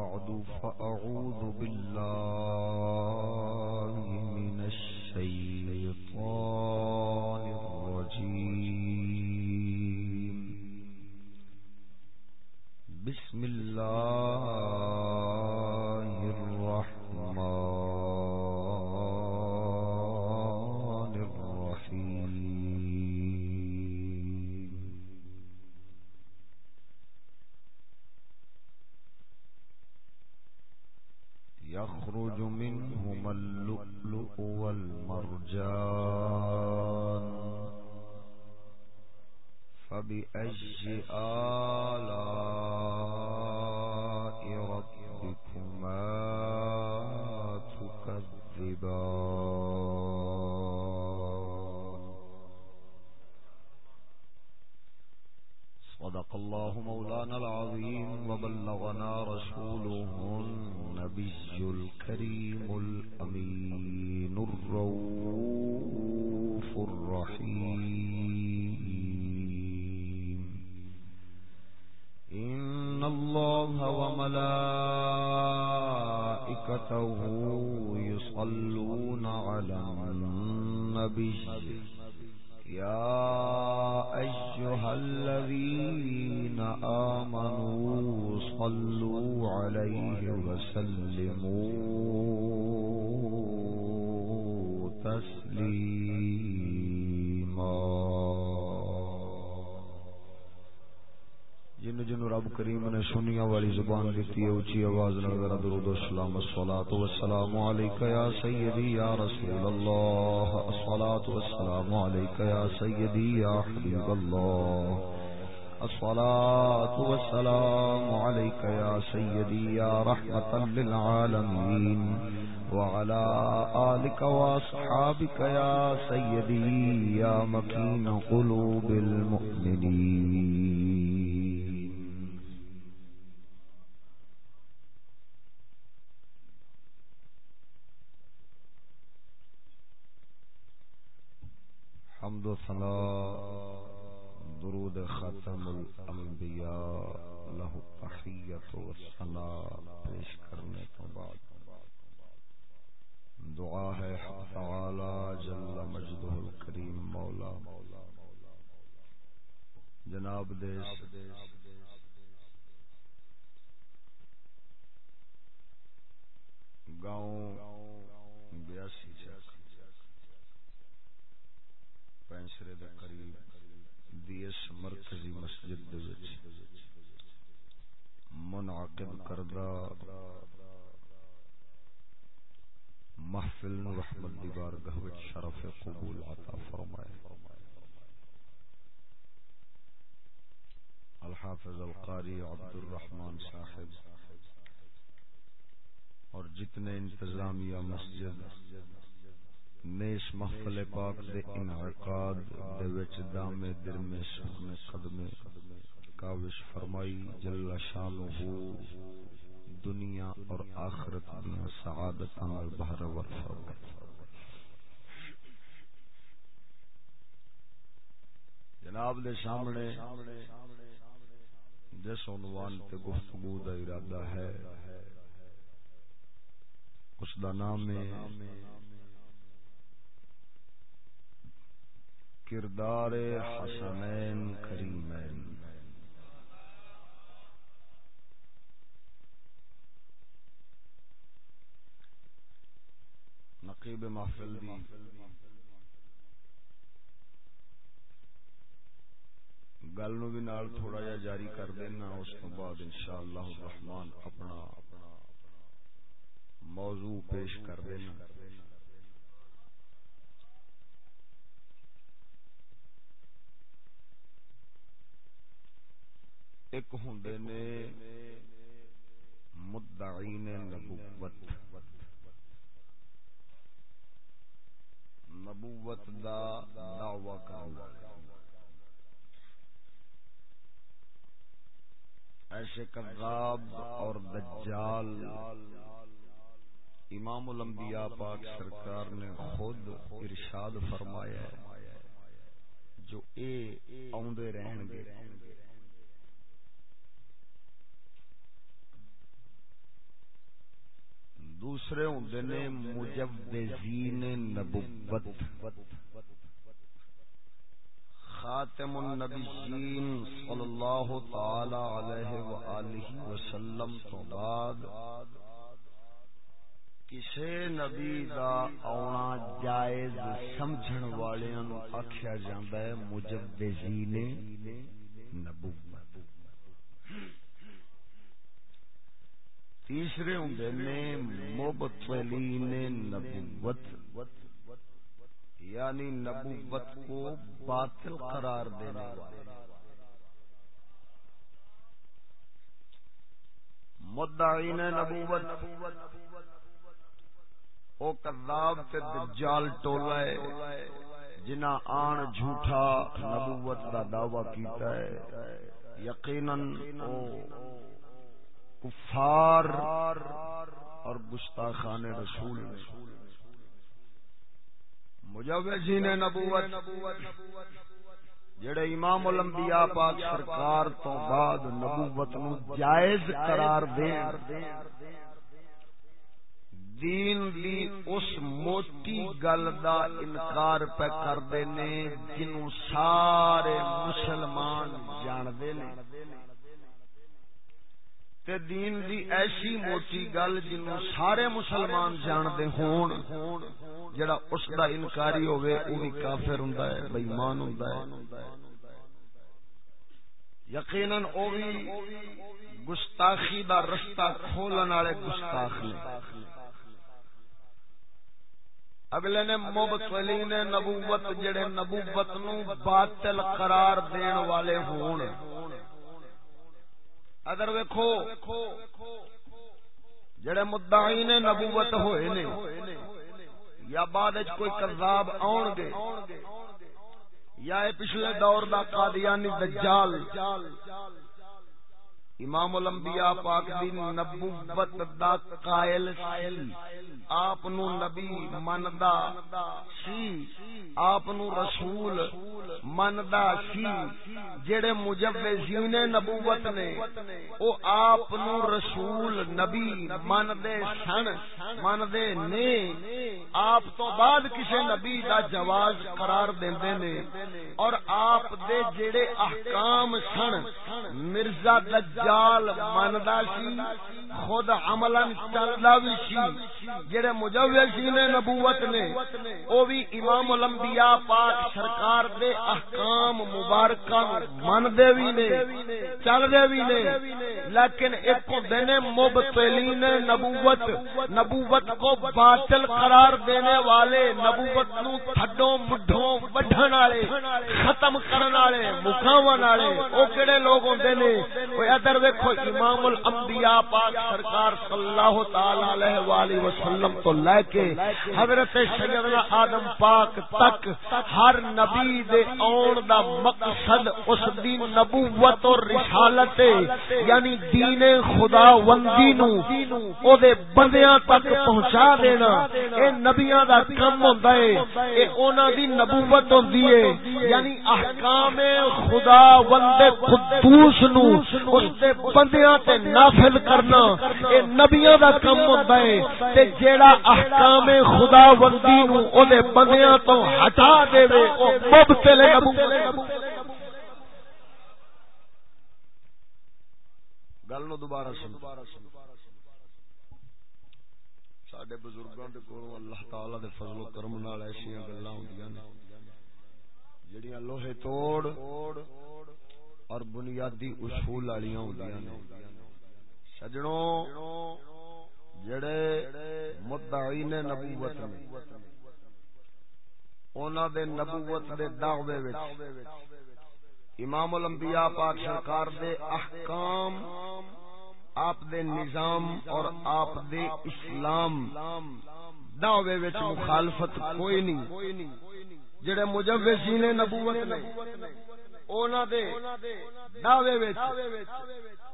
بعد فأعوذ بالله سلام والسلام علیک یا سیدی یا رسول اللہ الصلوۃ والسلام علیک یا سیدی یا حبیب اللہ الصلاة والسلام عليك يا سيدي يا رحمة للعالمين. وعلى آلك وأصحابك يا سيدي يا مكين قلوب المؤمنين. حمد و ثناء. درود ختم الانبیاء. له تحیت و ثناء. پیش کرنے تو بعد. دعا ہے حق تعالی جل مجدہ الکریم مولا. جناب دیش. گاؤں بیاسی چک پینسرے دے قریب دیس مرکزی مسجد دے وچ منعقد کردہ محفل رحمت دی بارگاہ وچ شرف قبول عطا فرمائے۔ الحافظ القاری عبد الرحمن صاحب اور جتنے انتظامیہ مسجد نیش محفل پاک دے انعقاد دے وچ دامے درمے سخن قدمے کاوش فرمائی، جل شانہ دنیا اور آخرت دیا سعادت نال بہر ور فرمائی۔ جناب دے سامنے جس عنوان تے گفتگو دا ارادہ ہے، اس دا نام ہے کردار حسنین کریمین۔ نقیب محفل دی۔ گل نو بھی نال تھوڑا جا جاری کر دینا، اس تو بعد انشاءاللہ الرحمن اپنا موضوع پیش کر دینا۔ ایک ہوں نے مدعین نبوت۔ نبوت دا دعوی کرنا ایسے کذاب اور دجال امام الانبیاء پاک سرکار نے خود ارشاد فرمایا ہے جو اے اوندے رہن گے۔ دوسرے ہوں نے مجوزین نبوت۔ خاتم النبیین صلی اللہ تعالی علیہ وآلہ وسلم تو بعد کسے نبی دا آنا جائز سمجھن والیاں نو آکھیا جاندا ہے مجوزین نبوت۔ تیسرے ہوں نے مبتلین نبوت یعنی نبوت کو باطل قرار دینے والے۔ مدعین نبوت، او کذاب تے دجال ٹولا ہے، جنہ آن جھوٹا نبوت دا دعویٰ کیتا ہے۔ یقیناً او کفار اور گستاخان رسول مجوزین نبوت، جڑے امام الانبیاء پاک سرکار تو بعد نبوت نو جائز قرار دین دین دی اس موٹی گل دا انکار پہ کر دینے جنوں سارے مسلمان جان دینے تے دین دی ایسی موٹی گل جنوں سارے مسلمان جاندے ہون، جڑا اس دا انکاری ہوئے او بھی کافر ہوندا ہے بے ایمان ہوندا ہے۔ یقیناً او بھی گستاخی دا رستہ کھولن والے گستاخ نے اگلے نے مبتلین نبوت، جڑے نبوت نو باطل قرار دین والے ہون۔ ادر ویکھو، جڑے مدعی نے نبوت ہوئے نے، یا بعد کوئی کذاب آن گے، یا پچھلے دور دا قادیانی دجال امام الانبیاء پاک دی نبوت دا قائل سی۔ آپ نو نبی مندا سی۔ آپ نو رسول مندا سی۔ جڑے مجوزین نبوت نے او آپ نو رسول نبی مندے سن۔ مندے نے۔ آپ تو بعد کسے نبی دا جواز قرار دیندے نے۔ اور آپ دے جڑے احکام سن۔ مرزا دجال خیال مندا سی، خود عملا چلدا وی سی۔ جڑے مجوزین نبوت نے، او بھی امام الانبیاء پاک سرکار دے احکام مبارکاں من دے وی نے چل دے وی نے۔ لیکن ایک ہوندے نے مبتلین نبوت نبوت کو باطل قرار دینے والے، نبوت نو تھڈوں، مڈھوں، وڈھن والے، ختم کرن والے مکاون والے او کیڑے لوگ ہوندے نے؟ او ادھر ویکھو، امام الانبیاء پاک سرکار صلی اللہ تعالی علیہ والہ وسلم تو لے کے حضرت سیدنا آدم پاک تک ہر نبی دے اون دا مقصد، اس دی نبوت اور رسالت یعنی دین خدا وندی نو او دے بندیاں تک پہنچا دینا۔ اے نبیاں دا کم ہوندا اے اے انہاں دی نبوت ہوندی اے۔ یعنی احکام خدا وند قدوس نو اس دے بندیاں تے نافذ کرنا۔ اے نبیاں دا کم ہوندا ہے تے جیڑا احکام خدا بندی نو او دے بندیاں تو ہٹا دے وے، او مبتل گل نو دوبارہ سن ساڈے بزرگاں دے کولوں اللہ تعالی دے فضل و کرم نال ایسیاں گلاں ہوندیاں نے۔ جڑیاں لوہے توڑ اور بنیادی اصول والی سجڑوں جڑے مدعین نبوت نے۔ اونا دے نبوت دے دعوے وچ امام الانبیاء پاک سرکار دے احکام، آپ دے نظام اور آپ دے اسلام، دعوے وچ مخالفت کوئی نہیں۔ جڑے مجوزین نبوت نے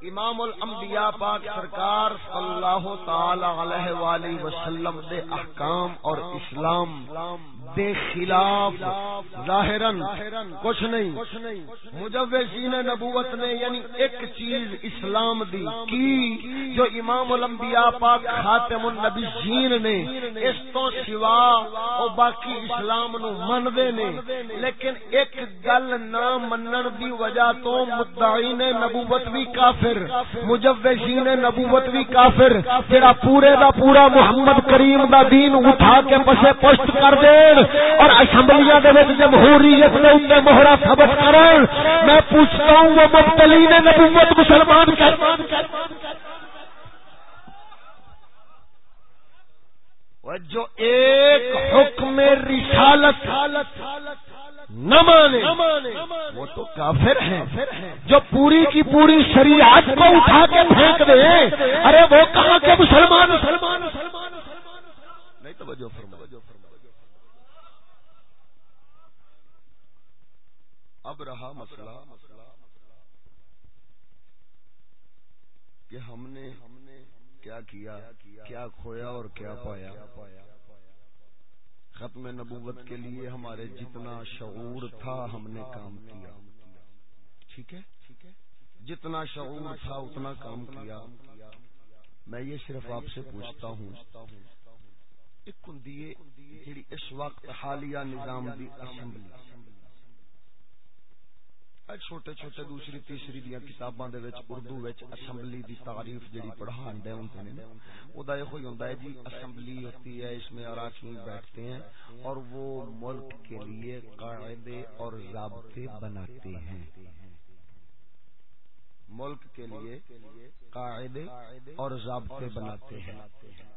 امام الانبیاء پاک سرکار صلی اللہ تعالی علیہ والہ وسلم دے احکام اور اسلام دے خلاف ظاہرن کچھ نہیں مجوزین نبوت نے یعنی ایک چیز اسلام دی کی جو امام الانبیاء پاک خاتم النبیین نے اس تو سوا او باقی اسلام نو من دے نے لیکن ایک گل نہ منن دی وجہ تو مدعین نبوت بھی کافر، مجوزین نبوت بھی کافر، جڑا پورے دا پورا محمد کریم دا دین اٹھا کے پسے پشت کر دے اور اسمبلیاں دے وچ جمہوریت دے اوپر مہرا ثبت کرن۔ میں پوچھتا ہوں وہ مبتلین نبوت مسلمان کہتے جو ایک حکم رسالت حالت حالت نہ مانے۔ وہ تو کافر ہیں۔ جو پوری کی پوری شریعت کو اٹھا کے پھینک دے۔ ارے وہ کہاں کے مسلمان مسلمان نہیں توجہ اب رہا مسئلہ کہ ہم نے کیا کیا کیا کھویا اور کیا پایا۔ ختم نبوت کے لیے ہمارے جتنا شعور تھا، ہم نے کام کیا۔ ٹھیک ہے؟ جتنا شعور تھا، اتنا کام کیا۔ میں یہ صرف آپ سے پوچھتا ہوں، ایک ہوں اس وقت حالیہ نظام دی اسمبلی چھوٹے چھوٹے دوسری تیسری دیا کتاباں دے وچ اردو وچ اسمبلی دی تعریف جڑی پڑھان دے ہوندے نے او دا یہ ہوندا ہے جی اسمبلی ہوتی ہے، اس میں اراکین بیٹھتے ہیں اور وہ ملک کے لیے قاعدے اور ضابطے بناتے ہیں۔ ملک کے لیے قاعدے اور ضابطے بناتے ہیں۔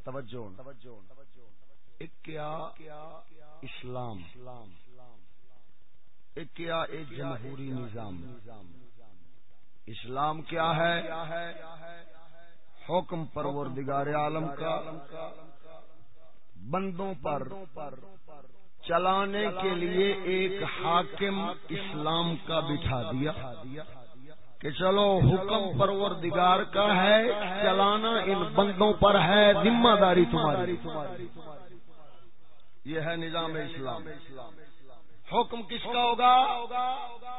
توجہ۔ ایک کیا اسلام۔ کیا ایک جمہوری نظام۔ اسلام کیا ہے؟ حکم پروردگار عالم کا۔ بندوں پر، چلانے کے لیے ایک حاکم اسلام کا بٹھا دیا کہ چلو، حکم پروردگار کا ہے، چلانا ان بندوں پر ہے، ذمہ داری تمہاری۔ یہ ہے نظام اسلام۔ حکم کس کا ہوگا؟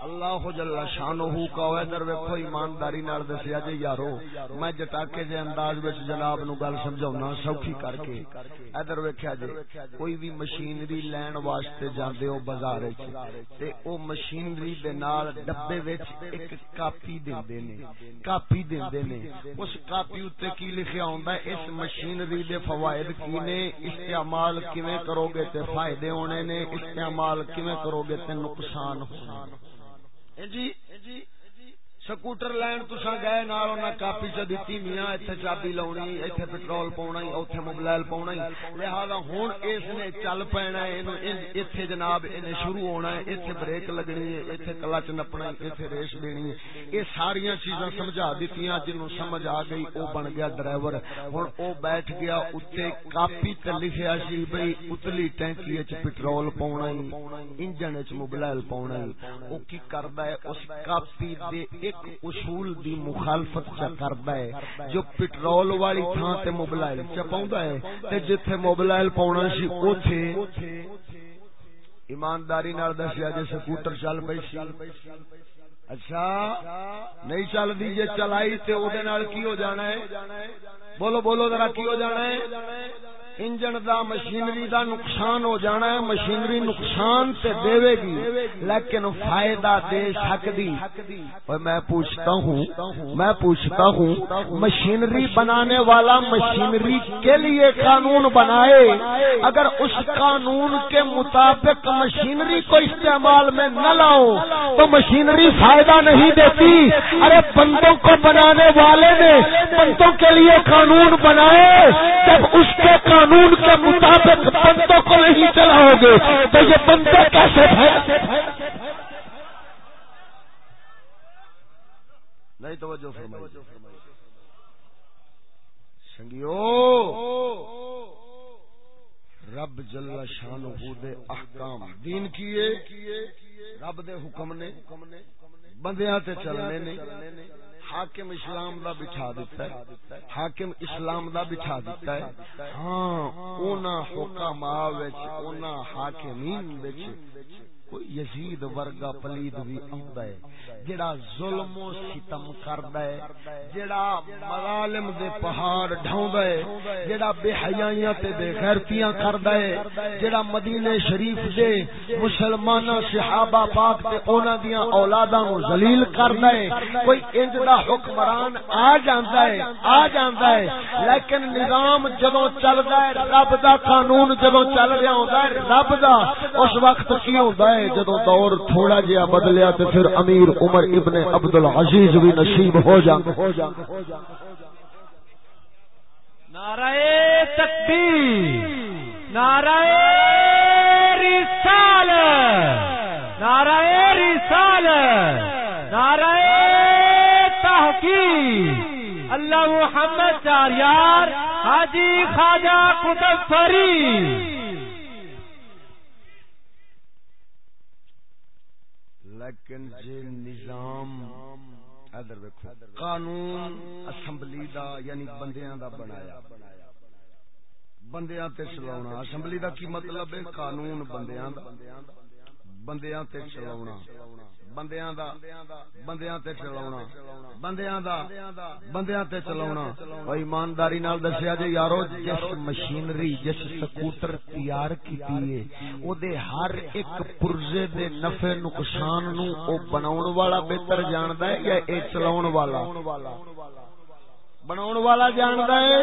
اللہ جل شانہ کا ادھر ویکھو، ایمانداری نال دسیا جے یارو، میں جٹاکے دے انداز وچ جناب نو گل سمجھاونا سوکھی کر کے۔ ادھر ویکھیا جے، کوئی بھی مشینری لین واسطے جاندے ہو بازار وچ، تے او مشینری دے نال ڈبے وچ ایک کاپی دیندے نے، کاپی دیندے نے۔ اس کاپی اوتے کی لکھیا ہوندا ہے؟ اس مشینری دے فوائد کی نے استعمال کیویں کرو گے تے فائدے ہونے نے؟ استعمال کیویں کرو گے تے نقصان ہونا جی۔ سکوٹر لین تسا گئے نال انہاں کاپی چ دتی میاں ایتھے چابی لاونی ایتھے پٹرول پاونا اوتھے موبائل پاونا لہذا ہن اس نے چل پینا ہے اینو ایتھے جناب اینے شروع ہونا ہے ایتھے بریک لگنی ہے ایتھے کلچ نپنا ہے ایتھے ریس دینی ہے اے ساری چیزاں سمجھا دتیاں جنوں سمجھ آ گئی او بن گیا ڈرائیور ہن او بیٹھ گیا اوتے کاپی تے لکھیا سی بھئی اتلی ٹینکی وچ پٹرول پاونا ہے انجن وچ موبائل پاونا ہے او کی کردا ہے اس کاپی دے ایک اصول دی مخالفت چا کردا ہے، جو پٹرول والی تھاں تے موبائل چپاوندا ہے، تے جتھے موبائل پاونا سی، اوتھے ایمانداری نال دسیا جے سکوٹر چل پئی سی۔ اچھا نہیں چل دی جے چلائی تے او دے نال کی ہو جانا ہے؟ بولو بولو ذرا کی ہو جانا ہے؟ انجن دا مشینری دا نقصان ہو جانا ہے، مشینری نقصان تے دے گی، لیکن فائدہ دے سکتی میں پوچھتا ہوں، میں پوچھتا ہوں، مشینری بنانے والا مشینری کے لیے قانون بنائے، اگر اس قانون کے مطابق مشینری کو استعمال میں نہ لاؤ، تو مشینری فائدہ نہیں دیتی۔ ارے، بندوں کو بنانے والے نے بندوں کے لیے قانون بنائے، جب اس کے قانون قانون کے مطابق بندوں کو نہیں چلاؤ گے، تو یہ بندے کیسے نہیں، توجہ فرمائی سنگیو، رب جل شان دے احکام، دین کیے رب دے حکم نے، بندیاں تے چلنے نے۔ حاکم اسلام دا بٹھا دیتا ہے۔ حاکم اسلام دا بٹھا دیتا ہے۔ ہاں اونا حکما وچ اونا حاکمین وچ کوئی یزید ورگا پلید بھی آندا ہے، جڑا ظلم و ستم کردا ہے، جڑا مظالم دے پہاڑ ڈھاوندا ہے، جڑا بے حیائیاں تے بے غیرتیاں کردا ہے، جڑا مدینے شریف دے مسلماناں صحابہ پاک تے انہاں دیاں اولاداں نو ذلیل کردا ہے۔ کوئی انج دا حکمران آ جاندا ہے، آ جاندا ہے، لیکن نظام جدوں چلدا ہے، رب دا قانون جدوں چل رہا ہوندا ہے، رب دا، اس وقت کی ہوندا ہے؟ جدو دور تھوڑا جہا بدلیا تو پھر امیر عمر ابن عبد العزیز بھی نصیب ہو جا۔ نعرہ تکبیر، نعرہ رسال نعرہ رسال نعرہ تحقیق۔ اللہ محمد چار یار، حاجی خواجہ قطب فری لیکن جے نظام، ادھر ویکھو، قانون اسمبلی دا یعنی بندیاں دا بنایا۔ بندیاں تے چلاونا، اسمبلی دا کی مطلب ہے؟ قانون بندیاں دا۔ بندیاں تے چلاونا بندیاں دا بندیاں تے چلاونا بندیاں دا بندیاں تے چلاونا او ایمانداری نال دسیا جے یارو جس مشینری جس سکوٹر تیار کیتی ہے او دے ہر ایک پرزے دے نفع نقصان نو او بناون والا بہتر جاندا ہے یا اے چلاون والا بناون والا جاندا ہے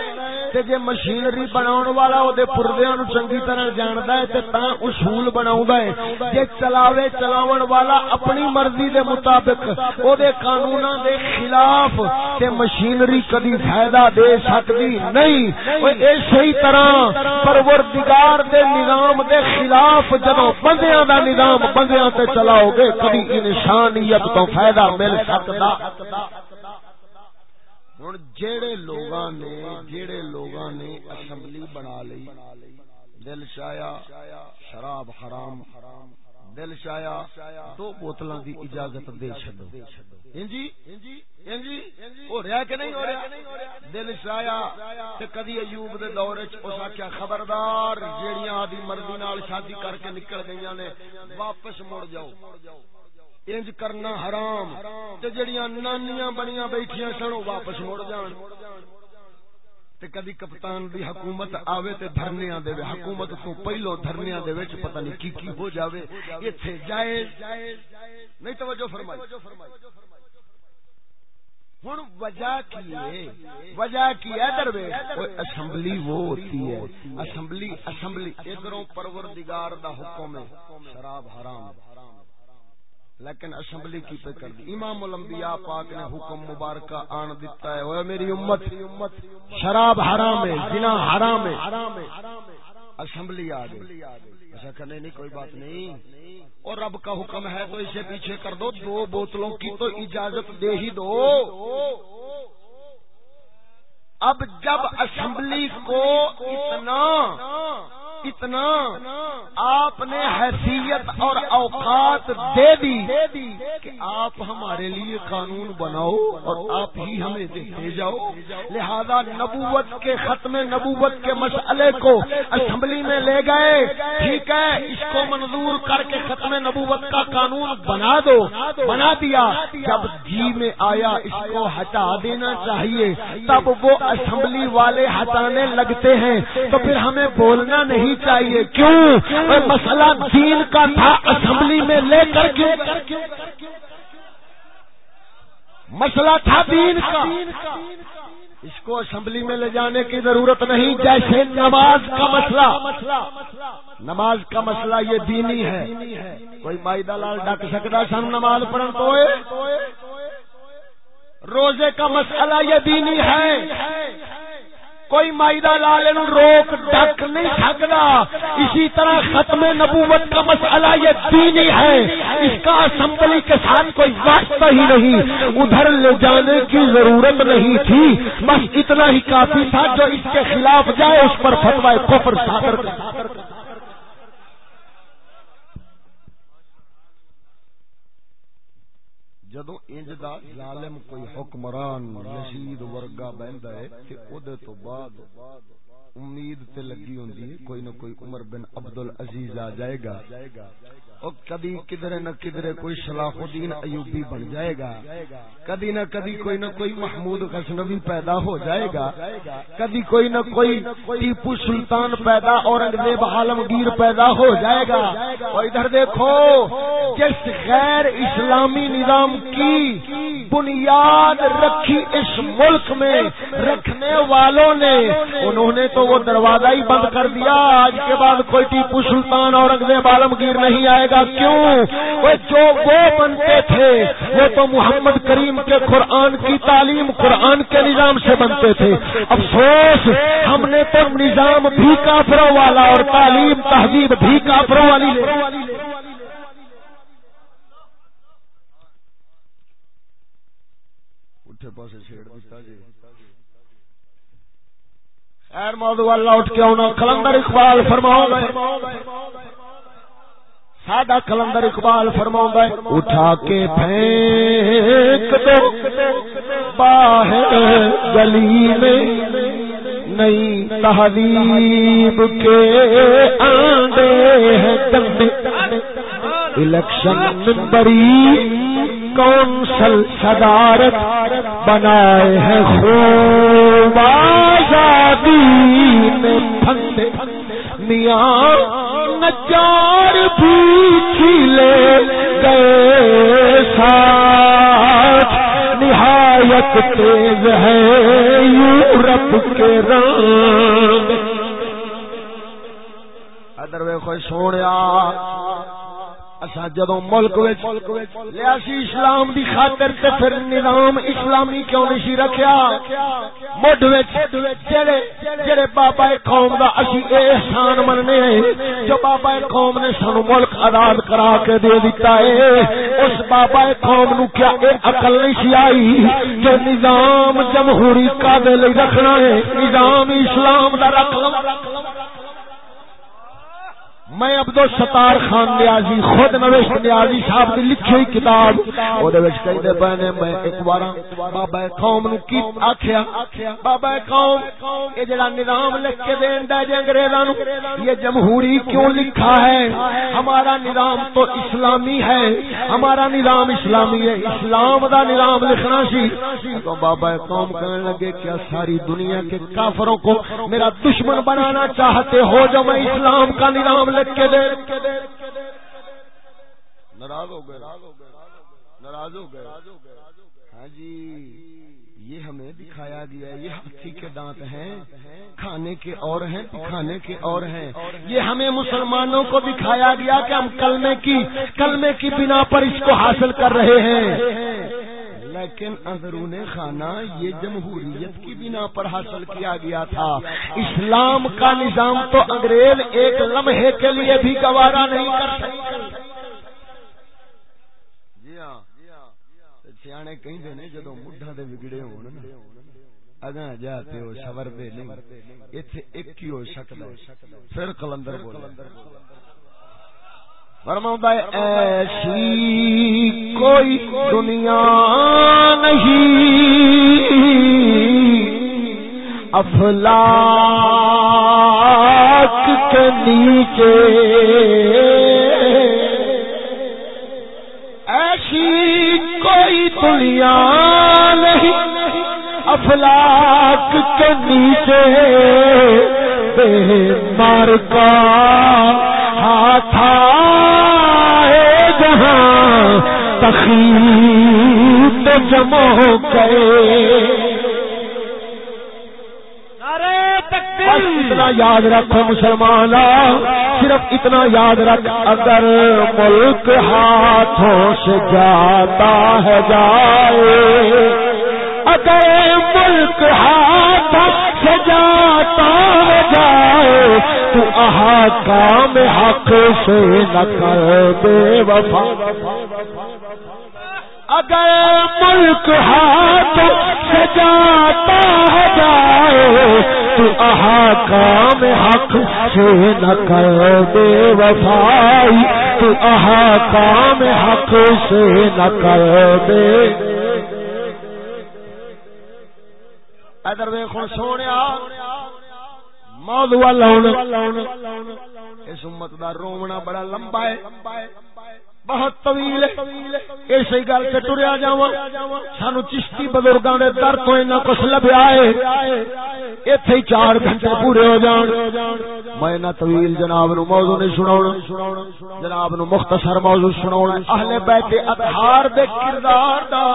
تے جے مشینری بناون والا او دے پردیاں نو چنگی طرح جاندا ہے تے تاں اصول بناوندا ہے جے چلاوے چلاون والا اپنی مرضی دے مطابق او دے قانوناں دے خلاف تے مشینری کدی فائدہ دے سکدی نہیں او اسی طرح پروردگار دے نظام دے خلاف جدوں بندیاں دا نظام بندیاں تے چلاؤ گے کبھی انسانیت تو فائدہ مل سکدا ہوں جہے لوگ نے جہے لوگ نے اسمبلی بنا لی، دل چایا شراب حرام، دل چایا دو بوتل کی اجازت دے چڈو ہو رہا کہ نہیں ہو رہا؟ دل چایا کدی ایوب دے دور اس آخیا خبردار، جیڑیاں آدھی مرضی نال شادی کر کے نکل گئی نے، واپس مڑ جاؤ۔ انج کرنا حرام۔ تے جڑیاں نانیاں بنیاں بیٹھیاں سن واپس مڑ جان۔ تے کدی کپتان دی حکومت آوے تے دھرنیاں دے حکومت تو پہلو دھرنیاں دے وچ پتہ نہیں کی کی ہو جاوے۔ ایتھے جائز۔ نہیں توجہ فرمائی۔ ہن وجہ کی ہے؟ وجہ کی ہے دروے اسمبلی وہ ہوتی ہے۔ Assembly assembly. ادھروں پروردگار دا حکم ہے، شراب حرام۔ لیکن اسمبلی کی پہ کر دی۔ امام الانبیاء پاک نے حکم مبارکہ آن دیتا ہے۔ وہ میری امت، شراب حرام ہے، زنا حرام ہے۔ اسمبلی آ گئی ایسا کرنے نہیں، کوئی بات نہیں۔ اور رب کا حکم ہے تو اسے پیچھے کر دو دو بوتلوں کی تو اجازت دے ہی دو۔ اب جب اسمبلی کو اتنا اتنا آپ نے حیثیت اور اوقات دے دی کہ آپ ہمارے لیے قانون بناؤ اور آپ ہی ہمیں دیتے جاؤ۔ لہذا نبوت کے ختم نبوت کے مسئلے کو اسمبلی میں لے گئے۔ ٹھیک ہے، اس کو منظور کر کے ختم نبوت کا قانون بنا دو، بنا دیا۔ جب جی میں آیا، اس کو ہٹا دینا چاہیے۔ تب وہ اسمبلی والے ہٹانے لگتے ہیں۔ تو پھر ہمیں بولنا نہیں چاہیے؟ کیوں؟ مسئلہ دین کا تھا، اسمبلی میں لے کر کے۔ مسئلہ تھا دین کا۔ اس کو اسمبلی میں لے جانے کی ضرورت نہیں، جیسے نماز کا مسئلہ۔ نماز کا مسئلہ یہ دینی ہے۔ کوئی مائدہ لال ڈک سکتا سن نماز پڑھن تو روزے کا مسئلہ یہ دینی ہے۔ کوئی مائدہ لال روک ڈک نہیں سکتا اسی طرح ختم نبوت کا مسئلہ یہ دینی ہے۔ اس کا اسمبلی کے ساتھ کوئی واسطہ ہی نہیں۔ ادھر لے جانے کی ضرورت نہیں تھی۔ بس اتنا ہی کافی تھا جو اس کے خلاف جائے، اس پر فتوا کفر صادر جدو انج دا ظالم کوئی حکمران رشید ورگا بہندا ہے تے اودے تو بعد امید تے لگی ہوندی ہے کوئی نہ کوئی عمر بن عبد العزیز آ جائے گا۔ اور کدی کدھر نہ کدھر کوئی صلاح الدین ایوبی بن جائے گا کدی نہ کدی کوئی نہ کوئی محمود غزنوی پیدا ہو جائے گا کدی کوئی نہ کوئی ٹیپو سلطان پیدا، اورنگزیب عالمگیر پیدا ہو جائے گا۔ اور ادھر دیکھو، جس غیر اسلامی نظام کی بنیاد رکھی اس ملک میں رکھنے والوں نے، انہوں نے تو وہ دروازہ ہی بند کر دیا، آج کے بعد کوئی ٹیپو سلطان اورنگزیب عالمگیر نہیں آئے گا کیوں؟ وہ جو وہ بنتے تھے، وہ تو محمد کریم کے قرآن کی تعلیم، قرآن کے نظام سے بنتے تھے۔ افسوس، ہم نے تو نظام بھی کافروں والا اور تعلیم، تہذیب بھی کافروں والی پاسے چھیڑ دیتا جی۔ خیر موضوع اللہ اٹھ کے آنا۔ کلندر اقبال فرماؤ۔ سادہ کلندر اقبال فرما اٹھا کے پھینک دو۔ باہر گلی میں نئی تحریب کے آنڈے ہیں۔ الیکشن ممبری کونسل صدارت بنائے ہیں۔ خوب آزادی میں پھندے میاں نجار بھی کھلے گئے ساتھ۔ نہایت تیز ہے یورپ کے رنگ۔ ادر وے کوئی سوڑیا۔ جدو ملک وچ لیا اسلام دی خاطر تے پھر نظام اسلامی کیوں نہیں رکھیا؟ مڈ جڑے جڑے بابا قوم دا اسی احسان مننے ہیں، جو بابا قوم نے سانو ملک آزاد کرا کے دے دیتا ہے، اس بابا قوم نو کیا اے عقل نہیں سی آئی؟ جو نظام جمہوری کا دے رکھنا ہے، نظام اسلام دا رکھ لو میں عبد ستار خان نیازی، خود نویش نیازی صاحب دی لکھی ہوئی کتاب او دے وچ کہندے پے میں ایک بار بابا قوم نو کی آکھیا؟ بابا قوم، اے جڑا نظام لکھ کے دیندا جے انگریزاں نو، یہ جمہوری کیوں لکھا ہے؟ ہمارا نظام تو اسلامی ہے، ہمارا نظام اسلامی ہے، اسلام دا نظام لکھنا سی۔ تو بابا قوم کہنے لگے کیا ساری دنیا کے کافروں کو میرا دشمن بنانا چاہتے ہو جو میں اسلام کا نظام لکھ کے دے ناراض ہو گئے۔ ناراض ہو گئے۔ ہاں جی یہ ہمیں دکھایا گیا یہ ہاتھی کے دانت ہیں۔ کھانے کے اور ہیں کھانے کے اور ہیں۔ یہ ہمیں مسلمانوں کو دکھایا گیا کہ ہم کلمے کی کلمے کی بنا پر اس کو حاصل کر رہے ہیں۔ لیکن اندرون خانہ یہ جمہوریت کی بنا پر حاصل کیا گیا تھا۔ اسلام کا نظام تو انگریز ایک لمحے کے لیے بھی گوارا نہیں کر سکتے۔ جی ہاں۔ سیانے کہیں دے جدو مڈھا دے بگڑے ہو اگاں جاتے ہو سور دے نہیں ایتھے ایک ہی ہو سکتا پھر کلندر بولے۔ فرما ایسی کوئی دنیا نہیں۔ افلاک کے نیچے۔ ایسی کوئی دنیا نہیں۔ افلاک کے نیچے۔ بے مار کا ہاتھ جہاں تخیط جمع گئے۔ اتنا یاد رکھو مسلمان صرف اتنا یاد رکھ اگر ملک ہاتھوں سے جاتا ہے جائے۔ اگر ملک ہاتھوں سے جاتا ہے جائے، تو احکام حق سے نہ کر، بے وفا۔ اگر ملک ہاتھ سے جاتا ہے جائے، تو احکام حق سے نہ کر، بے وفائی۔ تو احکام حق سے نہ کر دے ادھر دیکھو سونے موضوع اس امت دا رومنا بڑا لمبا ہے۔ بہت طویل اسی گل سے ٹریا جا سانو چشتی بزرگاں دے در تو اینا کچھ لبیا ہے۔ ایتھے ہی چار گھنٹے پورے ہو جان۔ میں نہ طویل جناب نو موضوع نہیں سناونا جناب نو مختصر موضوع سناونا اہل بیت اطہار دے کردار دا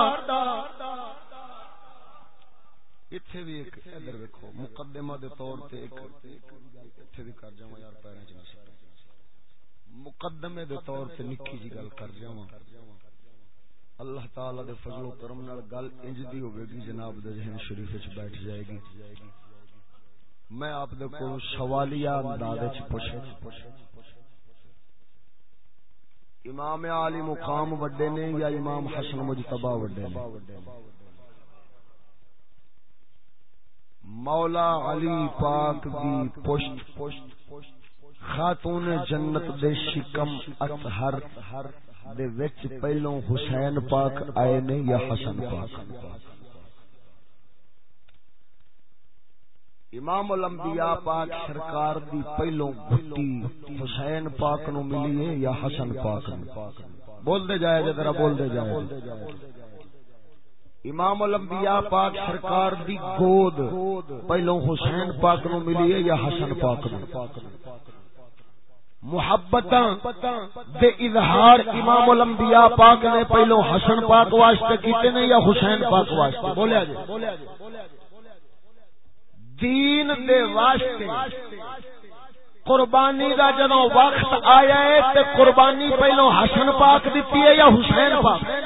ایتھے بھی ایک ادھر ویکھو مقدمہ دے طور تے ایک ایتھے بھی کر جاواں یار پیراں چ مقدمے دے طور تے نکی جی گل کر جاواں اللہ تعالی دے فضل و کرم نال گل انج دی ہوے گی جناب دے ذہن شریف وچ بیٹھ جائے گی میں آپ دے کول سوالیہ انداز وچ پوچھنا امام علی مقام وڈے نے یا امام حسن مجتبی وڈے نے مولا علی پاک دی پشت پشت خاتون جنت دے شکم اطہر دے وچ پہلوں حسین پاک آئے نے یا حسن پاک؟ امام الانبیاء پاک سرکار دی پہلوں گھٹی حسین پاک نو ملی ہے یا حسن پاک نو؟ بول دے جائے جے ذرا بول دے جائے۔ امام الانبیاء پاک سرکار دی گود پہلوں حسین پاک نو ملی ہے یا حسن پاک نو؟ محبت دے اظہار امام الانبیاء پاک نے پہلو حسن پاک واسطے کیتے نے یا حسین پاک واسطے؟ بولیا جی دین دے واسطے قربانی دا جدو وقت آیا ہے تے قربانی پہلو حسن پاک دیتی ہے یا حسین پاک؟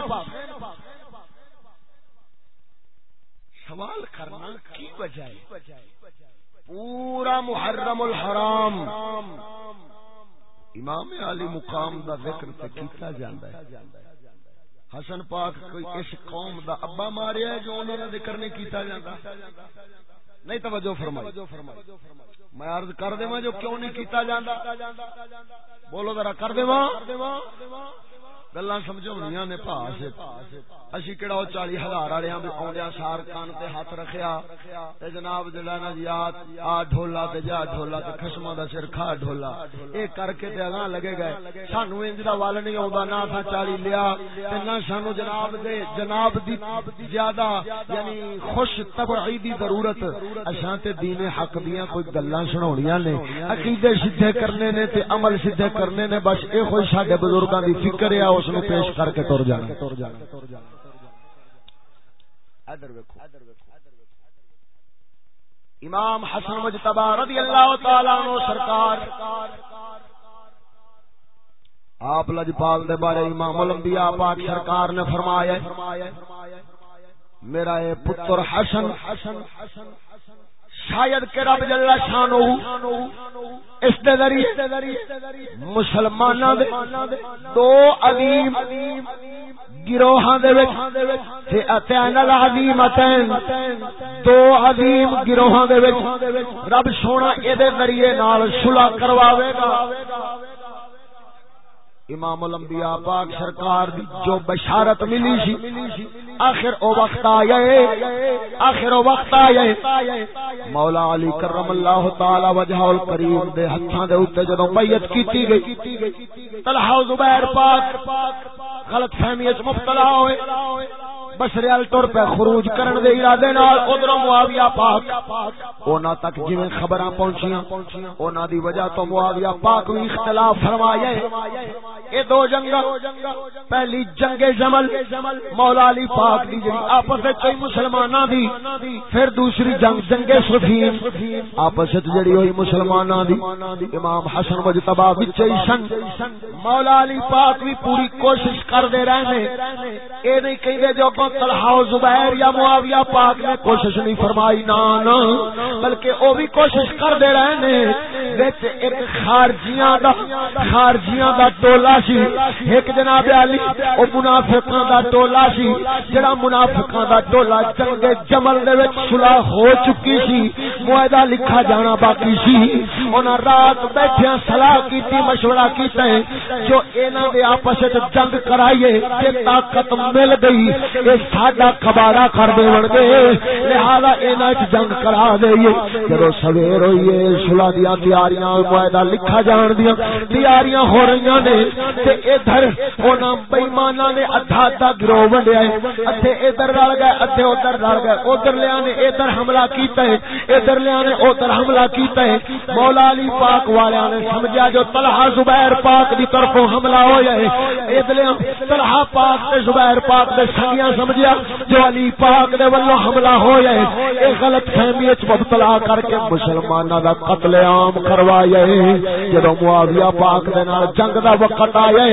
سوال کرنا کی وجہ ہے پورا محرم الحرام۔ امام علی مقام دا ذکر تے کیتا جاندا ہے۔ حسن پاک کوئی اس قوم دا ابا ماریا ہے جو انہوں نے ذکر نہیں کیتا جاندا نہیں توجہ فرمائی۔ میں عرض کر دیواں جو کیوں نہیں کیتا جاندا بولو ذرا کر دیواں۔ گلا سمجھا نے پاس اسی کہڑا وہ چالی ہزار والے آدھا سار کان تے ہاتھ رکھیا تے جناب جڑا نا جی آ ڈھولا تے جا ڈھولا تے خشما دا سر کھا ڈھولا اے کر کے تے اگاں لگے گئے سانو انج دا ول نہیں آوندا نہ تھا چالی لیا تے نہ سانو جناب دے جناب دی زیادہ یعنی خوش طبعی دی ضرورت اساں تے دین حق دیاں کوئی گلاں سناونیاں نے عقیدے سیدھے کرنے نے تے عمل سیدھے کرنے نے بس اے کوئی ساڈے بزرگاں دی فکر ہے اس نو پیش کر کے ٹر جانا۔ امام حسن مجتبا رضی اللہ تعالی عنہ سرکار۔ آپ لجپال دے بارے امام الانبیاء پاک سرکار نے فرمایا میرا اے پتر حسن شاید کہ رب جل شان ہو اس دے ذریعے مسلماناں دے دو عظیم گروہاں دے وچ تے اتین العظیم اتین دو عظیم گروہاں دے وچ رب سونا اے دے ذریعے نال صلح کرواوے گا۔ امام الانبیاء پاک سرکار دی جو بشارت ملی سی آخر او وقت آئے آخر او وقت آئے مولا علی کرم اللہ تعالی وجہ الکریم دے ہتھاں دے اوتے جدوں بیعت کیتی گئی، طلحہ زبیر پاک غلط فہمی وچ مبتلا ہوئے بسریال ٹر پہ خروج کرن دے ارادے نال ادھر معاویہ پاک اونا تک جویں خبراں پہنچیاں اونا دی وجہ تو معاویہ پاک بھی اختلاف فرمایا اے دو جنگ پہلی جنگ جمل مولا علی پاک دی جڑی آپس وچ کئی مسلماناں دی پھر دوسری جنگ جنگ صفین آپس وچ جڑی ہوئی مسلماناں دی۔ امام حسن مجتبی وچ ہی سن۔ مولا علی پاک بھی پوری کوشش کر دے رہے نے اے نہیں کہندے جو طلحہ و زبیر یا معاویہ پاک نے کوشش نہیں فرمائی نا نا بلکہ او بھی کوشش کر دے رہے نے وچ ایک خارجیاں دا خارجیاں دا ٹولا سی۔ ایک جناب علی، او منافقاں دا ٹولا سی۔ جڑا منافقاں دا ٹولا جنگ جمل دے وچ صلح ہو چکی سی، معاہدہ لکھا جانا باقی سی۔ انہاں رات بیٹھیاں صلاح کیتی، مشورہ کیتا ہے۔ جو انہاں دے آپس وچ جنگ کرائیے، تے طاقت مل گئی۔ اے ساڈا کباڑا کر دے ون گے لہذا انہاں وچ جنگ کرا دئیے جدوں سویر ہوئی ہے صلح دی تیاریاں معاہدہ لکھا جان دیاں تیاریاں ہو رہی نے تے ادھر انہاں بے نے ادھا ادھا گروہ ونڈیا ہے ادھے ادھر رل گئے ادھے ادھر رل گئے ادھر لیا نے ادھر حملہ کیتا ہے ادھر لیا نے ادھر حملہ کیتا ہے مولا علی پاک والے نے سمجھا جو طلحہ زبیر پاک دی طرفوں حملہ ہویا ہے ادھر طلحہ پاک تے زبیر پاک دے سنگیاں سمجھیا جو علی پاک دے ولوں حملہ ہویا ہے اے غلط فہمی وچ مبتلا کر کے مسلماناں دا قتل عام کروایا ہے۔ جدوں معاویہ پاک دے نال جنگ دا وقت آیا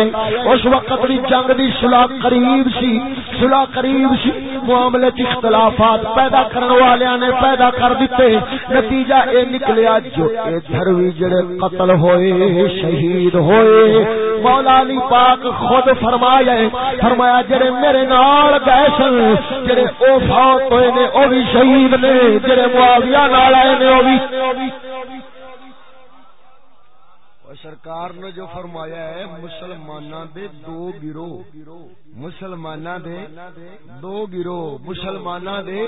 اس وقت دی جنگ دی صلح قریب سی صلح قریب سی۔ معاملے چ اختلافات پیدا کرن والیاں نے پیدا کر دتے نتیجہ اے نکلیا جو ادھر وی جڑے قتل ہوئے، شہید ہوئے۔ مولا علی پاک خود فرمایا فرمایا جڑے میرے نال گئے سن، جڑے او فوت ہوئے نے، او بھی شہید نے۔ جڑے معاویہ نال آئے نے او بھی۔ سرکار نے جو فرمایا ہے مسلمانہ دے دو گروہ مسلمانہ دے دو گروہ مسلمانہ دے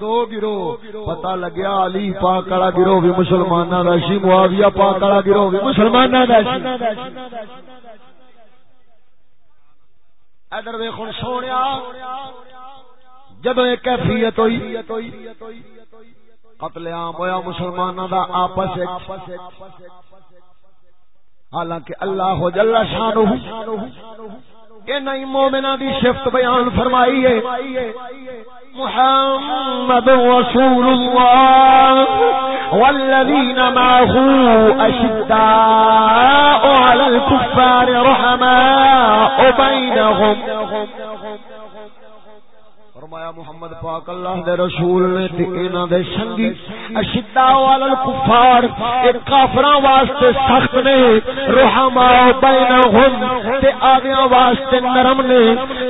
دو گروہ۔ پتہ لگیا علی پاک والا گروہ بھی مسلمانہ دا سی، معاویہ پاک والا گروہ بھی مسلمانہ دا سی۔ ادھر ویکھن سونیا جدوں ایک کیفیت ہوئی، قتل عام ہویا مسلمانہ دا آپس حالانکہ اللہ جل شانہ اے نہیں مومنہ دی شفت بیان فرمائی ہے۔ محمد رسول اللہ والذین معه اشداء على الكفار رحماء بینهم فرمایا محمد پاک اللہ دے رسول نے تے انہاں دے سنگی اشداء علی الکفار، اے کافراں واسطے سخت نے رحما بینہم، تے آگیاں واسطے نرم نے۔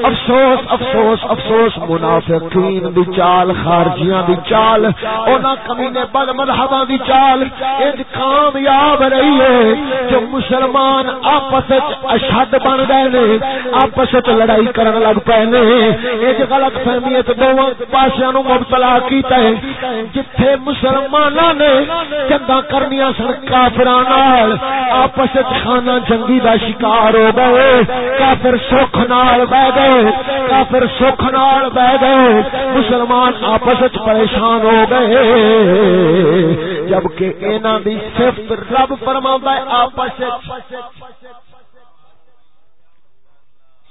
افسوس افسوس افسوس، منافقین دی چال، خارجیاں دی چال، انہاں کمینے بد مذہباں دی چال۔ اج کامیاب رہی ہے جو مسلمان آپس وچ اشد بن گئے نے، آپس وچ لڑائی کرن لگ پے نے۔ اج غلط فہمی اہمیت دونوں پاسیا نو مبتلا کیتا ہے، جتھے مسلماناں نے جنگاں کرنیاں سن کافراں نال، آپس وچ خانہ جنگی دا شکار ہو گئے، کافر سکھ نال بیٹھ گئے، کافر سکھ نال بیٹھ گئے، مسلمان آپس وچ پریشان ہو گئے۔ جبکہ انہاں دی صفت رب فرماوندا ہے، آپس وچ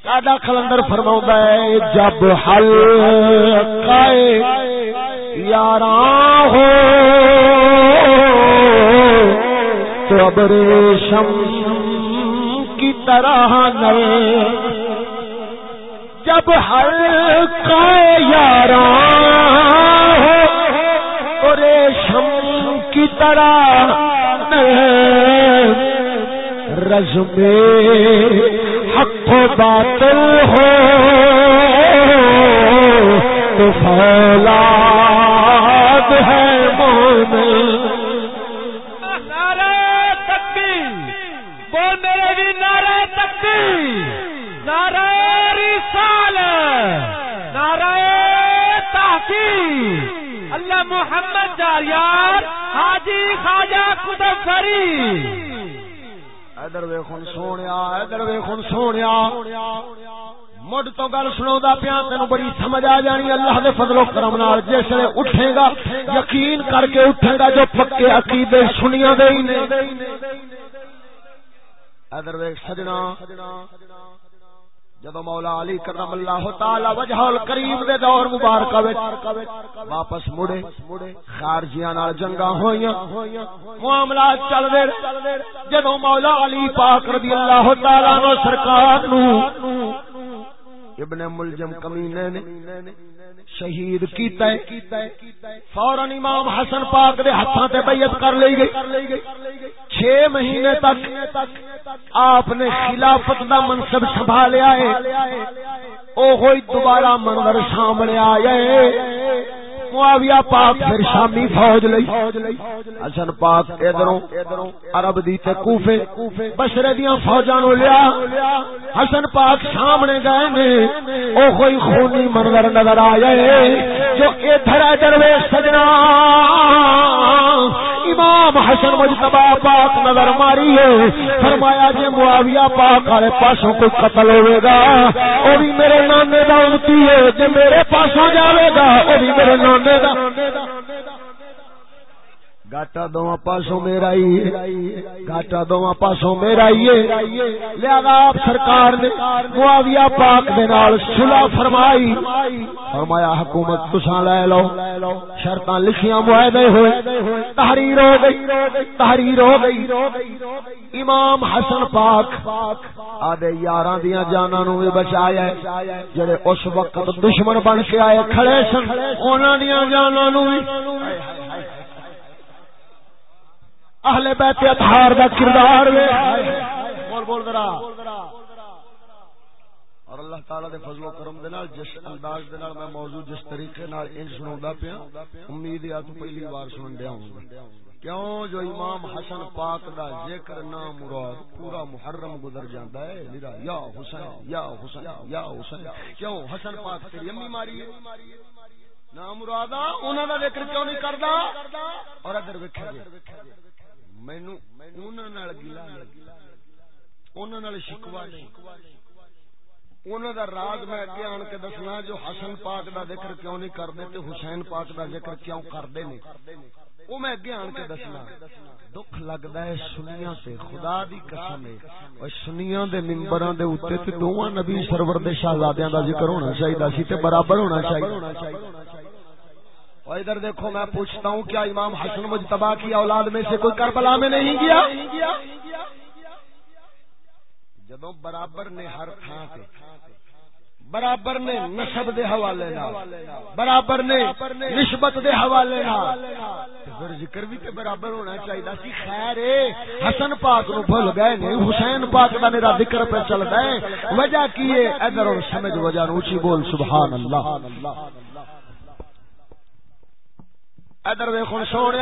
ساڈا کلندر فرما ہے، جب حل یار ہو، تو اب ریشم کی طرح نل۔ جب ہلکا یار ہو، تو ریشم کی طرح رزمے حق باطل ہو، تو فولاد ہے مومن۔ نعرہ تکبیر بول میرے بھی نعرہ تکبیر۔ نعرہ رسال نعرہ تحقیق۔ اللہ محمد جاریار حاجی خواجہ کتب ادھر ویخن سونے ادھر ویخن سونے مڈ تو گل سنا پیا تین بڑی سمجھ آ جانی۔ اللہ دے فضل و کرم نال جس نے اٹھے گا، یقین کر کے اٹھے گا جو پکے عقیدے سنیا دے ادھر ویخ سجنا۔ جدو مولا علی کرم اللہ تعالی وجہ الکریم دے دور مبارکہ وچ واپس مڑے، خارجیاں نال جنگاں ہویاں معاملات چل دے جدو مولا علی پاک رضی اللہ تعالی عنہ سرکار نو ابن ملجم کمینے نے شہید کیتا ہے۔ فوراً امام حسن پاک دے ہاتھاں تے بیعت کر لئی گئی۔ چھ مہینے تک آپ نے خلافت دا منصب سنبھالیا ہے۔ او ہوئی دوبارہ منظر سامنے آیا ہے۔ معاویہ پاک پھر شامی فوج لئی۔ حسن پاک ادھروں، عرب دی تے کوفے، بشرے دیاں فوجاں نو لیا۔ حسن پاک سامنے گئے نے، او کوئی خونی منظر نظر آیا جو ادھر ادھر وے سجنا۔ امام حسن مجتبا پاک نظر ماری ہے، فرمایا جی معاویہ پاک والے پاسوں کوئی قتل ہوئے گا وہ بھی میرے نانے کا امتی ہے جی میرے پاسوں جاوے گا وہ بھی میرے نانے دا۔ گاٹا دونوں پاسوں میرا ہی گاٹا دونوں پاسوں میرا ہی لہذا آپ سرکار نے معاویہ پاک دے نال صلح فرمائی۔ فرمایا، حکومت تساں لے لو۔ شرطاں لکھیاں معاہدے ہوئے۔ تحریر ہو گئی۔ تحریر ہو گئی۔ امام حسن پاک آدے یاراں دیاں جاناں نو بھی بچایا ہے۔ جڑے اس وقت دشمن بن کے آئے کھڑے سن، انہاں دیاں جاناں نو بھی اہل بیت اطہار دا کردار وے۔ بول بول ذرا۔ اور اللہ تعالی دے فضل و کرم دے نال، جس انداز دے نال میں موضوع، جس طریقے نال ان سنوندا پیا، امید ہے تو پہلی بار سن دیا ہوں کیوں؟ جو امام حسن پاک دا ذکر نام مراد پورا محرم گزر جاندا ہے۔ میرا یا حسین یا حسین یا حسین۔ کیوں؟ حسن پاک تیری امی ماری ہے۔ نام مرادا انہاں دا ذکر کیوں نہیں کردا؟ اور ادھر ویکھیا مینو شکوا نہیں۔ راز میں اگے آن کے دسنا جو حسن پاک دا ذکر کیوں نہیں کرتے تے حسین پاک دا ذکر کیوں کرتے ہیں وہ میں اگے آن کے دسنا۔ دکھ لگتا ہے سنیا سے خدا دی قسم ہے۔ اور سنیا دے ممبراں دے اوتے تے دوواں نبی سرور دے شہزادیاں دا ذکر ہونا چاہیے سی تے برابر ہونا چاہیے اور ادھر دیکھو میں پوچھتا ہوں، کیا امام حسن مجتبا کی اولاد میں سے کوئی کربلا میں نہیں گیا؟ جدو برابر نے ہر تھان برابر نے نسب دے حوالے برابر نے نسبت دے حوالے پھر ذکر بھی تے برابر ہونا چاہیے سی، خیر حسن پاک نو بھول گئے نے، حسین پاک دا میرا ذکر پہ چلتا ہے۔ وجہ کی ہے ادھر سمجھ وجہ نو اونچی بول، سبحان اللہ۔ ادھر ویخن سونے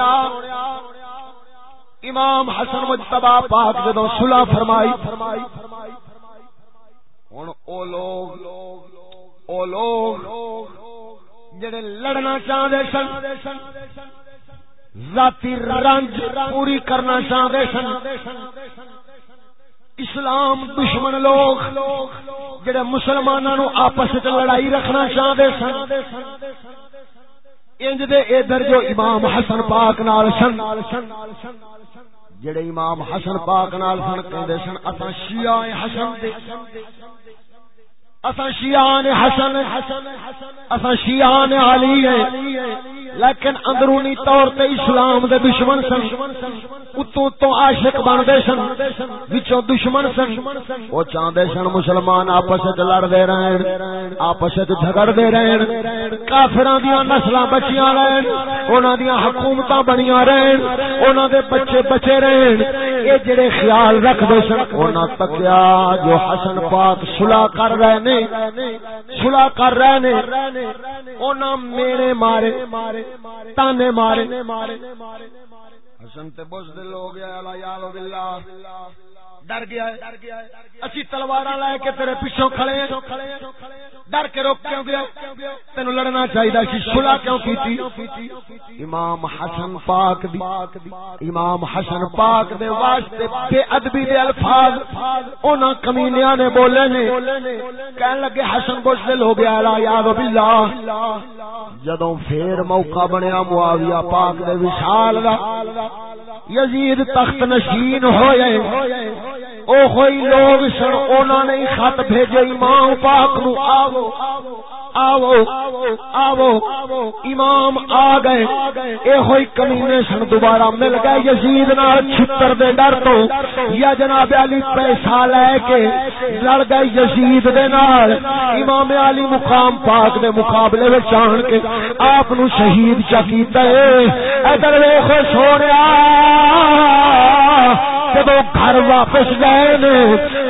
امام حسن مجتبا پاک جدو سلا فرمائی۔ ہوں او لوگ او لوگ جڑے لڑنا چاہتے سن، ذاتی رنج پوری کرنا چاہتے سن۔ اسلام دشمن لوگ جڑے مسلمانوں آپس لڑائی رکھنا چاہتے سن۔ انج دے ادھر جو امام حسن پاک نال سن. جڑے امام حسن پاک نال سن کہندے سن اساں شیعہ حسن دے۔ اساں شیعان حسن، اساں شیعان علی ہیں، لیکن اندرونی طور تے اسلام دے دشمن سن، اتوں تو عاشق بن دے سن، وچوں دشمن سن او چاندے سن مسلمان آپس وچ لڑ دے رہن، آپس وچ جھگڑ دے رہن، کافراں دیاں نسلاں بچیاں رہن، انہاں دیاں حکومتاں بنیاں رہن، انہاں دے بچے بچے رہن اے جڑے خیال رکھ دے سن، انہاں تکیا جو حسن پاک صلح کر رہے نے سلا کر رہے نے انہاں میرے مارے، تانے مارے۔ حسن تے بزدل ہو گیا لا یالو باللہ۔ ڈر گیا ہے۔ اسی تلوار لے کے تیرے پیچھوں کھڑے ہیں۔ ڈر کے روک کیوں گیا؟ تین لڑنا چاہیے سلا کیوں کی امام حسن پاک دی، امام حسن پاک دے واسطے بے ادبی دے الفاظ انہاں کمینیاں نے بولے نے۔ کہن لگے، حسن بزدل ہو گیا، لا یاد باللہ۔ جدوں پھر موقع بنیا، معاویہ پاک دے وشال دا یزید تخت نشین ہوئے۔ او ہوئی لوگ سن انہوں نے خط بھیجے، امام پاک نو آو۔ آو آو امام آ گئے۔ اے ہوئی کمینے سن دوبارہ مل گئے۔ یزید نال چھتر دے ڈر تو یا جناب علی پیسہ لے کے لڑ گئے یزید دے نال۔ امام علی مقام پاک دے مقابلے میں چاہن کے آپ نو شہید چا کیتا ہے۔ ادھر ویکھو سونیا جب گھر واپس گئے نے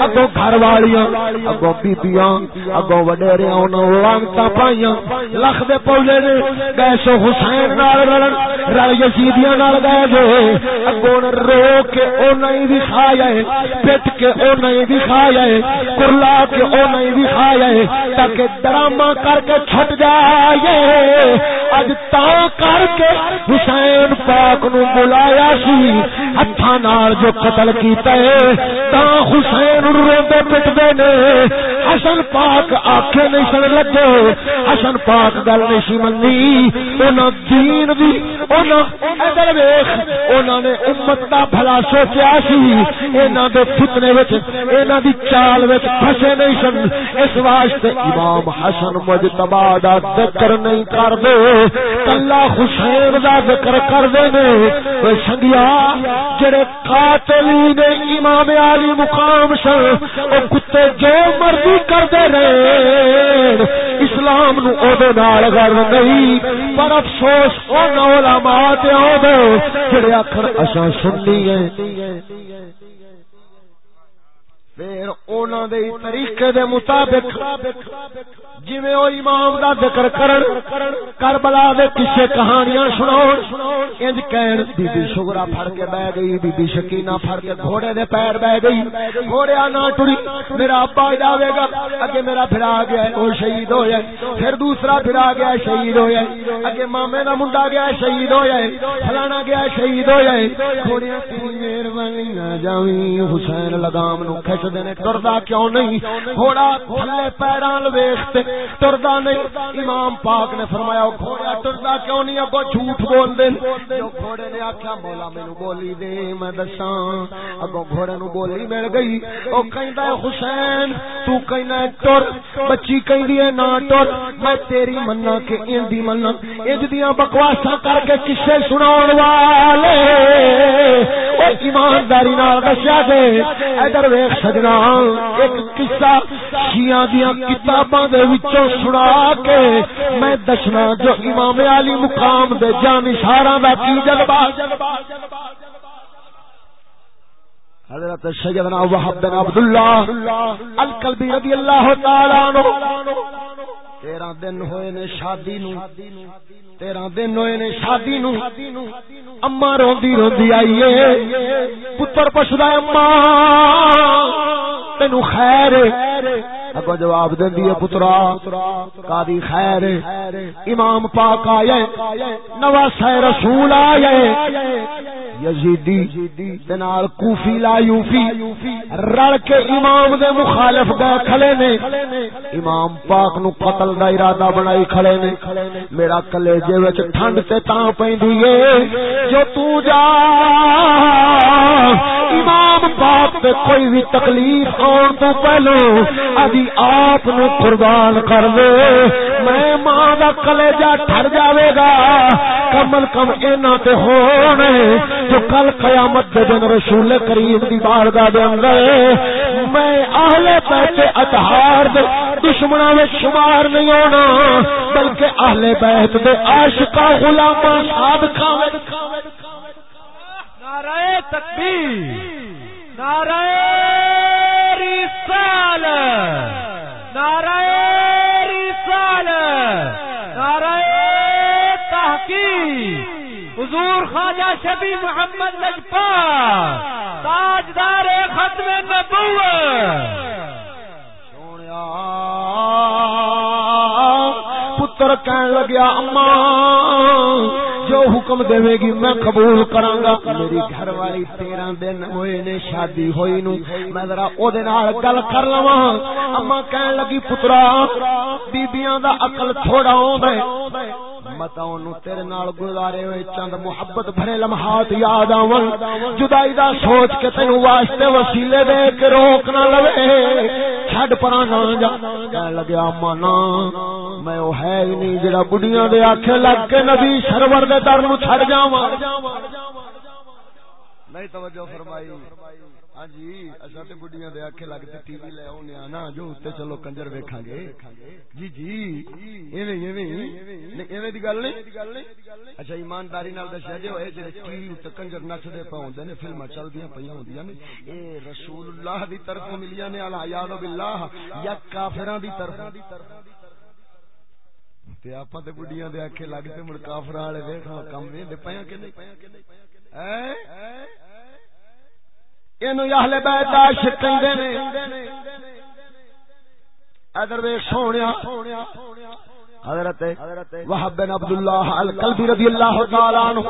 اگو گھر والیاں اگو بیبیاں اگو وڈیریا لانتا پائیاں، لکھ دے پولے نے گئے سو حسین نال رلن، رل یزیدیاں نال گئے۔ جو اگو رو کے او نہیں دکھایا ہے، پٹ کے او نہیں دکھایا ہے، کرلا کے او نہیں دکھایا ہے، تاکہ ڈرامہ کر کے چھٹ جائے۔ اج تا کر کے حسین پاک نو بلایا سی، ہتھاں نال جو قتل کیتا ہے تا حسین روندے پٹدے نے۔ حسن پاک آکھے نہیں سن لگے، حسن پاک گل نہیں سی مننی۔ انہاں دین دی، انہاں ادھر ویکھ، انہاں نے امت دا بھلا سوچیا سی۔ انہاں دے فتنے وچ، انہاں دی چال وچ پھسے نہیں سن۔ اس واسطے امام حسن مجتبی دا ذکر نہیں کر دے کلا حسین دا ذکر کر دے نے۔ او سنگیا جڑے قاتلین امام علی مقام سن او تے جو مرضی کر دے رہے اسلام نو نال غرض نہیں، پر افسوس او علماء تے جڑے اکھر اساں سنی ہے پھر انہوں دے طریقے دے مطابق جویں او امام دا ذکر کرن کربلا دے کسے کہانیاں سناون انج کہن بی بی شگرا پھڑ کے بیٹھ گئی بی بی شکینہ پھڑ کے گھوڑے دے پیر بیٹھ گئی گھوڑے نہ ٹری میرا ابا جاوے گا اگے میرا پھر آ گیا او شہید ہو جائے پھر دوسرا پھر آ گیا شہید ہو جائے اگے مامے دا منڈا گیا شہید ہو جائے فلانا گیا شہید ہو جائے گھوڑیاں تیری مہربانی نہ جاویں حسین لگام نو کھچ دینے ٹردا کیوں نہیں؟ گھوڑا تھلے پیراں ویکھتے ٹردا نہیں۔ امام پاک نے فرمایا گھوڑا ٹردا کیوں نہیں؟ ابو جھوٹ بول دے جو گھوڑے نے آکھیا، مولا مینوں بولی دے، میں دساں۔ اگو گھوڑے نو بولی مل گئی۔ او کہندا ہے، حسین، تو کہنا ہے ٹر بچی کہندی ہے، نہ ٹر میں تیری مننا کہ ان مننا انج دیاں بکواساں کر کے کسے سناون والے۔ او ایمانداری نال دسیا دے۔ ادھر ویکھ لگنا ایک قصہ شیعہ دیاں کتاباں دے وچوں سنا کے میں دسنا جو امام علی مقام دے جانشاراں دا کی جذبہ۔ حضرت سیدنا وحب بن عبداللہ القلبی رضی اللہ تعالی عنہ۔ تیرہ دن ہوئے نے شادی نو تیرہ دن ہوئے نے شادی نو اما روندی روندی آئیے پتر پچھدا اما تینو خیر اگو جواب دین دیئے پترا قاضی خیر امام پاک آئے نواس رسول آئے یزیدی دنال کوفی لا یوفی رل کے امام دے مخالف گئے کھلے نے امام پاک نو قتل دا ارادہ بنائی کھلے نے۔ میرا کلیجے وچ ٹھنڈ تے تاں پیندی اے۔ جو تو جا، امام پاک تے کوئی بھی تکلیف آن تو پہلو ابھی آپ نو قربان کر دے۔ میں ماں دا کلیجہ ٹھر جاوے گا۔ کمل کم اینا تے ہونے جو کل قیامت دے دن رسول کریم دی بارگاہ دے اندر میں اہل بیت اطہار دے دشمناں وچ شمار نہیں نہیں ہونا، بلکہ اہل بیت دے عاشقاں غلاماں صادقاں نعرہ تکبیر، نعرہ رسال نعرہ رسال نعرہ تحقیق۔ حضور خواجہ شبی محمد لجپا تاجدار ختم نبوت۔ سونے پتر کہن لگیا، اما، جو حکم دے گی میں قبول کراں گا۔ میری گھر والی 13 دن ہوئے نے، شادی ہوئی نو۔ میں ذرا او دے نال گل کر لواں۔ اما کہن لگی، پترا بیبییاں دا عقل تھوڑا ہوندا ہے۔ متا تیرے نال گزارے ہوئے چند محبت بھرے لمحات یاد آون۔ جدائی دا سوچ کے تینو واسطے وسیلے دے کے روک نہ لوے۔ چھڈ پرا نہ جا۔ کہن لگیا مانا میں او ہے ہی نہیں جڑا بڈیاں دے آکھے لگ کے نبی سرور دے در نو چھڈ جاواں۔ نہیں توجہ فرمائی۔ ہاں جی اصا تو بڑھیا دے آخے لگتے ٹی وی لے آنے نا، جو چلو کنجر ویکھا گے۔ جی جی ایویں دی گل نہیں؟ اچھا ایمانداری نال دسیا جی اے جڑے ٹی وی تے کنجر نچدے پے نے، فلماں چلدیاں پیاں ہوندیاں نے، اے رسول اللہ دی طرف ملیاں نے، الا یاد باللہ، یا کافراں دی طرف تے آپاں تے دے آکھے لگتے مڑ کافراں والے ویکھاں کم ویندے پیاں کہ نہیں؟ اے؟ اہل بیت عاشق کہندے نے۔ ادھر ویکھ سونیا، حضرت وہب بن عبداللہ القلبی رضی اللہ تعالی عنہ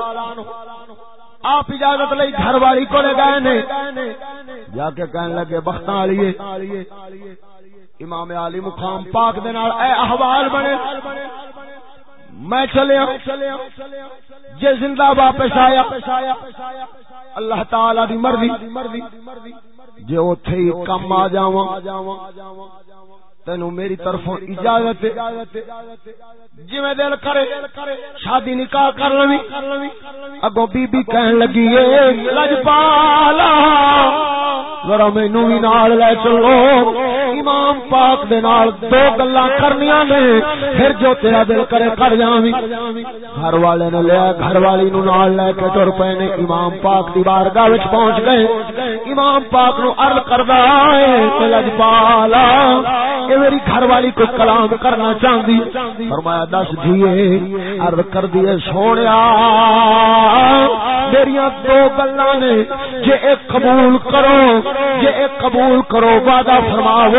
آپ اجازت لئی گھر والی کو لے گئے نے۔ جا کے کہنے لگے بختاں والیے امام علی مقام پاک دے نال اے احوال بنے۔ میں چلیا جی زندہ واپس آیا۔ اللہ تعالی دی مرضی. جے اوتھے ہی کم آ جاواں. تینو میری طرف اجازت جی میں دل کرے، شادی نکاح کر لوی. اگوں بی بی کہن لگی اے لجپالا. ذرا مینو بھی نال لے چلو۔ امام پاک دے نال دو گلاں کرنیاں نے۔ پھر جو تیرا دل کرے کر جاویں۔ گھر والے نے لیا، گھر والی نو نال لے کے ٹر پے نے امام پاک دی بارگاہ وچ پہنچ گئے۔ امام پاک نو عرض کردا اے لجپالا اے میری گھر والی کو کلام کرنا چاہندی۔ فرمایا، دس دیے عرض کر دیے، سونیا، میریاں دو گلاں نے، جے ایک قبول کرو جے ایک قبول کرو، وعدہ فرماو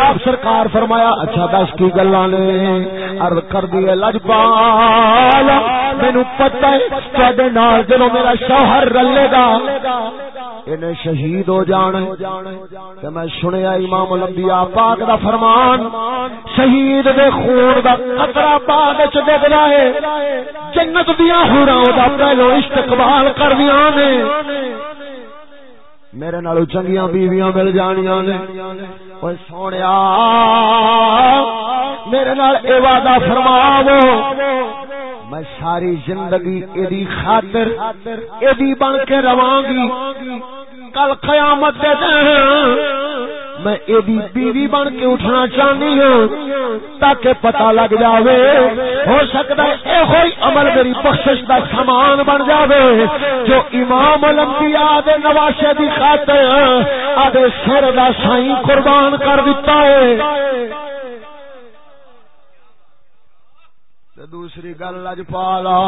آپ سرکار فرمایا اچھا دس کی گلاں نے عرض کر دیے لجپال مینوں پتہ ہے، تواڈے نال جدوں میرا شوہر رلے گا۔ انہیں شہید ہو جانا کہ میں سنیا امام الانبیاء پاک دا فرمان، شہید دے خون دا قطرہ بعد وچ ڈگدا ہے۔ جنت دیاں حوراں دا پہلو استقبال کردیاں نے۔ میرے نال چنگیاں بیویاں مل جانیاں نے۔ اوے سونیا، میرے نال اے وعدہ فرماو میں ساری زندگی ایدی خاطر، ایدی بن کے رواں گی۔ کل قیامت دے دن میں ایدی بیوی بن کے اٹھنا چاہنی ہوں تاکہ پتہ لگ جاوے، ہو سکتا ہے اے ہوئی عمل میری بخشش دا سامان بن جاوے، جو امام الانبیاء دے نواشے دی خاطر آدھے سر دا سائیں قربان کر دیتا ہے۔ دوسری گل لج پالا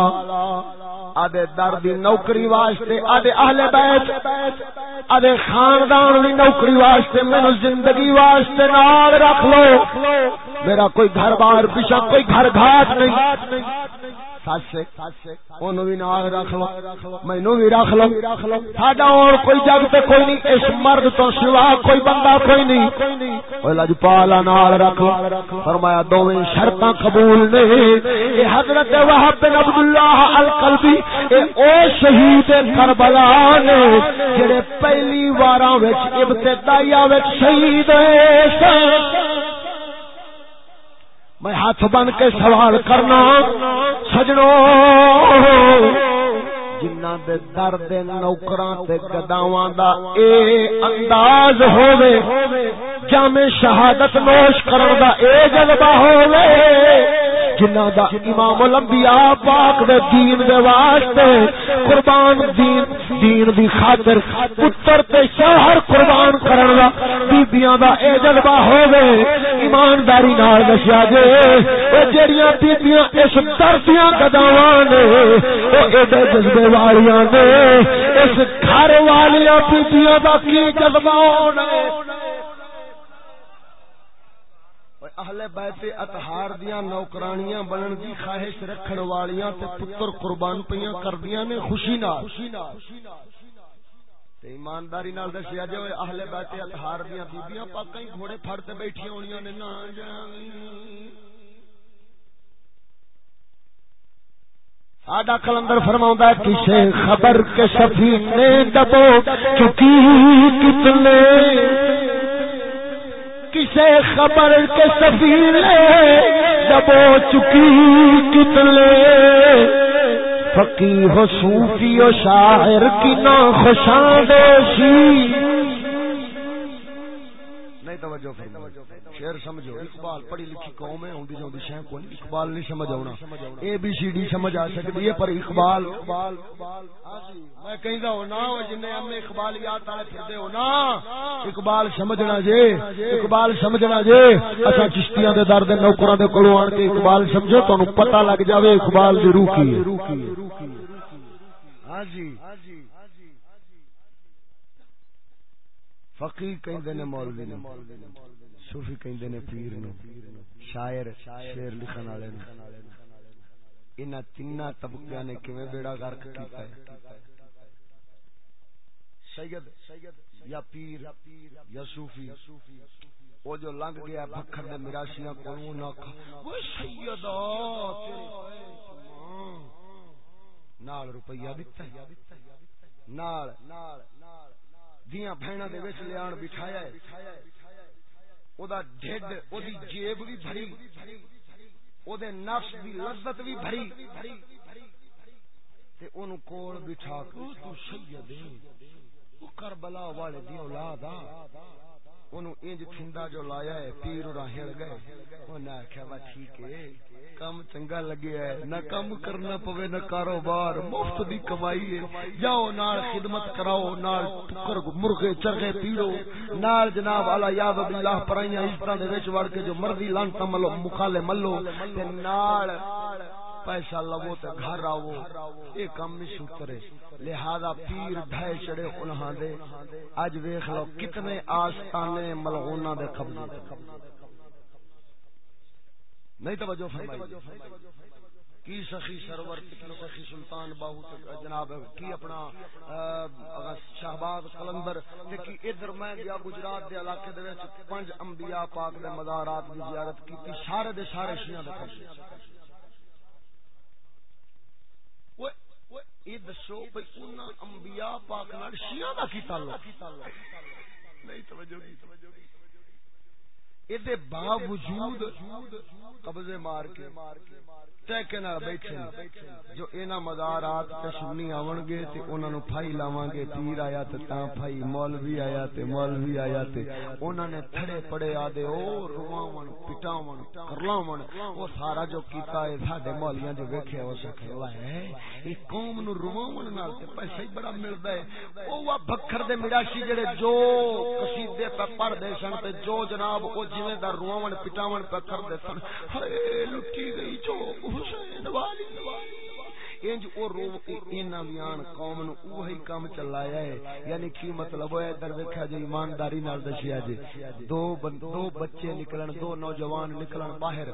آدھے دی نوکری واسطے، آدھے اہل بیت، آدھے خاندان دی نوکری واسطے مینو زندگی واسطے نال رکھ لو۔ میرا کوئی گھر بار پیچھا کوئی گھر گھاٹ نہیں۔ بھی بھی رکھ رکھ لو لو۔ ساڈا اور کوئی جگ تے کوئی نہیں، اس مرد تو سوا کوئی بندہ کوئی نہیں۔ لجپالا نال رکھ لو۔ فرمایا، دوویں شرطاں قبول نے۔ اے حضرت بن عبد اللہ القلبی، اے او شہید کربلا نے، جڑے پہلی واراں وچ ابتدائیہ وچ شہید ہوئے میں ہاتھ بن کے سوال کرنا سجڑوں جنہ دے در دے نوکراں تے گداواں دا اے انداز ہووے، جامع شہادت نوش کرن دا اے جذبہ ہووے۔ جنہ دا امام الانبیاء پاک دے دین دے واسطے قربان دین دین دی خاطر پتر تے شوہر قربان کرن دا بیبییاں دا اے جذبہ ہوے ایمانداری نال دسیا جے۔ او جڑیاں بیبییاں اس درسیاں قدماں نے، او ایڈے جذبے والیاں نے۔ اس گھر والیاں بیبییاں دا کی جذبہ ہونا اہل بیت اطہار دیاں نوکرانیاں بنن دی خواہش رکھن والیاں تے پتر قربان پیاں کردیاں نے خوشی نال۔ تے ایمانداری نال دسیا جے اہل بیت اطہار دیاں بیبییاں پاکاں گھوڑے پھڑ تے بیٹھیاں ہونیاں نے نہ ساڈا کلندر فرماؤں کسے خبر کے سفینے دبو، چکی کتنے کسے خبر کے سفیلے دبو چکی کتنے فقی ہو صوفی و شاعر کی نا خوشاں دوشی توجہ شیر سمجھو اقبال پڑھی لکھی قوم ہے ہوندی جوندی شے کوئی اقبال نہیں سمجھ آونا اے بی سی ڈی سمجھ آ سکدی ہے پر اقبال میں کہندا ہوں نا جن ہم اقبال یاد والے پھردے ہو نا۔ اقبال سمجھنا جے اقبال سمجھنا جے۔ اسا چشتیاں دے در دے نوکراں دے کولوں آن کے اقبال سمجھو تانوں پتہ لگ جاوے اقبال دی روح کی ہاں جی۔ فقی کہندے نے مولوی نے۔ صوفی کہندے نے پیر نے شاعر، شعر لکھن والے نے انہاں تیناں طبقیاں نے کیویں بیڑا غرق کیتا ہے؟ سید یا پیر یا صوفی، او جو لنگ گیا بکھر دے مراشیاں کولوں نہ وہ سیدا نال روپیہ دتا نال دیاں بہنا دے وچ لیان بٹھایا ہے۔ او دا ڈھڈ او دی جیب بھی بھری او دے نفس دی لذت بھی بھری تے اونوں کول بٹھا کے تو سید او کربلا والے دی اولاد آ اونوں انج تھندا جو لایا ہے، پیر اورا گئے۔ انہاں آکھیا وا ٹھیک ہے۔ کم چنگا لگیا ہے۔ نہ کم کرنا پوے، نہ کاروبار۔ مفت دی کمائی ہے۔ جاؤ، نال خدمت کراؤ، نال ٹکر مرغے چرغے پیڑو نال جناب اعلی یاد باللہ پرائیاں عزتاں دے وچ وڑ کے جو مرضی لانتا ملو مخالے ملو۔ تے نال پیسہ لو تے گھر آو اے کم نہیں سوترے۔ لہذا پیر ڈھائے چڑے انہاں دے۔ اج ویکھ لو کتنے آستانے ملعوناں دے قبضے۔ نہیں توجہ فرمائی۔ کی سخی سرور کی سخی سلطان باہو جناب، کی اپنا شہباز قلندر کی ادھر میں گیا گجرات دے علاقے دے وچ پنج انبیاء پاک دے مزارات دی زیارت کیتی، سارے دے سارے شیعہ دے قبضے۔ یہ دسو بھائی انہاں انبیاء پاک نال شیعہ دا کی تعلق نہیں توجہ نہیں توجہ یہ باوجود قبضے مار کے ٹیکے نال بیٹھے جو اینا مزارات تے سنی آون گے تے انہاں نو پھائی لاواں گے پیر آیا تے تاں پھائی، مولوی آیا تے مولوی آیا تے انہاں نے تھڑے پڑے آدے، او رواون پٹاون کرلاون او سارا جو کیتا ہے، ساڈے مولیاں جو ویکھیا، او سکھے وا ہے، اے قوم نو رواون نال تے پیسہ ہی بڑا ملدا ہے۔ او وا بکھر دے میراشی جڑے جو قصیدے پہ پڑھ دے سن تے جو جناب، او جویں دا رواون پٹاون پہ کر دے سن۔ ہائے، لٹی گئی جو حسین والی انج او رو اینا بیان قوم نو اوہی کام چلایا ہے۔ یعنی کی مطلب ہے؟ ادھر ویکھیا جی ایمانداری نال دسیا جی۔ دو دو بچے نکلن دو نوجوان نکلن باہر۔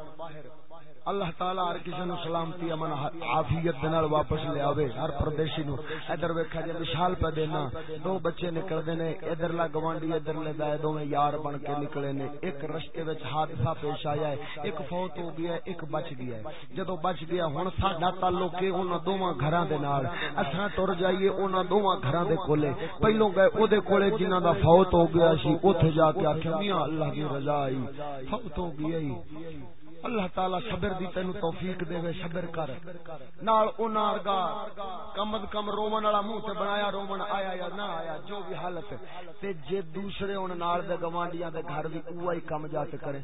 اللہ تعالی ہر کسی نو سلامتی امن عافیت دے نال واپس لے آوے۔ ہر پردیسی نو۔ ادھر ویکھا جے مثال پہ دینا۔ دو بچے نکل دے نے ادھر لا گوانڈی ادھر لے دے دوویں یار بن کے نکلے نے۔ ایک رشتے وچ حادثہ پیش آیا ہے ایک فوت ہو گیا ہے ایک بچ گیا ہے۔ جدوں بچ گیا ہن ساڈا تعلق ہے انہاں دوواں گھراں دے نال۔ اساں ٹر جائیے انہاں دوواں گھراں دے کولے۔ پہلوں گئے او دے کولے جنہاں دا فوت ہو گیا سی، اوتھے جا کے آکھیا، میاں اللہ دی رضا آئی۔ فوت ہو گیا ہی اللہ تعالی صبر دی تینو توفیق دے وے صبر کر۔ نال انہاں ارگا کم از کم رومن والا منہ تے بنایا، رومن آیا یا نہ آیا، جو بھی حالت۔ تے جے دوسرے ان نال دے گوانڈیاں دے گھر وی، اوہی کم جا کے کرے۔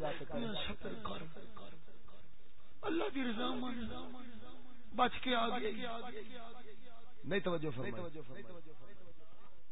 صبر کر۔ اللہ دی رضا بچ کے آ گئی نہیں توجہ فرمائی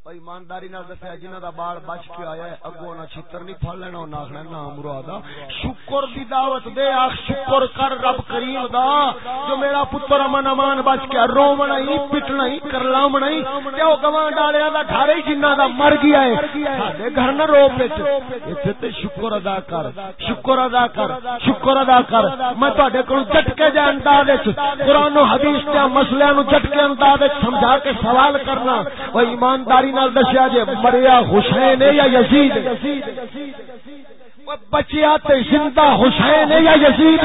ایمانداری نال دسیا جنہ دا بال بچ کے آیا ہے، اگوں نہ چھتر نہیں پھڑ لینا نہ آخنا نہ مرادا شکر دی دعوت دے، آخ، شکر کر رب کریم دا۔ جو میرا پتر امن امان بچ کے رومنا ہی، پٹنا ہی، کرلامنا ہی۔ تے او گواں ڈالیا دا گھر ہی جنہ دا مر گیا ہے؟ ساڈے گھر نہ رو پچ ایتھے تے شکر ادا کر، شکر ادا کر، شکر ادا کر۔ میں تواڈے کول جھٹکے جے انداز وچ قران و حدیث دے مسئلے نو جھٹکے انداز وچ سمجھا کے سوال کرنا۔ او ایمانداری نال دسیا جے مریا حسین یا یزید بچیا تے زندہ حسین یا یزید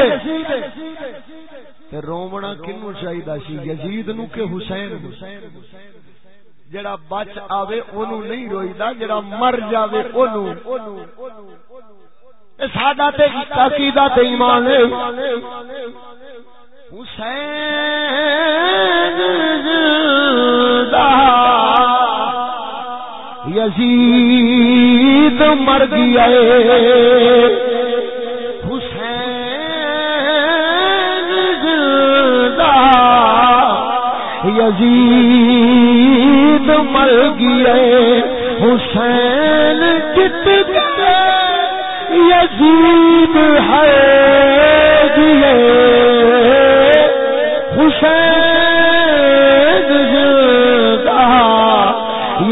رومنا کنو چاہیے سی؟ یزید نو کہ حسین جڑا بچ آوے اونوں نہیں روئیدا، جڑا مر جاوے اونوں۔ ساڈا تے عقیدہ تے ایمان ہے۔ حسین زندہ یزید مر گیا حسین زندہ یزید مر گیا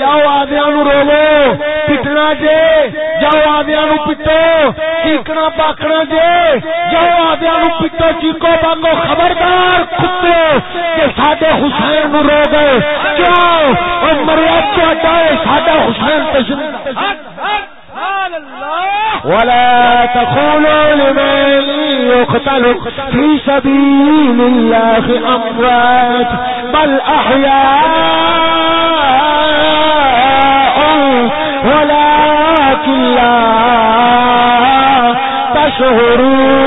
جاؤ آدیاں نو روو پٹنا جے، جاؤ آدیاں نو پٹو، چیکنا پاکنا جے، جاؤ آدیاں نو پٹو، چیکو باکو خبردار کتے کہ ساڈے حسین نو رو گئے۔ کیوں او مریا چاٹا ہے، ساڈا حسین تشریف ولا تقولوا لمن يقتل في سبيل الله أموات بل أحياء ولكن لا تشهرون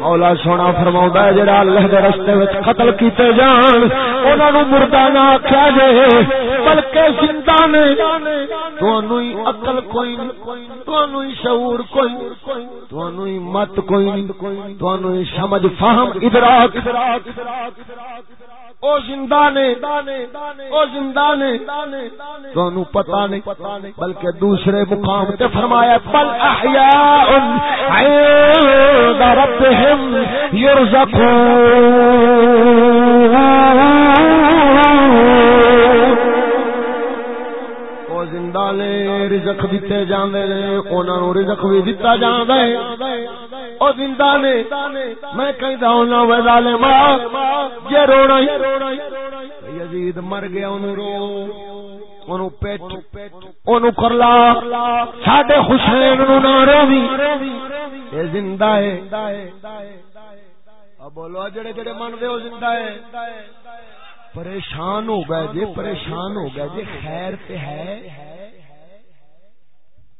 مولا سونا فرما ہے جڑا اللہ کے رستے وچ قتل کیتے جان انہوں مردہ نہ آخیا جائے بلکہ زندہ نے تانوں ہی عقل کوئی نہیں ہی شعور کوئی ہی مت کوئی نہیں ہی سمجھ، فہم، ادراک۔ او زندہ نے، او زندہ نے پتہ نہیں، بلکہ دوسرے مقام تے فرمایا، بل احیاء عند ربهم یرزقون۔ زندہ نے رزق دیتے جاندے نے، انہاں نو رزق بھی دتا جاندا ہے او زندہ نے، میں کہندا ہوں وے ظالما جے رونا ہی یزید مر گیا اونوں رو۔ اونوں پیٹ اونوں کرلا۔ ساڈے حسین نو نہ رووی۔ اے زندہ ہے۔ اب بولو جڑے جڑے من دے، او زندہ ہے۔ پریشان ہو گئے جی پریشان ہو گئے جی خیر تے ہے۔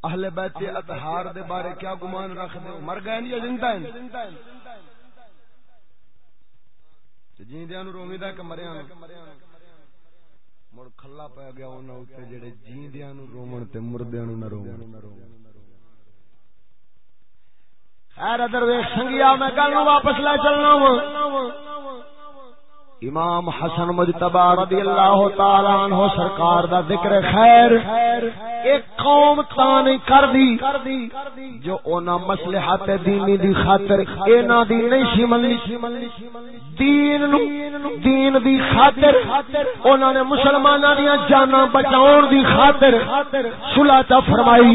اہل بیت اطہار دے بارے کیا گمان رکھ دے؟ مر گئے نہیں زندہ ہیں؟ جیندیاں نو رومیدا کہ مریاں مڑ کھلا پے گیا انہاں اوتے جڑے جیندیاں نو رومن تے مردیاں نو نہ رومن۔ خیر ادر ویکھ سنگیا، میں گل نو واپس لے چلنا ہوں امام حسن مجتبا رضی اللہ تعالی عنہ سرکار دا ذکر خیر ایک قوم تا نہیں کر دی جو اونا مصلحت دینی دی خاطر اینا دی نہیں سی منلی دین نو دین دی خاطر اونا نے مسلمانہ دیا جانا بچاؤن دی خاطر صلح تا فرمائی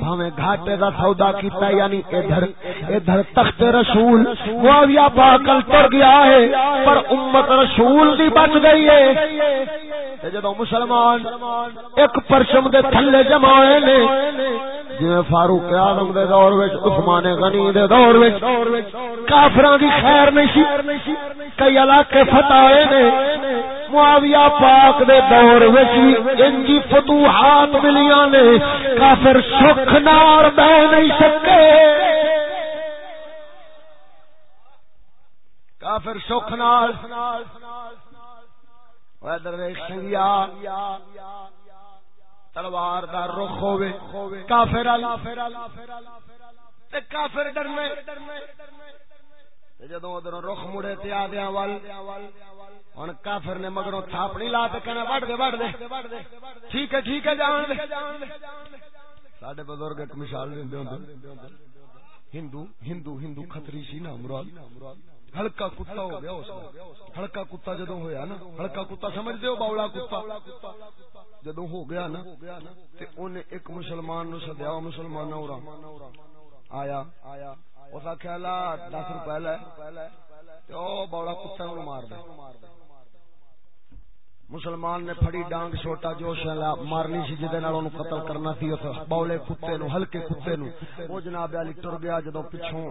بھامیں گھاٹے دا سودا کیتا یعنی ادھر ادھر تخت رسول معاویہ پاکل تر گیا ہے، پر امت رسول دی بچ گئی ہے۔ جدو مسلمان ایک پرچم دے تھلے جمع نے جی فاروق آدم دے دور وچ، عثمان غنی دے دور وچ، کافراں دی خیر نہیں سی۔ کئی علاقے فتح ہوئے نے، معاویہ پاک دے دور وچ انجی فتوحات ملیاں نے، کافر سکھ نال بہ نہیں سکے۔ کافر سکھ نال۔ ادھر سنگیا، تلوار دا رخ ہوے کافر تے کافر ڈرنے۔ جدو ادھر رخ مڑے تے آدیا ول ہن کافر نے مگروں تھاپڑی لا تے کہنا، وڈ دے وڈ دے۔ ٹھیک ہے ٹھیک ہے، جان دے۔ ساڈے بزرگ ایک مثال دیندے ہوندے ہندو ہندو ہندو کھتری سی نا، مراد۔ ہلکا کتا ہو گیا اس ہلکا کتا جدو ہویا نا، ہلکا کتا سمجھ دے باولا کتا۔ جدو ہو گیا نا، تے اونے ایک مسلمان نو سدیا مسلمان اورا آیا۔ اس آخیا لا، دس روپے لے۔ او باولا کتا نو مار دے۔ مسلمان نے پھڑی ڈانگ چھوٹا جوش شلا مارنی سی جدے نال اونوں قتل کرنا سی، اس بولے کتے نو ہلکے کتے نو او جناب علی ٹر گیا جدوں پچھوں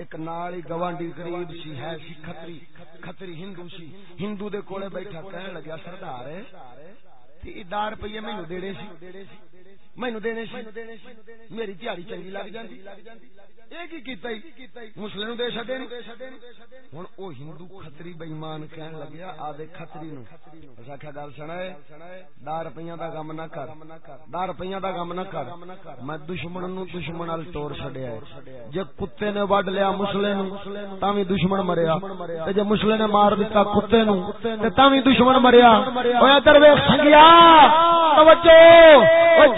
ایک نال ہی گوانڈی قریب سی، ہے سی کھتری کھتری ہندو سی۔ ہندو دے کولے بیٹھا کہن لگا سردار تی 10 روپے مینوں دیڑے سی۔ مینوں دینے سی میری دیہڑی چنگی لگ جاندی۔ مسلے نو دے چڈے ہوں او ہندو کتری بئیمان کہن لگیا آدھے کتری نو۔ آخیا گل سنا دہ روپیہ دا کم نہ کر۔ دہ روپیہ دا کم نہ کر۔ میں دشمن نو دشمن ال ٹور چڈیا جے کتے نے وڈ لیا مسلے نو تا بھی دشمن مریا۔ جے مسلے نے مار دیتا کتے نو بھی دشمن مریا۔ اوے ادھر ویکھ سنگیا توجہ!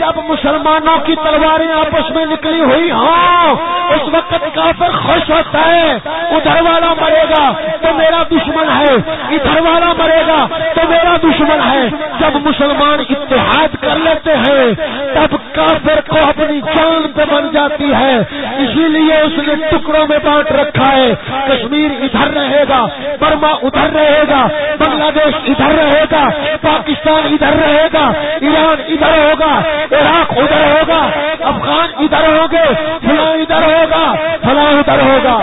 جب مسلمانوں کی تلواریں آپس میں نکلی ہوئی ہاں اس وقت کافر خوش ہوتا ہے، ادھر والا مرے گا تو میرا دشمن ہے، ادھر والا مرے گا تو میرا دشمن ہے۔ جب مسلمان اتحاد کر لیتے ہیں، تب کافر کو اپنی جان پہ بن جاتی ہے۔ اسی لیے اس نے ٹکڑوں میں بانٹ رکھا ہے۔ کشمیر ادھر رہے گا، برما ادھر رہے گا، بنگلہ دیش ادھر رہے گا، پاکستان ادھر رہے گا، ایران ادھر ہوگا۔ عراق ادھر ہوگا افغان ادھر ہوگے فلاں ادھر ہوگا فلاں ادھر ہوگا۔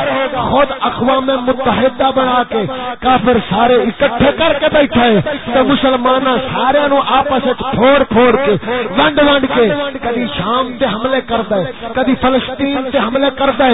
خود اقوام متحدہ بنا کے کافر سارے اکٹھے کر کے بیٹھے تو مسلمان سارے نو آپس پھوڑ پھوڑ کے، ونڈ ونڈ کے کدی شام دے حملے کر دے کدی فلسطین دے حملے کر دے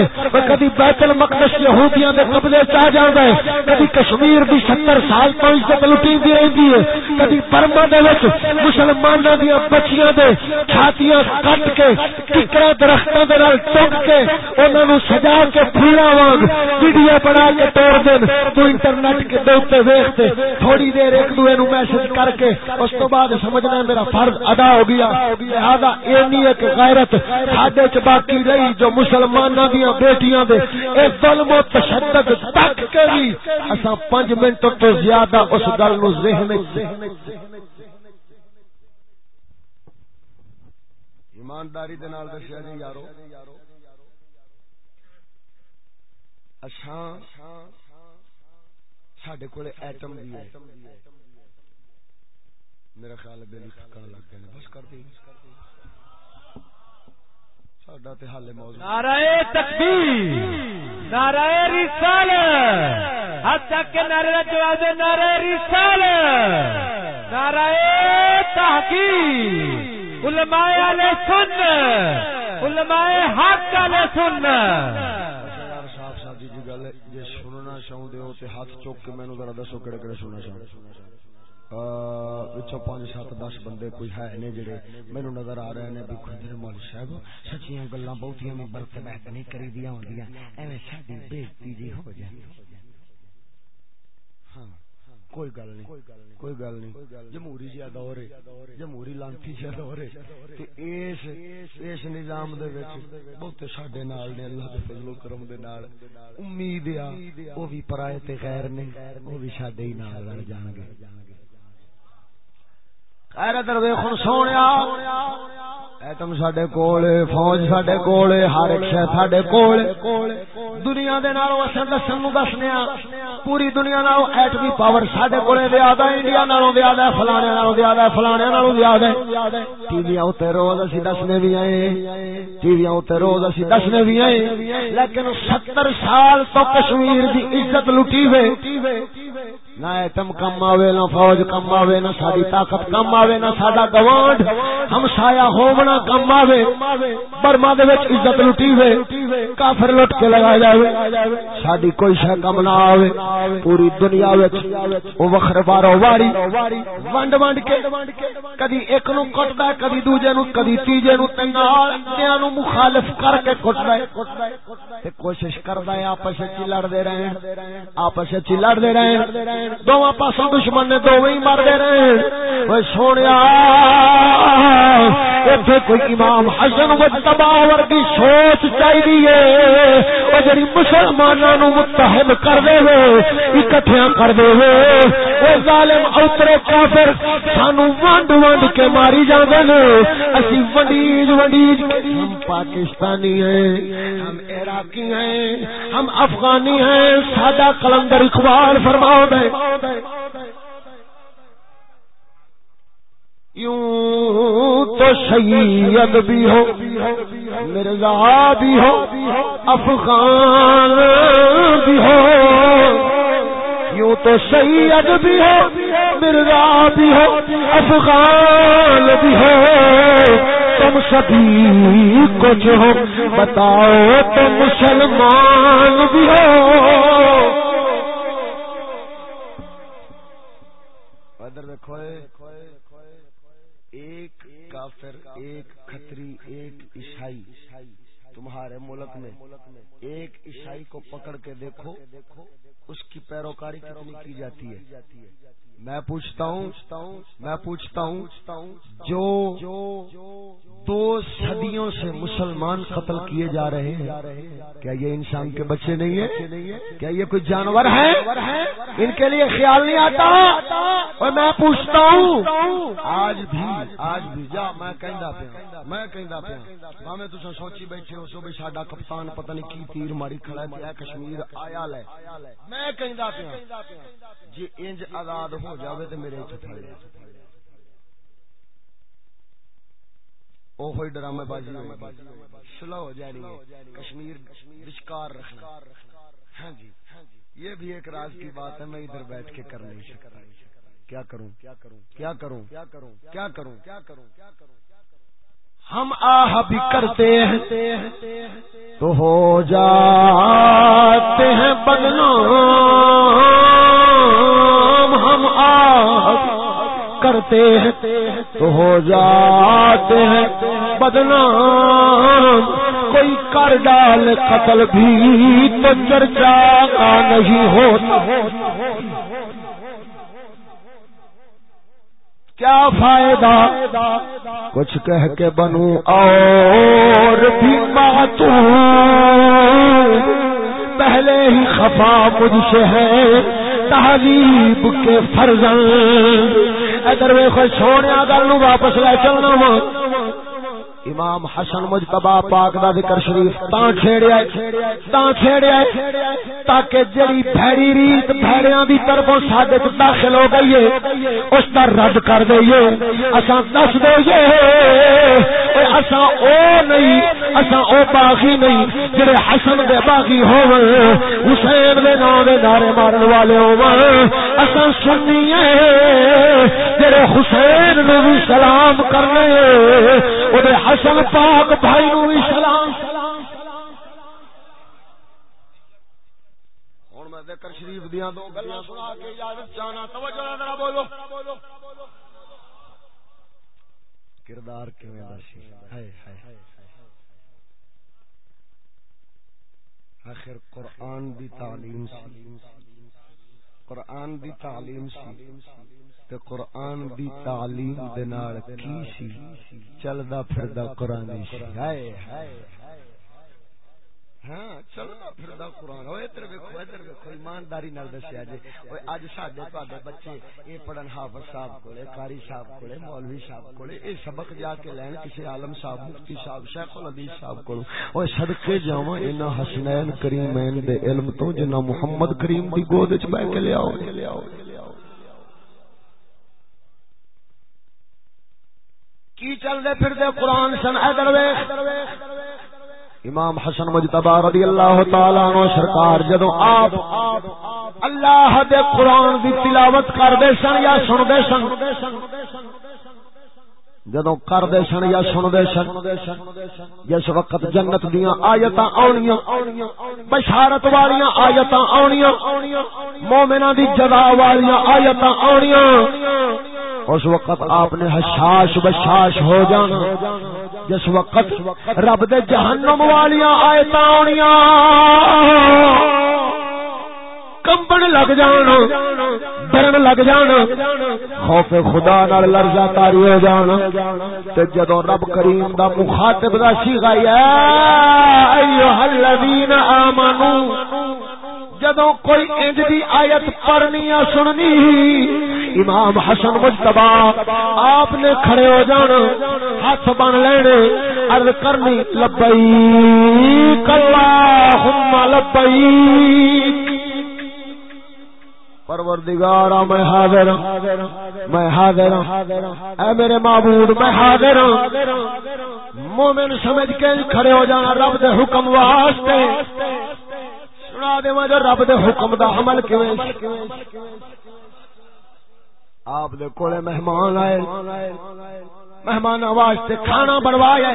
کدی بیت المقدس یہودیاں دے قبضے چاہ جاندا ہے۔ کدی کشمیر دی 70 سال تو عزت لٹی دی رہندی ہے۔ کدی برما دے وچ مسلماناں دی بچیاں دے چھاتیاں کٹ کے ککڑا درختاں دے نال ٹنگ کے، انہاں نو سجا کے پھولا وانگ ویڈیو بنا کے توڑ دین تو انٹرنیٹ کے دوتے ویکھتے تھوڑی دیر ایک دوے نو میسج کر کے اس تو بعد سمجھنا میرا فرض ادا ہو گیا لہذا اے نہیں ایک غیرت ساڈے چ باقی رہی جو مسلماناں دیاں بیٹیاں دے اے ظلم و تشدد تک کے بھی اساں 5 منٹ تو زیادہ اس گل نو ذہن وچ ایمانداری دے نال دسیا جی یارو اچھا، سڈے کو ایٹم بھی ہے۔ میرا خیال ہے لگ گئے بس کر دی۔ ساڈا تے حال موضوع۔ نعرہ تکبیر، نعرہ حد تک کہ جواب نعرہ نعرہ تحقیق۔ علماء علیہ سن علماء حق علیہ سن چاہتے ہو تو ہاتھ چوک کے مینو ذرا دسو کہڑے کہڑے سننا چاہو پانچ سات دس بندے کوئی ہے نے جڑے مینو نظر آ رہے ہیں بھی خود مول صاحب، سچیاں گلا بہت میں برت بہت نہیں کری دیا ہوں ایویں ساری بےزتی جی ہو جائے ہاں۔ کوئی گل نہیں، کوئی گل نہیں۔ جمہوری جہا دور ہے، جمہوری لانتی جہا دور ہے۔ اس اس نظام دے وچ بہت ساڈے نال نے اللہ دے فضل و کرم دے نال امید آ او وی پرائے تے غیر نے او وی ساڈے ہی نال لڑ جان گے۔ خیر ادھر ویکھن سونیا۔ ایٹم ساڈے کول فوج ساڈے کول ہر ایک شے ساڈے کول دنیا دے نال اساں دسن نو دسنے پوری دنیا نالوں ایٹمی پاور ساڈے کولے زیادہ انڈیا نالوں زیادہ فلانے نالوں زیادہ فلانے نالوں زیادہ ٹی وی اوتے روز اسی دسنے بھی آئے۔ ٹی وی اوتے روز اسی دسنے بھی آئے۔ لیکن 70 سال تو کشمیر دی عزت لٹی وے۔ نہ ایٹم کم آوے، نہ فوج کم آوے، نہ ساری طاقت کم آوے، نہ ساڈا گوانڈ ہم سایہ ہومنا کم آوے۔ برما دے وچ عزت لٹی وے کافر لٹ کے لگا جاوے۔ ساڈی کوئی شے کم نہ آوے، پوری دنیا وچ او وکھرے بارو واری، ونڈ ونڈ کے۔ کدی ایک نو کٹدا کدی دوجے نو، کدی تیجے نو تے نال دیاں نو مخالف کر کے کٹدا تے کوشش کردا ہے، آپس وچ لڑدے رہن، آپس وچ لڑدے رہن۔ دونوں پاسوں دشمن نے دونوں ہی مرتے رہے سونے اتنے کوئی امام حسن مجتبا ورگی سوچ چاہیے وہ جی مسلمانوں متحد کر دے اکٹھیا کر دے وہ ظالم اوترے کافر سانو ونڈ ونڈ کے ماری جاندے نے اسی ونڈیج ونڈیج ہم پاکستانی ہیں ہم عراقی ہیں ہم افغانی ہیں سادہ کلندر اقبال فرماؤ دے یوں تو سید بھی ہو مرزا بھی ہو، افغان بھی ہو۔ یوں تو سید بھی ہو مرزا بھی ہو، افغان بھی ہو۔ تم سبھی کچھ ہو، بتاؤ تو مسلمان بھی ہو۔ ایک کافر، ایک کھتری، ایک عیسائی تمہارے ملک میں، ایک عیسائی کو پکڑ کے دیکھو، اس کی پیروکاری کتنی کی جاتی ہے؟ میں پوچھتا ہوں، میں پوچھتا ہوں، جو دو صدیوں سے مسلمان قتل کیے جا رہے ہیں، کیا یہ انسان کے بچے نہیں ہیں؟ کیا یہ کوئی جانور ہے ان کے لیے خیال نہیں آتا؟ اور میں پوچھتا ہوں، آج بھی آج بھی، جا، میں کہندا پیا، میں کہندا پیا میں تساں سوچی بیٹھے ہو سو ساڈا کپتان پتہ نہیں کی تیر ماری کھڑا ہے کشمیر آیا لے؟ میں کہندا پیا جی انج آزاد ہو جاوے تے میرے وچ پھڑ او ہوئی ڈرامے بازی سلو ہو جانی ہے۔ کشمیر وچکار رکھنا۔ ہاں جی۔ یہ بھی ایک راز کی بات ہے، میں ادھر بیٹھ کے کر نہیں سکتا۔ کیا کروں؟ کیا کروں؟ کیا کروں؟ کیا کروں کیا کروں کیا کروں کیا کروں ہم آہ بھی کرتے ہیں۔ تو ہو جاتے ہیں بدنام ہم آہ کرتے ہیں تو ہو جاتے ہیں بدنام، کوئی کر ڈال، قتل بھی تو چرچا کا نہیں ہوتا۔ کیا فائدہ؟ کچھ کہہ کے بنوں اور بھی باتوں پہلے ہی خفا مجھ سے ہے تہذیب کے فرزن ادھر ویخو سونے گل واپس لے چلنا وا۔ امام حسن مجتبا پاک دا ذکر شریف تاں چھیڑیا ہے تاں چھیڑیا ہے تاکہ جڑی بھڑی ریت بھڑیاں دی طرفوں ساڈے تے داخل ہو گئی ہے، اس دا رد کر دئیے۔ اساں دس دئیے اساں او نہیں، اساں او باغی نہیں، جڑے حسن دے باغی ہون حسین دے نام دے نعرے مارن والے ہون اساں سنی ہیں جڑے حسین نو بھی سلام کرنے او حسن پاک بھائی نو بھی سلام۔ ہوں میں ذکر شریف دیا دو گلا سنا کے اجازت چاہنا، توجہ ذرا بولو۔ کردار کیویں دا سی؟ ہائے ہائے۔ آخر قرآن دی تعلیم سی۔ قرآن دی تعلیم سی۔ تے قرآن دی تعلیم دے نال کی سی؟ چلدا پھردا قرآن سی۔ ہائے ہاں چلنا پھردا قرآن۔ ہوئے ادھر ویکھو ادھر ویکھو۔ ایمانداری نال دسیا جی اوے اج ساڈے تواڈے بچے اے پڑھن حافظ صاحب کولے، قاری صاحب کولے، مولوی صاحب کولے اے سبق جا کے لین کسی عالم صاحب، مفتی صاحب، شیخ الحدیث صاحب کول اوے صدقے جاواں انہاں حسنین کریمین دے علم تو جنہ محمد کریم دی گود وچ بیٹھ کے لے آؤ۔ کی چل دے پھر دے قرآن سن درویش امام حسن مجتبہ رضی اللہ تعالی عنہ سرکار جدوں آپ اللہ دے قرآن دی تلاوت کردے سن یا سن سندے سن؟ جدوں کردے سن یا سندے سن، جس وقت جنت دیاں آیتاں آونیاں بشارت والیاں آیتاں آونیاں مومناں دی جزا والیاں آیتاں آونیاں اس وقت آپ نے حشاش بشاش ہو جانا، جس وقت رب دے جہنم والیاں آیت آنیاں، کمبن لگ جان ڈرن لگ جان خوف خدا نال لرزہ تاری ہو جان تے جدوں رب کریم دا مخاطب دا سیغا یا ایھا الذین آمنو، جدوں کوئی انج دی آیت پڑھنی یا سننی، امام حسن مجتبا آپ نے کھڑے ہو جانا، ہاتھ بن لینے، عرض کرنی لبئی کلہم لبئی پروردگارا میں حاضر میں حاضر اے میرے معبود، میں حاضر مومن سمجھ کے کھڑے ہو جانا رب دے حکم واسطے۔ سنا دے جو رب دے حکم دا عمل کیویں آپ دے کولے مہمان آئے۔ مہمان واسطے کھانا بنوایا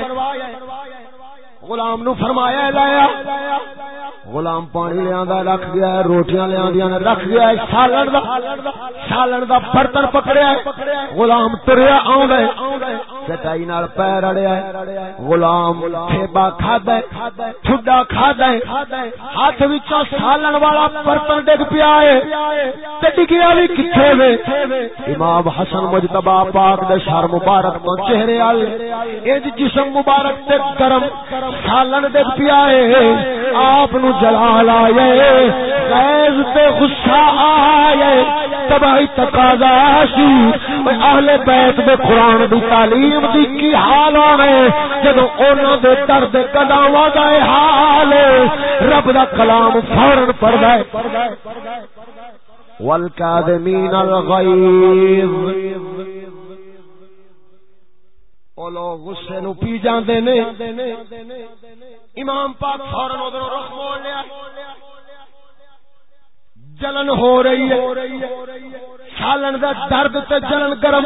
غلام نو فرمایا لایا۔ غلام پانی لیا رکھ گیا روٹیاں لیا رکھ گیا سالن دا سالن دا برتن پکڑیا غلام تریا آؤں چٹائی نال پیر اڑیا غلام ٹھیبا کھادا ہے ٹھڈا کھادا ہے۔ ہاتھ وچوں سالن والا برتن ڈگ پیا ہے۔ تے ڈگیا وی کتھے وے؟ امام حسن مجتبی پاک دے شر مبارک تو چہرے وال اج جسم مبارک تے گرم۔ سالن ڈگ پیا آپ نو جلال آئے، غیظ تے غصہ آئے، تباہی تقاضا سی۔ اہل بیت دے قرآن دی تعلیم دی کی حال ہونے جدو انہوں دے درد قداواں دا حال، رب دا کلام فورن پڑ گئے والکاظمین الغیظ۔ او لوگ غصے نو پی جاندے نے۔ امام پاک فورن ادھر رخ موڑ لیا۔ جلن ہو رہی ہے۔ سالن دا درد تے جلن گرم۔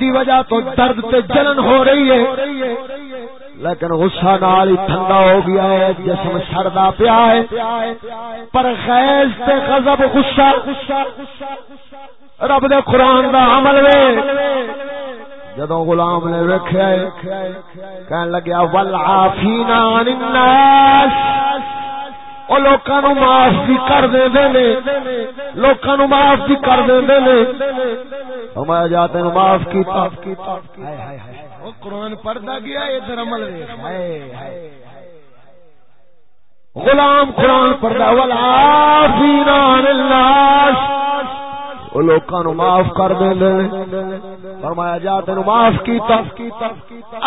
دی وجہ تو درد تے جلن ہو رہی ہے۔ لیکن غصہ نال ہی ٹھنڈا ہو گیا ہے، جسم سردا پیا ہے۔ پر خیز تے غضب غصہ۔ رب دے قرآن دا عمل وے۔ جدو غلام نے ویکھیا کہن لگیا والعافین عن الناس۔ وہ لوکاں نو معاف بھی کر دے دے نے لوکاں نو معاف بھی کر دے دے نے۔ فرمایا نو معاف کیتا۔ ہائے ہائے ہائے او قرآن پڑھدا گیا ادھر عمل ویکھ۔ ہائے ہائے۔ غلام قرآن پڑھدا والعافین عن الناس۔ وہ لوکاں نو معاف کر دے دے فرمایا، جا تین معاف کیتا۔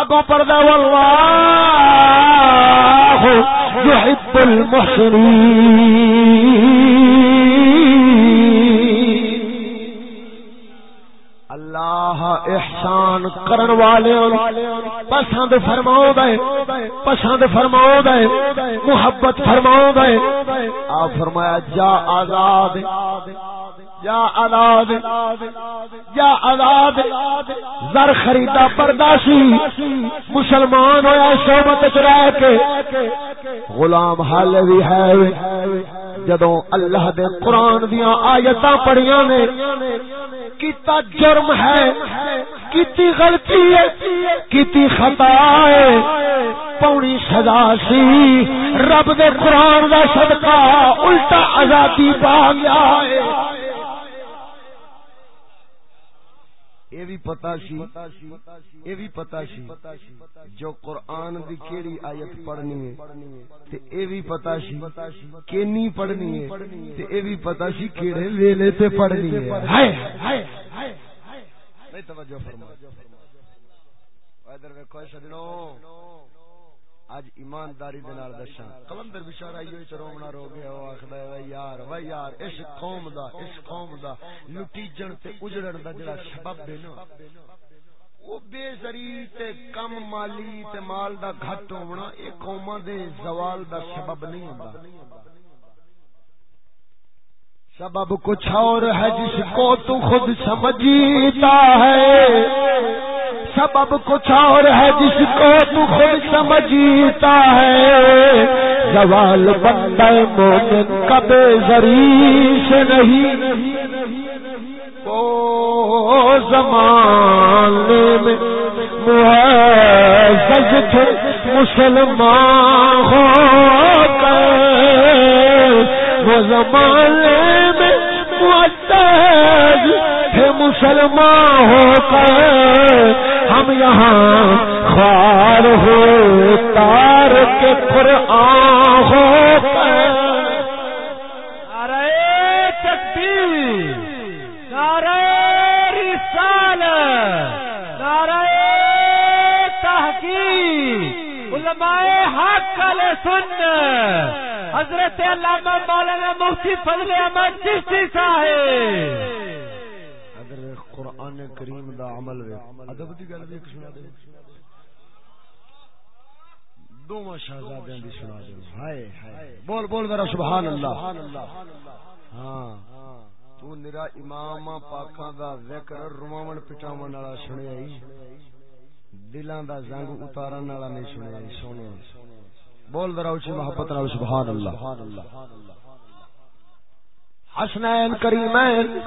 اگوں پڑھدا واللہ يحب المحسنين اللہ احسان کرن والے پسند فرماؤ دے پسند فرماؤ دے محبت فرماؤ دے آپ فرمایا، جا آزاد۔ یا آزاد یا آزاد، زر خریدا پرداسی مسلمان ہویا صحبت رہ کے۔ غلام حال بھی ہے، جدوں اللہ دے قرآن دیاں آیتاں پڑھیاں نے، کیتا جرم ہے، کیتی غلطی ہے، کیتی خطا ہے، پونی سزا سی۔ رب دے قرآن دا صدقہ الٹا آزادی پا گیا ہے۔ بھی پتا سی یہ بھی پتا سی جو قرآن دی کیڑی آیت پڑھنی ہے، تے اے بھی پتا سی کینی پڑھنی ہے، تے اے بھی پتا سی کیڑے ویلے تے پڑھنی ہے۔ ہائے ہائے ہائے توجہ فرما ادھر ویکھو سجنوں اج ایمانداری دے نال دساں کلندر بیچارہ ایو چرومنا رو گیا او آکھدا اے یار، وے یار اس قوم دا اس قوم دا۔ لٹیجن تے اجڑن دا جڑا سبب ہے نا۔ او بے زری تے کم مالی تے مال دا گھٹ ہونا، اے قوماں دے زوال دا سبب نہیں ہوندا۔ سبب کچھ اور ہے جس کو تو خود سمجھتا ہے۔ سبب کچھ اور ہے جس کو تو خود سمجھتا ہے۔ زوال بندہ مومن کبے ذریع سے نہیں۔ او زمانے میں معزز تھے مسلمان ہو۔ وہ زمانے میں معزز تھے مسلمان ہو کر ہم یہاں خوار ہو، تار کے قرآن ہو نعرہ تکبیر، نعرہ رسال نعرہ تحقیق، علماء حق علیہ سن حضرت علامہ مولانا مفتی فضل احمد چشتی صاحب۔ اگر قرآن کریم دا عمل وے۔ ادب دی گل بھی سنا دے۔ دوواں شہزادیاں دی سنا دے۔ ہائے ہائے۔ بول بول ذرا، سبحان اللہ۔ ہاں۔ تو نرا امام پاکاں دا ذکر، رواون پٹاون والا سنیا ہی۔ دلاں دا زنگ اتارن والا نہیں سنیا ہی، سونے بول ذرا اونچی محبت نال سبحان اللہ۔ حسنین کریمین۔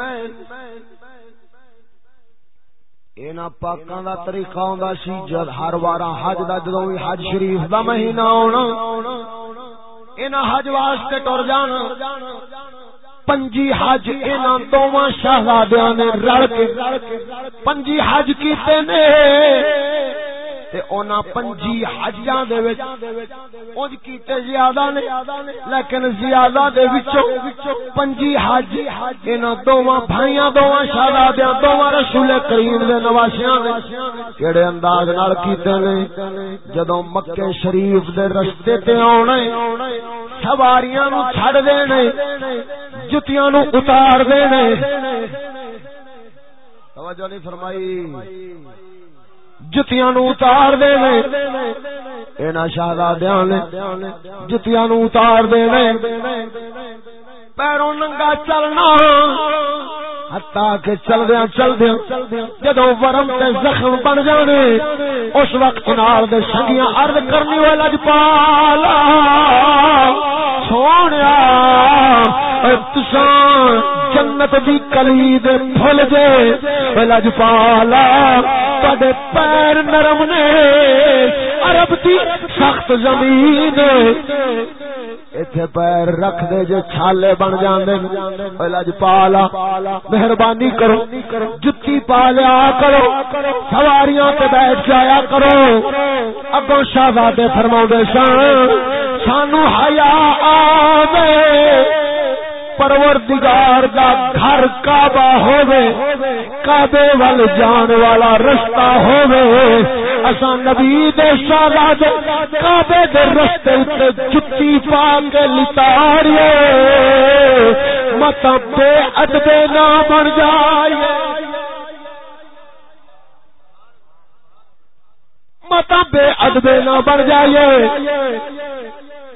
اینا پاکاں دا طریقہ ہوندا سی جد ہر وارا حج دا جدوں وی حج شریف دا مہینہ ہونا اینا حج واسطے ٹر جانا۔ پنجی حج اینا دوواں شہزادیاں نے رل کے پنجی حج کیتے نے۔ تے اونا پنجی حجاں دے وچ اونج کیتے زیادہ نے لیکن زیادہ دے وچوں پنجی حج انہاں دوواں بھائیاں دوواں شہزادیاں دوواں رسول کریم دے نواسیاں نے کیڑے انداز نال کیتے نے جدوں مکے شریف دے رستے تے اونے سواریاں نو چھڑ دینے جتیاں نو اتار دینے۔ توجہ نہیں فرمائی۔ جتیاں نو اتار دے اینا شہزادیاں نے جتیاں نو اتار دے پیروں ننگا چلنا ہتا کہ چل دیا چل دیا جدو ورم تے زخم بن جانے اس وقت نال دے سنگیاں عرض کرنی والا جپالا سونے تسان جنت دی کلی دے پھل جے لجپالا تے پیر نرم نے عرب دی سخت زمین ایتھے پیر رکھ دے جو چھالے بن جاندے۔ لج پالا۔ مہربانی کرو۔ جتی پا لیا کرو۔ سواریاں تے بیٹھ جایا کرو۔ اگوں شہزادے فرما سن، سانو حیا آوے۔ پروردگار دا گھر کعبہ ہووے، کعبے ول جان والا رستہ ہووے۔ اساں نبی دے شہزاد کعبے دے رستے تے جُتی پا کے لتاریے۔ مت بے ادب نہ بن جائے۔ مت بے ادب نہ بن جائے۔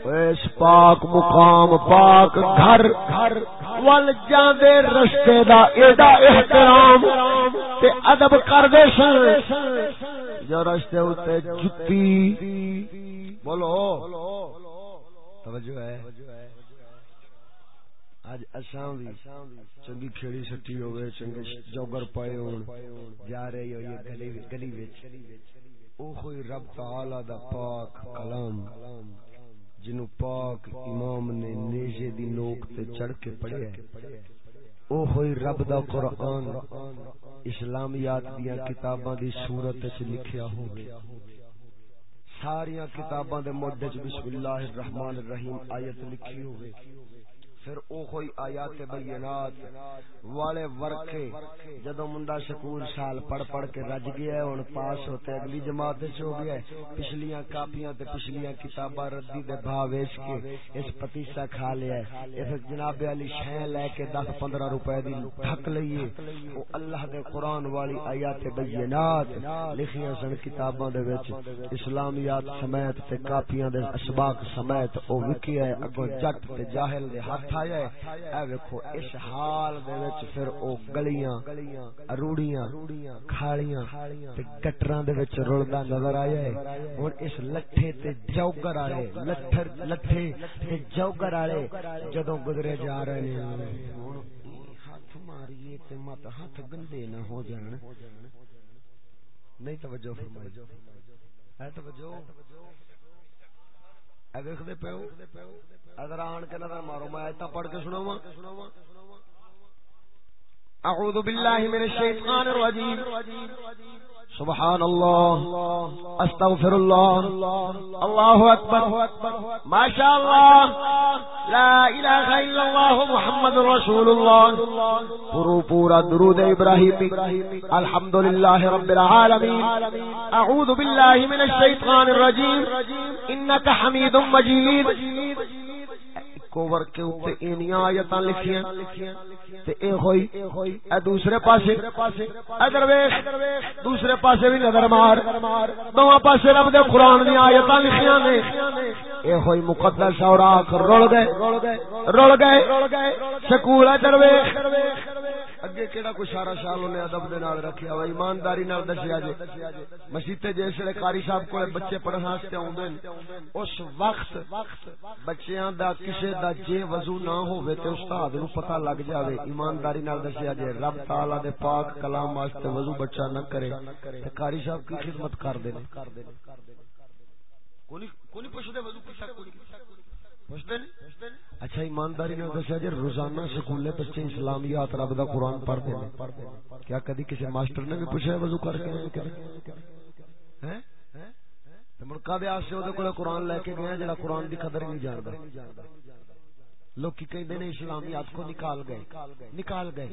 اس پاک مقام، پاک گھر گھر ول جاندے رستے دا ایڈا احترام تے ادب کر دے سن۔ جو رستے اتے جتی۔ بولو۔ توجہ ہے۔ اج اساں وی چنگی کھیڑی سٹی ہوے چنگے جوگر پائے ہون، جا رہے ہو یہ گلی گلی وچ۔ او کوئی رب تعالی دا پاک کلام۔ جنو پاک امام نے نیزے دی نوک تے چڑھ کے پڑھیا او ہوئی رب دا قرآن۔ اسلامیات دیا کتاباں دی صورت وچ لکھیا ہوگی ساریاں کتاباں دے مڈ وچ بسم اللہ الرحمن الرحیم آیت لکھی ہوگی پھر او کوئی آیات بینات والے ورکے جدو منڈا سکول سال پڑھ پڑھ کے رج گیا ہے، ہن پاس ہوتے اگلی جماعت وچ ہو گیا ہے۔ پچھلیاں کاپیاں تے پچھلیاں کتاباں ردی دے بھا ویچ کے اس پتیسا کھا لیا ہے۔ اس جناب علی شے لے کے 10 15 روپے دی ٹھک لئیے او اللہ دے قرآن والی آیات بینات لکھیاں سن کتاباں دے وچ۔ اسلامیات سمیت تے کاپیاں دے اسباق سمیت او وکیا ہے، اگوں جٹ تے جاہل دے ہاتھ اٹھایا ہے۔ اے ویکھو، اس حال دے وچ پھر او گلیاں اروڑیاں کھالیاں تے گٹراں دے وچ رلدا نظر آیا ہے۔ ہن اس لٹھے تے جوگر والے لٹھر، لٹھے تے جوگر والے جدوں گزرے جا رہے ہیں۔ ہن ہاتھ ماریے تے مت ہاتھ گندے نہ ہو جان۔ نہیں توجہ فرمائیو ہے توجہ؟ اے ویکھدے پیو اگر آن کے نظر مارو میں آیتہ پڑھ کے سناواں اعوذ باللہ من الشیطان الرجیم سبحان اللہ استغفر اللہ اللہ اکبر ما شاء اللہ لا الہ الا اللہ محمد رسول اللہ پورو پورا درود ابراہیم الحمدللہ رب العالمین اعوذ باللہ من الشیطان الرجیم انکا حمید مجید کوور کے اوپر اینیاں آیتاں لکھیاں تے اے ہوئی اے دوسرے پاسے ادھر ویکھ دوسرے پاسے بھی نظر مار۔ دوواں پاسے رب دے قران دی آیتاں لکھیاں نے۔ اے ہوئی مقدس اوراق رول گئے رول گئے سکول ادھر ویکھ۔ اگے کیڑا کوئی سارا شال انہیں ادب دے نال رکھیا وا ایمانداری نال دسیا جے۔ مسیتے جس ویلے قاری صاحب کولے بچے پڑھن واسطے اوندے اس وقت بچیاں دا کسے دا جے وضو نہ ہوے تے استاد نو پتہ لگ جاوے۔ ایمانداری نال دسیا جے، رب تعالی دے پاک کلام واسطے وضو بچہ نہ کرے۔ تے قاری صاحب کی خدمت کر دے نے؟ کوئی کوئی پوچھدے وضو کسا کوئی اچھا ایمانداری نے دسیا جی روزانہ سکولے بچے اسلامیات رب کا قرآن پڑھتے ہیں۔ کیا کدی کسی ماسٹر نے بھی پوچھا وضو کر کے؟ مڑکا دیا قرآن لے کے گیا جا قرآن کی قدر نہیں جانتا لوگ کہندے نے اسلامیات کو نکال گئے نکال گئے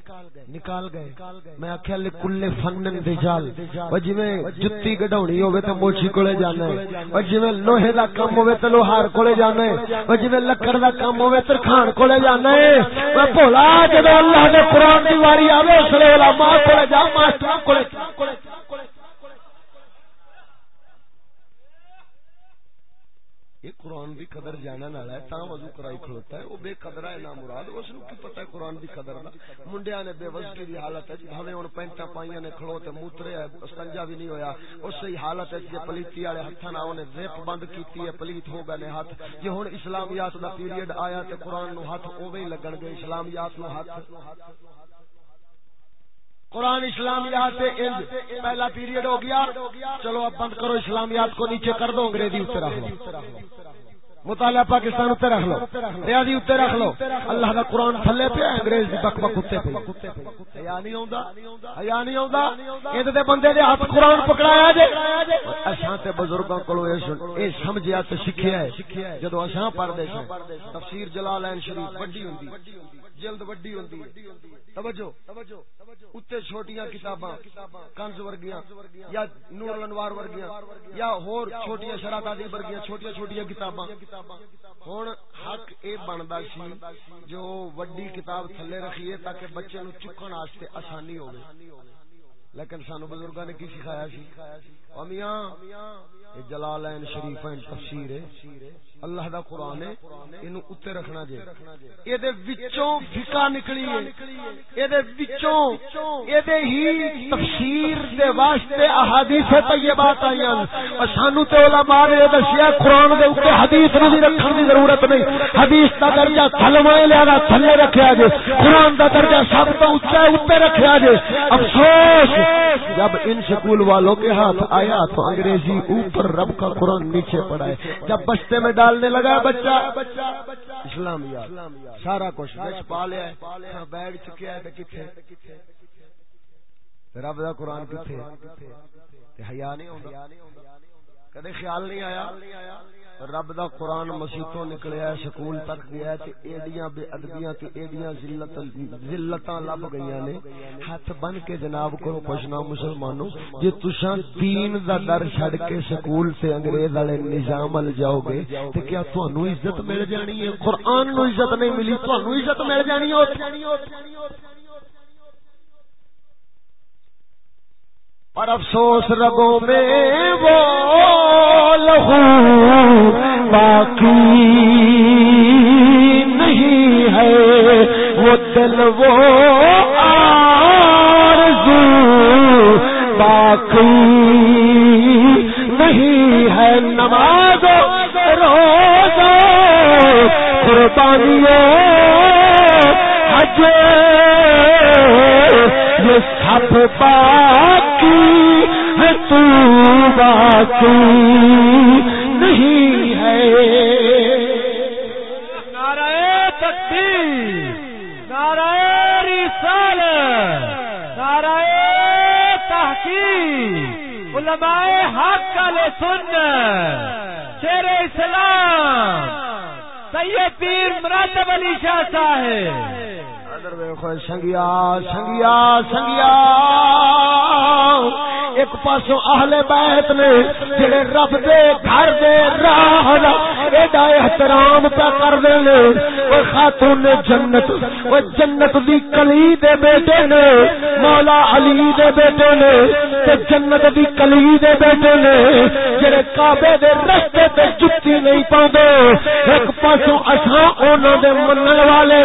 نکال گئے۔ میں آکھیا لکل فنن رجال او جویں جُتی گڈاونی ہوے تے موچی کولے جانا ہے۔ او جویں لوہے دا کم ہوے تے لوہار کولے جانا ہے۔ او جویں لکڑ دا کم ہوے تے کھان کولے جانا ہے۔ او بھولا جدوں اللہ دے قران دی واری آوے اس لیے علماء کولے جا ماسٹر کولے یہ قرآن دی قدر جانا والا ہے، تاں وضو کرائی کھلوتا ہے او بے قدر ہے نا مراد، اس نو کی پتہ ہے قرآن دی قدر دا منڈیاں نے بے وزگی دی حالت وچ بھویں ہن پینٹا پائیاں نے کھلو تے موترے ہے استنجا بھی نہیں ہویا۔ اس ہی حالت وچ جے پلیتی والے ہتھاں نال اونے زپ بند کیتی ہے، پلیت ہو گئے نے ہاتھ۔ جے ہن اسلامیات دا پیریڈ آیا تے قرآن نو ہاتھ اوویں لگن گے، اسلامیات نو ہاتھ۔ قرآن اسلامیات سے پہلا پیریڈ ہو گیا. چلو اب بند کرو اسلامیات کو نیچے کر دو، انگریزی اتر رکھ لو۔ مطالعہ پاکستان اتر رکھ لو۔ ریاضی اتر رکھ لو۔ اللہ کا قرآن تھلے پہ انگریز دی بک بک اتنے پہ۔ حیا نہیں آوندا حیا نہیں آوندا ایں تے بندے دے ہاتھ قرآن پکڑایا جے۔ اساں تے بزرگاں کولو اے سمجھیا تے سکھیا ہے۔ جدوں اساں پڑھدے سن، تفسیر جلالین شریف بڑی ہوندی۔ جلد وڈی ہوندی توجہ۔ اتنے چھوٹیاں کتاباں کنز ورگیاں یا نور الانوار ورگیاں یا ہور چھوٹیاں شرح تعدیب ورگیاں چھوٹیاں چھوٹیاں کتاباں۔ ہن حق اے بندا سی جو وڈی کتاب تھلے رکھیے تاکہ بچے نو چکن واسطے آسانی ہوے لیکن سانو بزرگاں نے کی سکھایا سی؟ او میاں جلالین شریفین تفسیر ہے۔ اللہ دا قرآن ہے، اینو اوتے رکھنا جے۔ اے دے وچوں فقہ نکلی ہے۔ اے دے وچوں اے دے ہی تفسیر دے واسطے احادیث طیبات آئیاں اور سانو تے علماء نے دسیا، قرآن دے اوتے حدیث نو بھی رکھن دی ضرورت نہیں۔ حدیث دا درجہ تھلوائے لیا تھلے رکھیا جے۔ قرآن دا درجہ سب تو اونچا اوتے رکھیا جے۔ افسوس! جب ان سکول والوں کے ہاتھ آیا تو انگریزی اوپر رب کا قرآن نیچے پڑا ہے۔ جب بچتے میں ڈالنے لگا بچہ۔ اسلام سارا کچھ پا لیا ہاں، ہے کتنے رب کا قرآن کتنے حیا نہیں کدے خیال نہیں آیا؟ رب دا قرآن مسیتوں نکلیا سکول تک گیا تے ایڈیاں بے ادبیاں، تے ایڈیاں ذلت ذلتاں لب گئیاں نے۔ ہاتھ بن کے جناب کرو پوچھنا مسلمانوں، جے تساں دین دا ڈر چھڈ کے سکول سے انگریز والے نظام ال جاؤ گے، تے کیا تانوں عزت مل جانی ہے؟ قرآن نو عزت نہیں ملی تانوں عزت مل جانی ہے۔ اور افسوس رگوں میں وہ لہو باقی نہیں ہے۔ وہ دل وہ آرزو باقی نہیں ہے۔ نماز روز قربانیوں حج یہ سب باقی ہے، تو باقی نہیں ہے۔ نعرہ تکبیر، نعرہ رسال نعرہ تحقیق، علماء حق علیہ سن شیر اسلام، سید پیر مراتب علی شاہ صاحب۔ سنگیا سنگیا سنگیا۔ ایک پاسو اہل بیت نے جڑے رب دے گھر دے راہ دا ایڈا احترام پہ کر دے نے۔ او خاتون جنت او جنت دی کلی دے بیٹے نے، مولا علی دے بیٹے نے۔ تے جنت دی کلی دے بیٹے نے، جڑے کعبے دے رستے تے جُتی نہیں پاندے ایک پاسو اساں انہاں دے منن والے،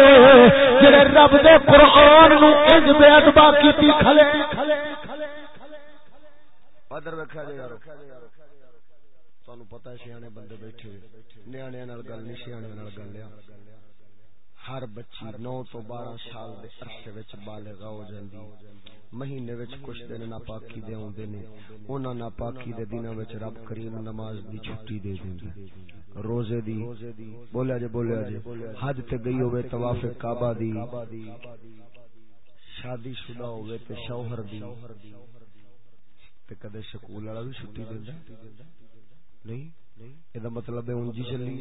جڑے رب دے قرآن نو انج بے ادبا کیتی کھلے۔ ادھر ویکھا جے جی یارو، تانوں پتہ ہے سیانے بندے بیٹھے، نیانے نال گل نہیں، سیانے نال گل لیا ہر بچی نو تو بارہ سال دے عرصے وچ بالغ ہو جاندی۔ مہینے وچ کچھ دن ناپاکی دے اوندے نے۔ انہاں ناپاکی دے دناں وچ رب کریم نماز دی چھٹی دے دیندی روزے دی۔ بولیا جے بولیا جے۔ حج تے گئی ہوے طواف کعبہ دی۔ شادی شدہ ہوے تے شوہر دی۔ تے کدے سکول والا بھی چھٹی دیندا؟ نہیں؟ یہ مطلب ہے انجی چلی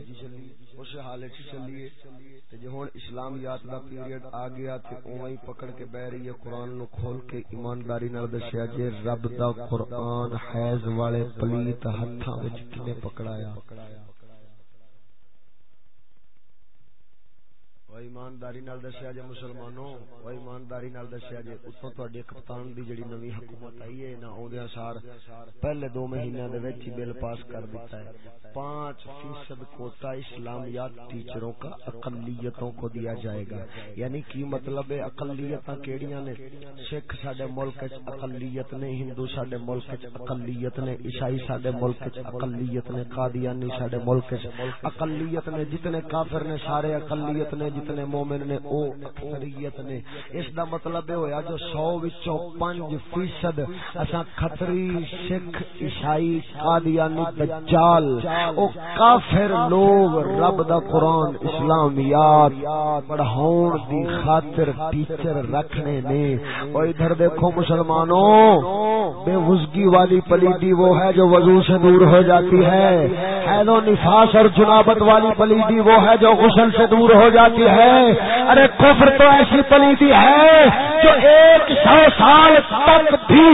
اس حال چلیے جی ہوں اسلامیات دا پیریڈ آ گیا تے اوویں پکڑ کے بہ رہی ہے قرآن نو کھول کے ایمانداری نال دسیا جے رب دا قرآن حیض والے پلیت ہتھاں وچ کنے پکڑایا ایمانداری نال دسیا جے مسلمانوں او ایمانداری نال دسیا جے اتوں تہاڈے کپتان دی جڑی نوی حکومت آئی ہے نہ اوندے سار پہلے دو مہینے دے وچ بل پاس کر دیتا ہے پانچ فیصد کوتا اسلامیات ٹیچروں کا اقلیتوں کو دیا جائے گا یعنی کی مطلب ہے اقلیتاں کیڑیاں نے سکھ ساڈے ملک وچ اقلیت نے ہندو ساڈے ملک وچ اقلیت نے عیسائی ساڈے ملک وچ اقلیت نے قادیانی ساڈے ملک وچ اقلیت نے جتنے کافر نے سارے اقلیت نے جتنے مومن نے، او اکثریت نے۔ اس دا مطلب ہے ہویا جو 100 وچوں 5 فیصد، اساں کھتری، سکھ، عیسائی، قادیانی، دجال، او کافر لوگ رب دا قرآن اسلامیات پڑھاؤن دی خاطر ٹیچر رکھنے نے۔ او ادھر دیکھو مسلمانوں، بے وزگی والی پلیدی وہ ہے جو وضو سے دور ہو جاتی ہے۔ حید و نفاس اور جنابت والی پلیدی وہ ہے جو غسل سے دور ہو جاتی ہے۔ ہے۔ ارے کفر تو ایسی پلیدی ہے جو ایک سو سال تک بھی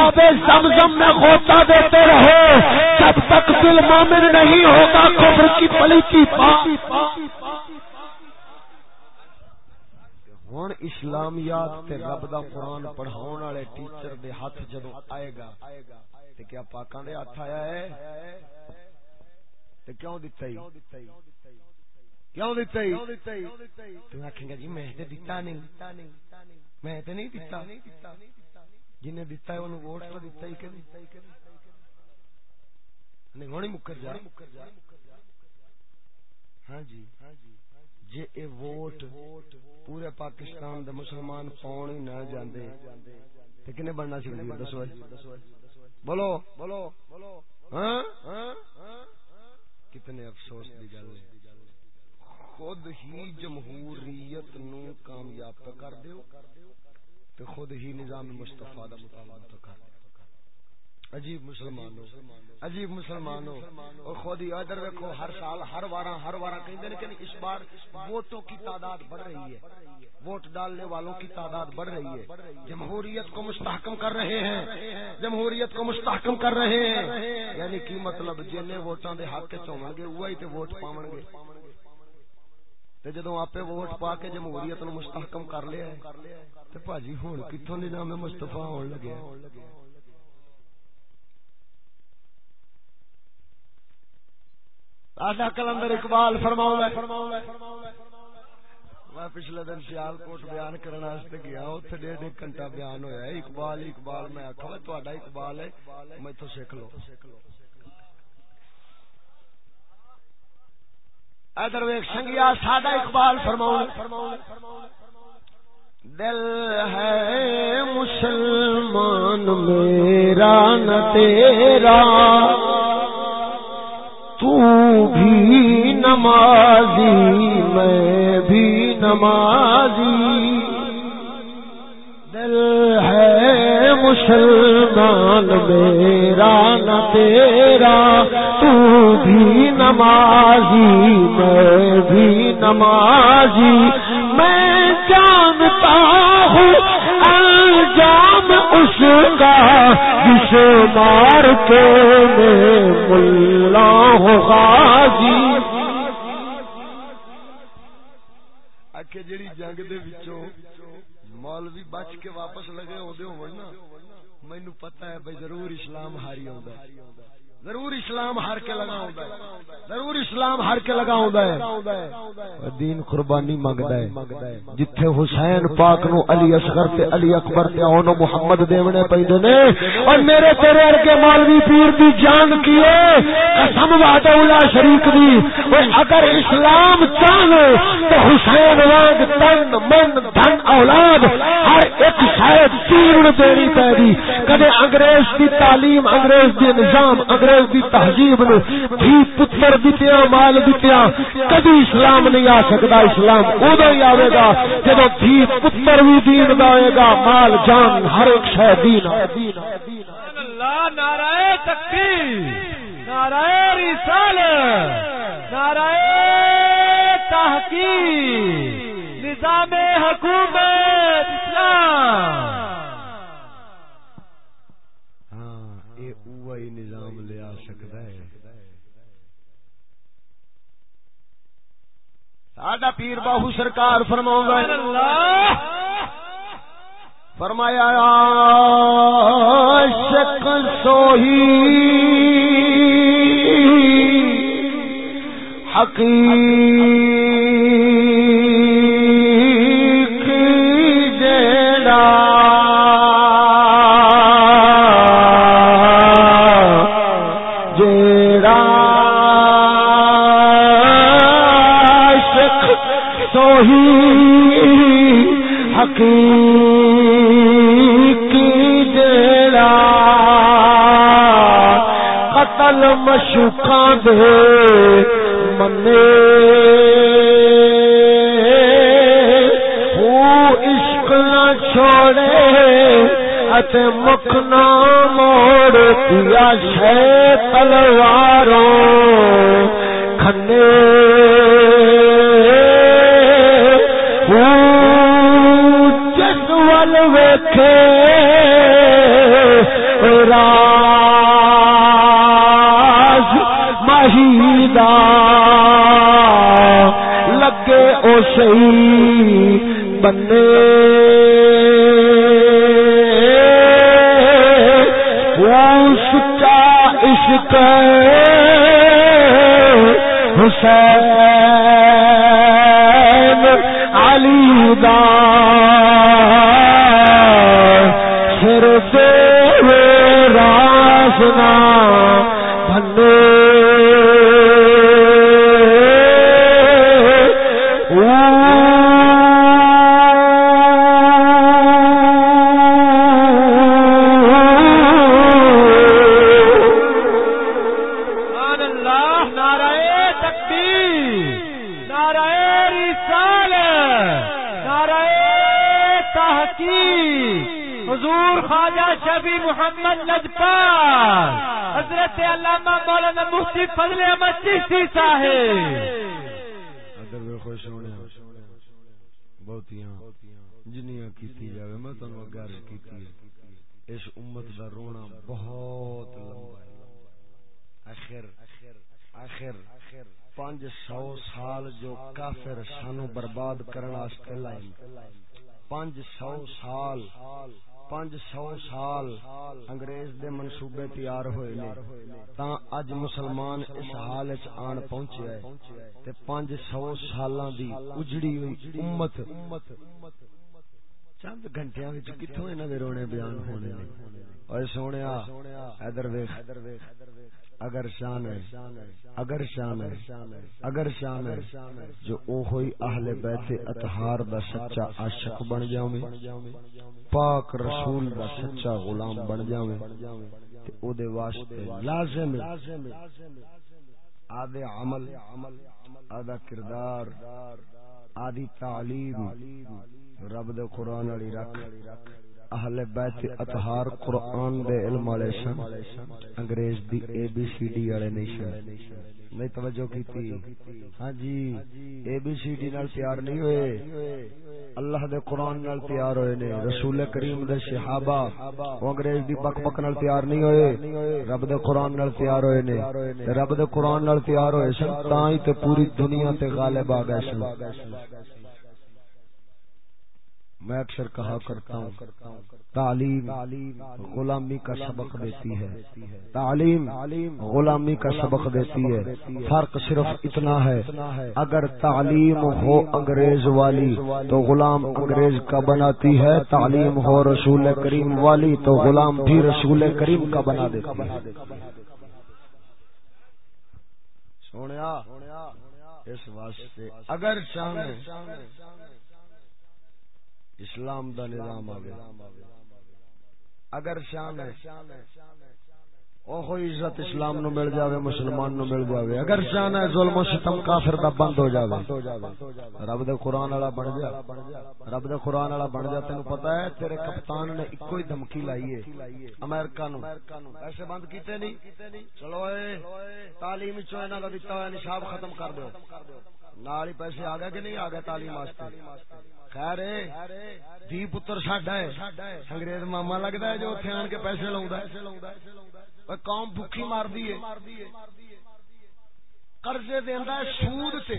آب زمزم میں غوطہ دیتے رہے۔ جب تک دل مومن نہیں ہوگا، کفر کی پلی کی ہوں اسلامیات تے رب دا قرآن پڑھاؤن والے ٹیچر دے ہاتھ جدو آئے گا، تے کیا پاکاں دے ہاتھ آیا ہے؟ تے کیوں دتا ہی کیوں دتا ہی تو آکھیں گا جی میں تے دتا نہیں۔ میں تے نہیں دتا۔ جنہیں دتا ہے، انہوں ووٹ تو دتا ہی کہ نہیں؟ نہیں ہونی مکر جا۔ ہاں جی۔ جے اے ووٹ پورے پاکستان دے مسلمان پاؤن ہی نہ جاندے۔ تے کنے بننا سی وزیر؟ دسو بولو بولو۔ ہاں؟ کتنے افسوس دی گل ہے۔ خود ہی جمہوریت نو کامیاب تو کر دیو تے خود ہی نظام مصطفی دا مطالبہ کر دیو۔ عجیب مسلمانوں عجیب مسلمانوں اور خود ہی ادھر دیکھو ہر سال، ہر وارا ہر وارا کہیں لیکن اس بار ووٹوں کی تعداد بڑھ رہی ہے۔ ووٹ ڈالنے والوں کی تعداد بڑھ رہی ہے۔ جمہوریت کو مستحکم کر رہے ہیں۔ جمہوریت کو مستحکم کر رہے ہیں۔ یعنی کی مطلب جن ووٹاں دے حق چون گے وہی تے ووٹ پاون گے۔ تے جدوں آپ ووٹ پا کے جمہوریت نو مستحکم کر لیا تے بھاجی ہن کتھوں نظام مصطفی ہون لگے۔ آدھا کلندر اقبال فرماؤں میں پچھلے دن سیال کوٹ بیان کرنے واسطے گیا اتنے ڈیڑھ ایک گھنٹہ بیان ہویا ہے۔ اقبال اقبال میں آخا تھوڑا اقبال ہے میں تو سیکھ لو۔ ادھر ویک سنگیا سادہ اقبال فرماؤ دل ہے مسلمان، میرا نہ تیرا۔ تو بھی نمازی، میں بھی نمازی۔ ہے مسلمان، میرا نہ تیرا، تو بھی نمازی، میں بھی نمازی۔ میں جانتا ہوں انجام اس کا جس مار کے ملا ہو غازی۔ اکھے جڑی جنگ دے وچوں مولوی بچ کے واپس لگے ہوندے ہون نا۔ مینوں ہے بھائی ضرور اسلام ہاری آ ضرور اسلام ہر کے لگا ہوندا ہے۔ ضرور اسلام ہر کے لگا ہوندا ہے۔ دین قربانی منگدا ہے۔ جتھے حسین پاک نو علی اصغر تے علی اکبر تے اون محمد دیونے پیندے نے۔ اور میرے تیرے ارگے مولوی پیر دی جان کیے قسم وعدہ الا شریک دی۔ او اگر اسلام چاہے تو حسین وانگ تن، من، دھن، اولاد ہر ایک شاید تیر دینی پے دی۔ کدے انگریز دی تعلیم، انگریز دی نظام، انگریز انگریز دی تہذیب نو تھی پتر دتیا مال دتیا کبھی اسلام نہیں آ سکتا اسلام ادو ہی آئے گا جب تھی پتر بھی دین دا آئے گا مال جان ہر ایک شہ دین اللہ نعرہ تکبیر نعرہ رسال نعرہ تحقیق نظام حکومت اسلام۔ ساڈا پیر باہو سرکار فرماؤں فرمایا شک سوہی۔ حقیق جدا برباد کرن واسطے لائے پانچ سو سال، پانچ سو سال انگریز دے منصوبے تیار ہوئے نے۔ تا اج مسلمان اس حال وچ آن پہنچے ہے تے پانچ سو سالاں دی اجڑی ہوئی امت۔ چند گھنٹیاں وچ کتھوں انہاں دے رونے بیان ہونے نے۔ اوے سونیا، ادھر ویکھ۔ اگر شان ہے، اگر شان ہے، اگر شان ہے، جو او ہوئی اہل بیت اطہار دا سچا عاشق بن جاویں، پاک رسول دا سچا غلام بن جاویں، تے او دے واسطے لازم آدھے عمل، آدھا کردار، آدھی تعلیم رب دے قرآن علی رکھ۔ اہل بیت اطہار قرآن دے علم والے سن انگریز دی اے بی سی ڈی والے نہیں سن۔ میں توجہ کیتی ہاں جی اے بی سی ڈی نال تیار نہیں ہوئے۔ اللہ دے قرآن نال تیار ہوئے نے۔ رسول کریم دے صحابہ او انگریز دی بک بک نال تیار نہیں ہوئے۔ رب دے قرآن نال تیار ہوئے نے۔ رب دے قرآن نال تیار ہوئے سن تاں ہی تے پوری دنیا تے غالب آ گئے سن۔ میں اکثر کہا کرتا ہوں تعلیم غلامی کا سبق دیتی ہے۔ تعلیم غلامی کا سبق دیتی ہے۔ فرق صرف اتنا ہے۔ اگر تعلیم ہو انگریز والی تو غلام انگریز کا بناتی ہے۔ تعلیم ہو رسول کریم والی تو غلام بھی رسول کریم کا بنا دیتی ہے۔ سونیا اس واسطے اگر چاہیں اسلام دا نظام آگے اگر شان ہے او کوئی عزت اسلام نو مل جاوے، مسلمان نو مل جاوے۔ اگر شان ہے، ظلم و ستم کافر دا بند ہو جاوے۔ رب دے قرآن والا بن جا۔ رب دے قرآن والا بن جا، تینو پتہ ہے، تیرے کپتان نے ایک ہی دھمکی لائی ہے۔ امریکہ نو۔ ایسے بند کیتے نہیں؟ چلو اے، تعلیم چو انہاں دا دتا ہوا نصاب ختم کر دیو نال ہی پیسے آ گئے کہ نہیں آ گئے تعلیم واسطے خیر دی پتر ساڈا ہے انگریز ماما لگتا ہے جو اتنے آن کے پیسے لاؤں قوم بھوکی مار دی قرضے دینا سود تے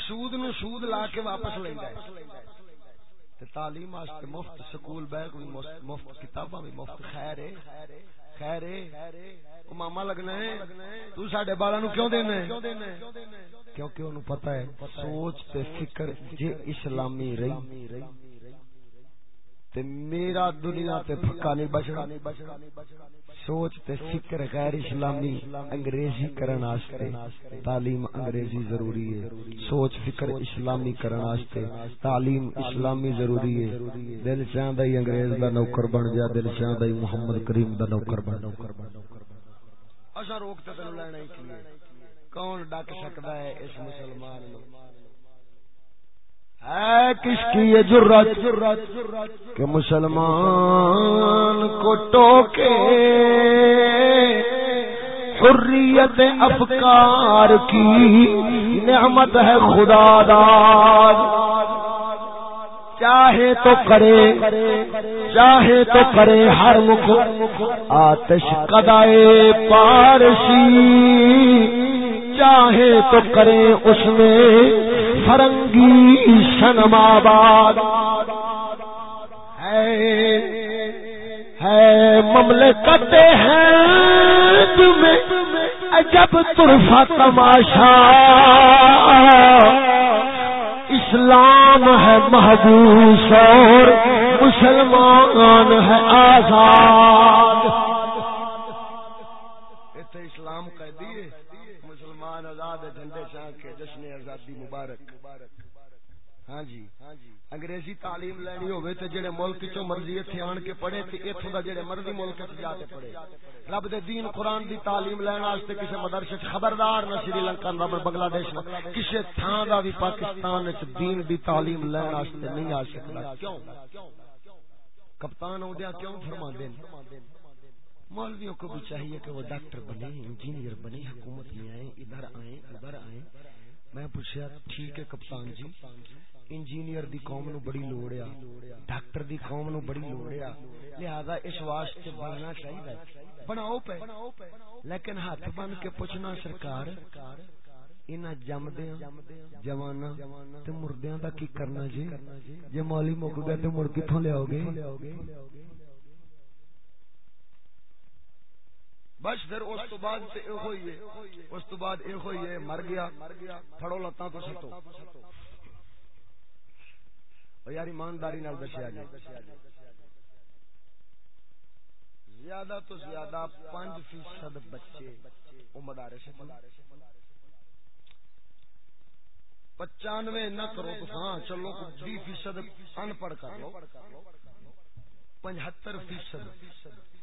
سود نو سود لا کے واپس لینا تعلیم مفت سکول بیگ بھی مفت کتاباں بھی مفت خیر ہے خیر ماما لگنا ہے تو سڈے بالا نو کیوں دینا کیونکہ انہوں پتا ہے سوچ تے فکر جے اسلامی رہی تے میرا دنیا تے پھکا نہیں بچنا سوچ تے فکر غیر اسلامی انگریزی کرن واسطے تعلیم انگریزی ضروری ہے۔ سوچ فکر اسلامی کرن واسطے تعلیم اسلامی ضروری ہے۔ دل چاہندا ہی انگریز دا نوکر بن جا، دل چاہندا ہی محمد کریم دا نوکر بن اسا روک تے تینوں لینا ہی کی کون ڈک سکتا ہے اس مسلمان نو؟ ہے کس کی یہ جرت کہ مسلمان کو ٹوکے؟ حریت افکار کی نعمت ہے خدا داد چاہے تو کرے، چاہے تو کرے ہر مکھ، آتش کدائے پارسی۔ چاہے تو کرے اس میں فرنگی شنم آباد۔ ہے مملے کرتے ہیں تمہیں جب ترفا تماشا۔ اسلام ہے محبوس اور مسلمان ہے آزاد اسلام کہہ دیے مسلمان آزاد جھنڈے چاہ کے جشن آزادی مبارک ہاں جی۔ انگریزی تعلیم لینی تے جڑے ملک چوں مرضی ایتھے آن کے پڑھے تے ایتھوں دا جڑے مرضی ملک وچ جا کے پڑھے۔ رب دے دین قرآن دی تعلیم لین واسطے کسے مدرسے وچ خبردار نہ سری لنکا نہ بنگلہ دیش کسے تھاں دا بھی پاکستان وچ دین دی تعلیم لین واسطے نہیں آ سکدا۔ کیوں؟ کپتان آدھا کیوں فرما دین مولویوں کو بھی چاہیے کہ وہ ڈاکٹر بنے انجینئر بنے حکومت میں آئے ادھر آئے ادھر آئے۔ میں پوچھا ٹھیک ہے کپتان جی؟ انجینئر دی قوم نو بڑی لوڑ ہے ڈاکٹر دی قوم نو بڑی لوڑ ہے لہذا اس واسطے بننا چاہیے بناؤ پہ لیکن ہاتھ بن کے پوچھنا سرکار، انہاں جمدیاں جوانا تے مردیاں دا کی کرنا جی؟ جے مولی مک گیا تے مڑ کتھوں لے گے بس پھر اس تو بعد تے اے ہوئی ہے۔ اس تو بعد اے ہوئی ہے، مر گیا، پھڑو لتاں تو سٹو۔ او یار ایمانداری نال دسیا جی زیادہ تو زیادہ 5 فیصد بچے او مدارس پچانوے نہ کرو تو ہاں چلو بی فیصد ان پڑھ کر لو۔ پچہتر فیصد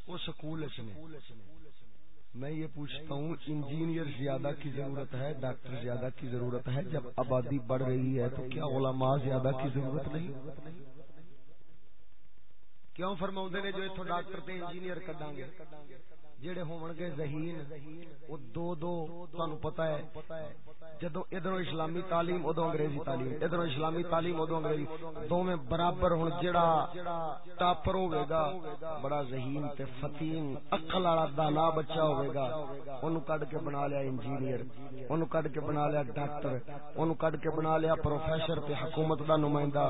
وہ سکول میں یہ پوچھتا ہوں انجینئر زیادہ کی ضرورت ہے ڈاکٹر زیادہ کی ضرورت ہے؟ جب آبادی بڑھ رہی ہے تو کیا علماء زیادہ کی ضرورت نہیں؟ کیوں فرما نے جو اتو ڈاکٹر تے انجینئر کڈاں گے جڑے ہون گے ذہین او دو دو تانوں پتہ ہے۔ جدو ادھر اسلامی تعلیم ادو انگریزی تعلیم۔ ادھر اسلامی تعلیم ادو انگریزی۔ دونوں برابر ہوں جڑا ٹاپر ہوے گا، بڑا ذہین تے فتین عقل والا دانا بچہ ہوے گا۔ اونوں کڈ کے بنا لیا انجینئر، اونوں کڈ کے بنا لیا ڈاکٹر، اونوں کڈ کے بنا لیا پروفیسر تے حکومت دا نمائندہ۔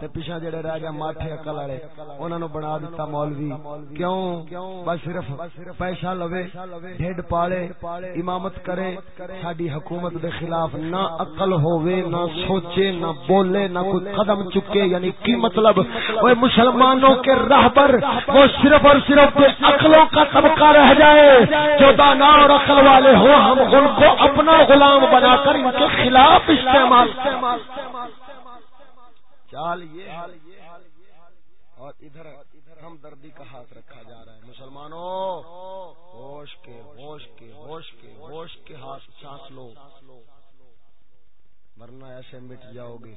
تے پیچھے جڑے رہ گئے ماٹھے عقل والے، انہاں نو بنا دیتا مولوی۔ کیوں؟ بس صرف پیسہ لوے ڈھڈ پالے، امامت کرے، ساڈی حکومت دے خلاف نہ عقل ہووے، نہ سوچے، نہ بولے، نہ کوئی قدم چکے یعنی کی مطلب؟ وہ مسلمانوں کے راہ پر وہ صرف اور صرف عقلوں کا طبقہ رہ جائے، جو دانا اور عقل والے ہو ہم ان کو اپنا غلام بنا کر ان کے خلاف استعمال چال یہ اور ادھر ہم دردی کا ہاتھ رکھا جا رہا ہے، مسلمانوں! ہوش کے ہوش کے ہوش کے ہوش کے ہاتھ سانس لو۔ ورنہ ایسے مٹ جاؤ گے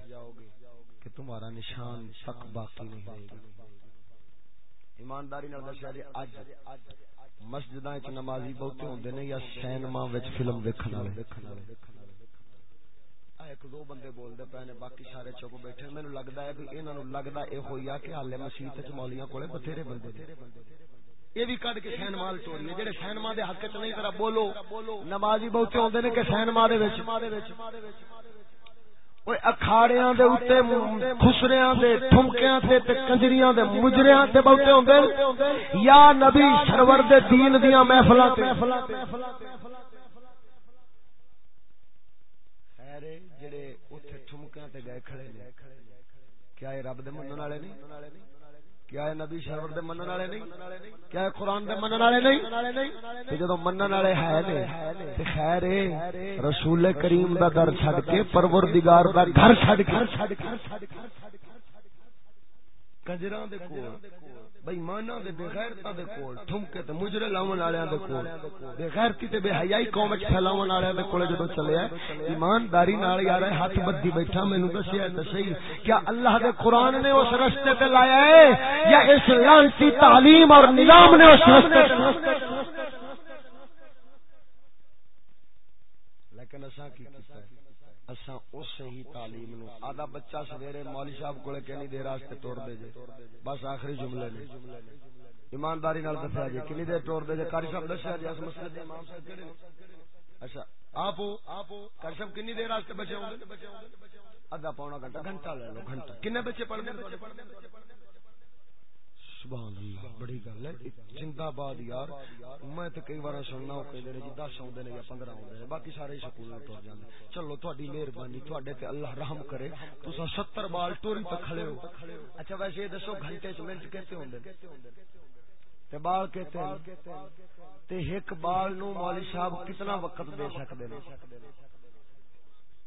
کہ تمہارا نشان تک باقی نہیں رہے گا۔ ایمانداری نال دسیا جی اج مسجداں وچ نمازی بہتے ہوندے نے یا سینما وچ فلم ویکھن والے؟ ایک دو بندے بولدے پے نے، باقی سارے چپ بیٹھے۔ مینوں لگدا ہے کہ انہاں نوں لگدا اے ہویا کہ حالے مسجد وچ مولیاں کولے بتھیرے بندے نے۔ یہ بھی کڈ کے سینما چوری ہے۔ جڑے سینما دے حق چ نہیں کرا بولو۔ نمازی بہتے ہوندے نے کہ سینما دے اکھاڑیاں دے اوتے، خسریاں دے، ٹھمکیاں تے تے کنجریاں دے، مجریاں تے بہتے ہوندے یا نبی سرور دے دین دیاں محفلاں تے۔ خیر جڑے اوتھے ٹھمکیاں تے گئے کھڑے نے۔ کیا اے رب دے منن والے نہیں کیا ہے نبی شرور دے منن والے نہیں؟ کیا ہے قرآن دے منن والے نہیں؟ تے جدوں منن والے ہے نے، تے خیر ہے رسول کریم دا در چھڈ کے پروردگار دا گھر چھڈ کے۔ کنجراں دے کول۔ بے ایماناں دے بے غیرتاں دے کول ٹھمکے تے مجرے لاون والےاں دے کول۔ بے غیرتی تے بے حیائی قوم وچ پھیلاون والےاں دے کول جدوں چلیا ایمانداری نال یار، ہاتھ بدی بیٹھا، مینوں دسیا تے صحیح کیا اللہ دے قرآن نے اس رستے تے لایا ہے؟ یا اس لعنتی تعلیم اور نظام نے اس رستے تے لیکن اساں کی اساں اس ہی تعلیم نو آدھا بچہ سویرے مولوی صاحب کولے کینی دیر واسطے توڑ دے جے۔ بس آخری جملے نے۔ ایمانداری نال دسیا جی کنی دیر توڑ دے جے؟ قاری صاحب دسیا جی اس مسئلے دے، امام صاحب کیڑے اچھا آپ قاری صاحب کنی دیر واسطے بچے ہوندے ادھا پونا گھنٹہ گھنٹہ لے لو، گھنٹہ۔ کنے بچے پڑھ دے سبحان اللہ بڑی گل ہے۔ زندہ باد یار میں تے کئی بار سننا او کہندے نے جی 10 اوندے نے یا 15 اوندے نے باقی سارے سکول ٹر جاندے۔ چلو تہاڈی مہربانی تہاڈے تے اللہ رحم کرے۔ تساں 70 بال ٹوری تے کھڑے ہو۔ اچھا ویسے یہ دسو گھنٹے چ منٹ کہتے ہوندے تے بال کہتے ہیں؟ تے ایک بال نو مولوی صاحب کتنا وقت دے سکدے نے؟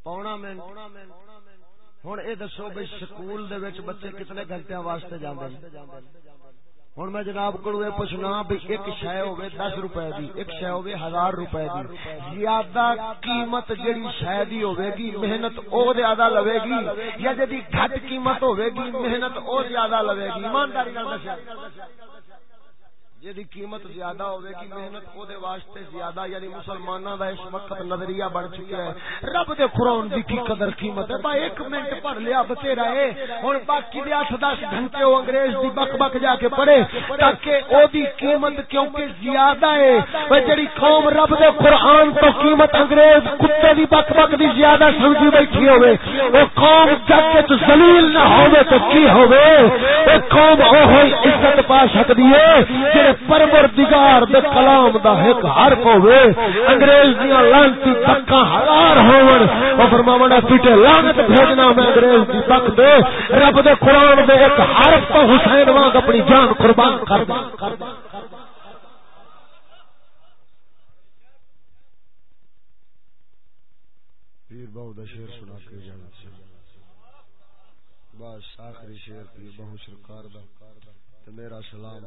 پونا منٹ۔ ہن اے دسو بھئی سکول بچے کتنے گھنٹے واسطے جاندے نے؟ ہوں میں جناب کو پوچھنا بھی ایک شے ہوگی دس روپے دی، ایک شے ہوگی ہزار روپے دی۔ زیادہ قیمت جڑی شے دی ہوے گی، محنت او زیادہ لوے گی، یا جدی گھٹ قیمت ہوے گی، محنت او زیادہ لوے گی۔ ایمانداری نال دسیا۔ جی قیمت زیادہ ہوے گی، محنت او دے واسطے زیادہ یعنی مسلماناں دا اس وقت نظریہ بن چکا ہے۔ رب دے قرآن دی کی قدر قیمت ہے؟ بھائی ایک منٹ پڑھ لیا بتیرا ہے۔ ہن باقی دے 8 10 گھنٹے او انگریز دی بک بک جا کے پڑھے تاکہ او دی قیمت کیونکہ زیادہ ہے۔ او جڑی قوم رب دے قرآن تو قیمت انگریز کتے دی بک بک دی زیادہ سمجھی بیٹھی ہوے، او قوم جگ وچ ذلیل نہ ہوے تو کی ہوے؟ او قوم او ہوئی عزت پا سکدی ہے جڑے پروردگار دے کلام دا ایک حرف ہوے انگریز دیاں لانتی تکاں ہزار ہون او فرماونا پیٹے لعنت بھیجنا میں انگریز دی تک دے۔ رب دے قران دے ایک حرف تو حسین وانگ اپنی جان قربان کر دے۔ پیر بہو دا شیر سنا کے جانا بس آخری شیر پیر بہو سرکار دا، تے میرا سلام۔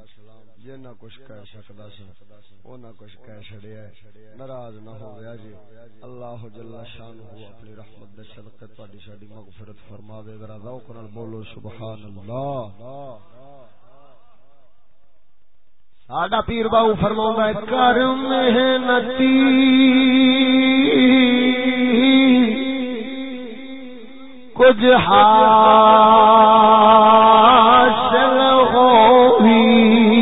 جنہ کچھ کہہ سکدا سی اونا کچھ کہہ چھڑیا ہے۔ ناراض نہ ہویا جی۔ اللہ جل شان ہو اپنی رحمت دے صدقے تہاڈی ساڈی مغفرت فرماوے۔ ذرا ذوق نال بولو سبحان اللہ ساڈا پیر باو فرماوندا ہے کر محنتی کچھ حاصل ہوئی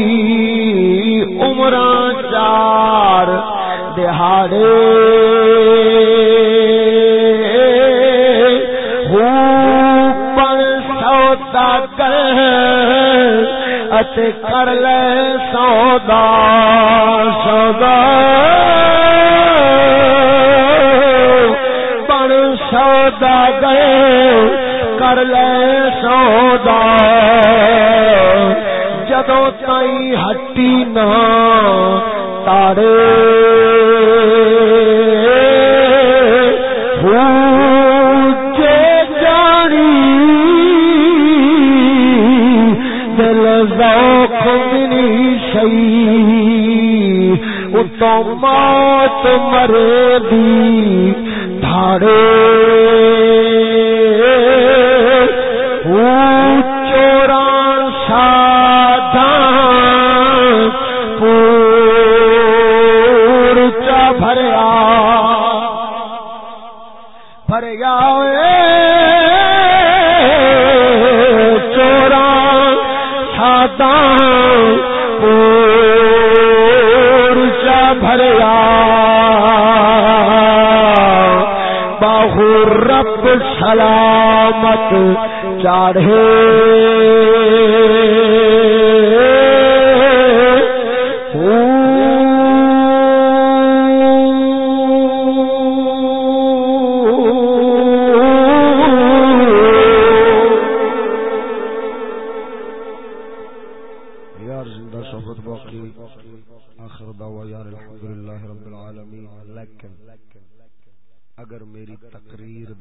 عمر چار دہاڑے۔ سودا کر کر لے سودا سودا۔ سودا گئے کر لے سودا۔ جدو تائی ہٹی نا تارے جانی دل ذوق منی شئی اتو مات مرے دی دھاڑے بھریا۔ چا رب سلامت چاڑھے۔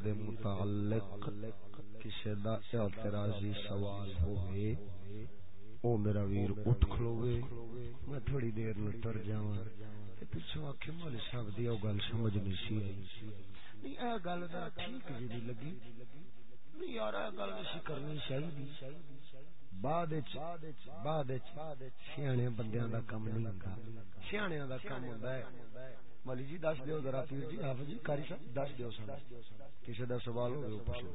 دے متعلق کسی دا اعتراضی سوال ہوئے، او میرا ویر اٹھ کھلوے، میں تھوڑی دیر لٹر جاواں تے پیچھے آکھے، مولوی صاحب دی او گل سمجھ نہیں سی آئی۔ نہیں اے گل ذرا ٹھیک جی نہیں لگی۔ نہیں یار اے گل نہیں کرنی چاہیے بعد بعد سیانے بندیاں دا کم نہیں ہوندا۔ سیانیاں دا کم ہوندا ہے۔ مالی جی دس دیو ذرا، پیر جی حافظ جی کاری صاحب، دس دیو سن۔ کسی دا سوال ہو پوچھو۔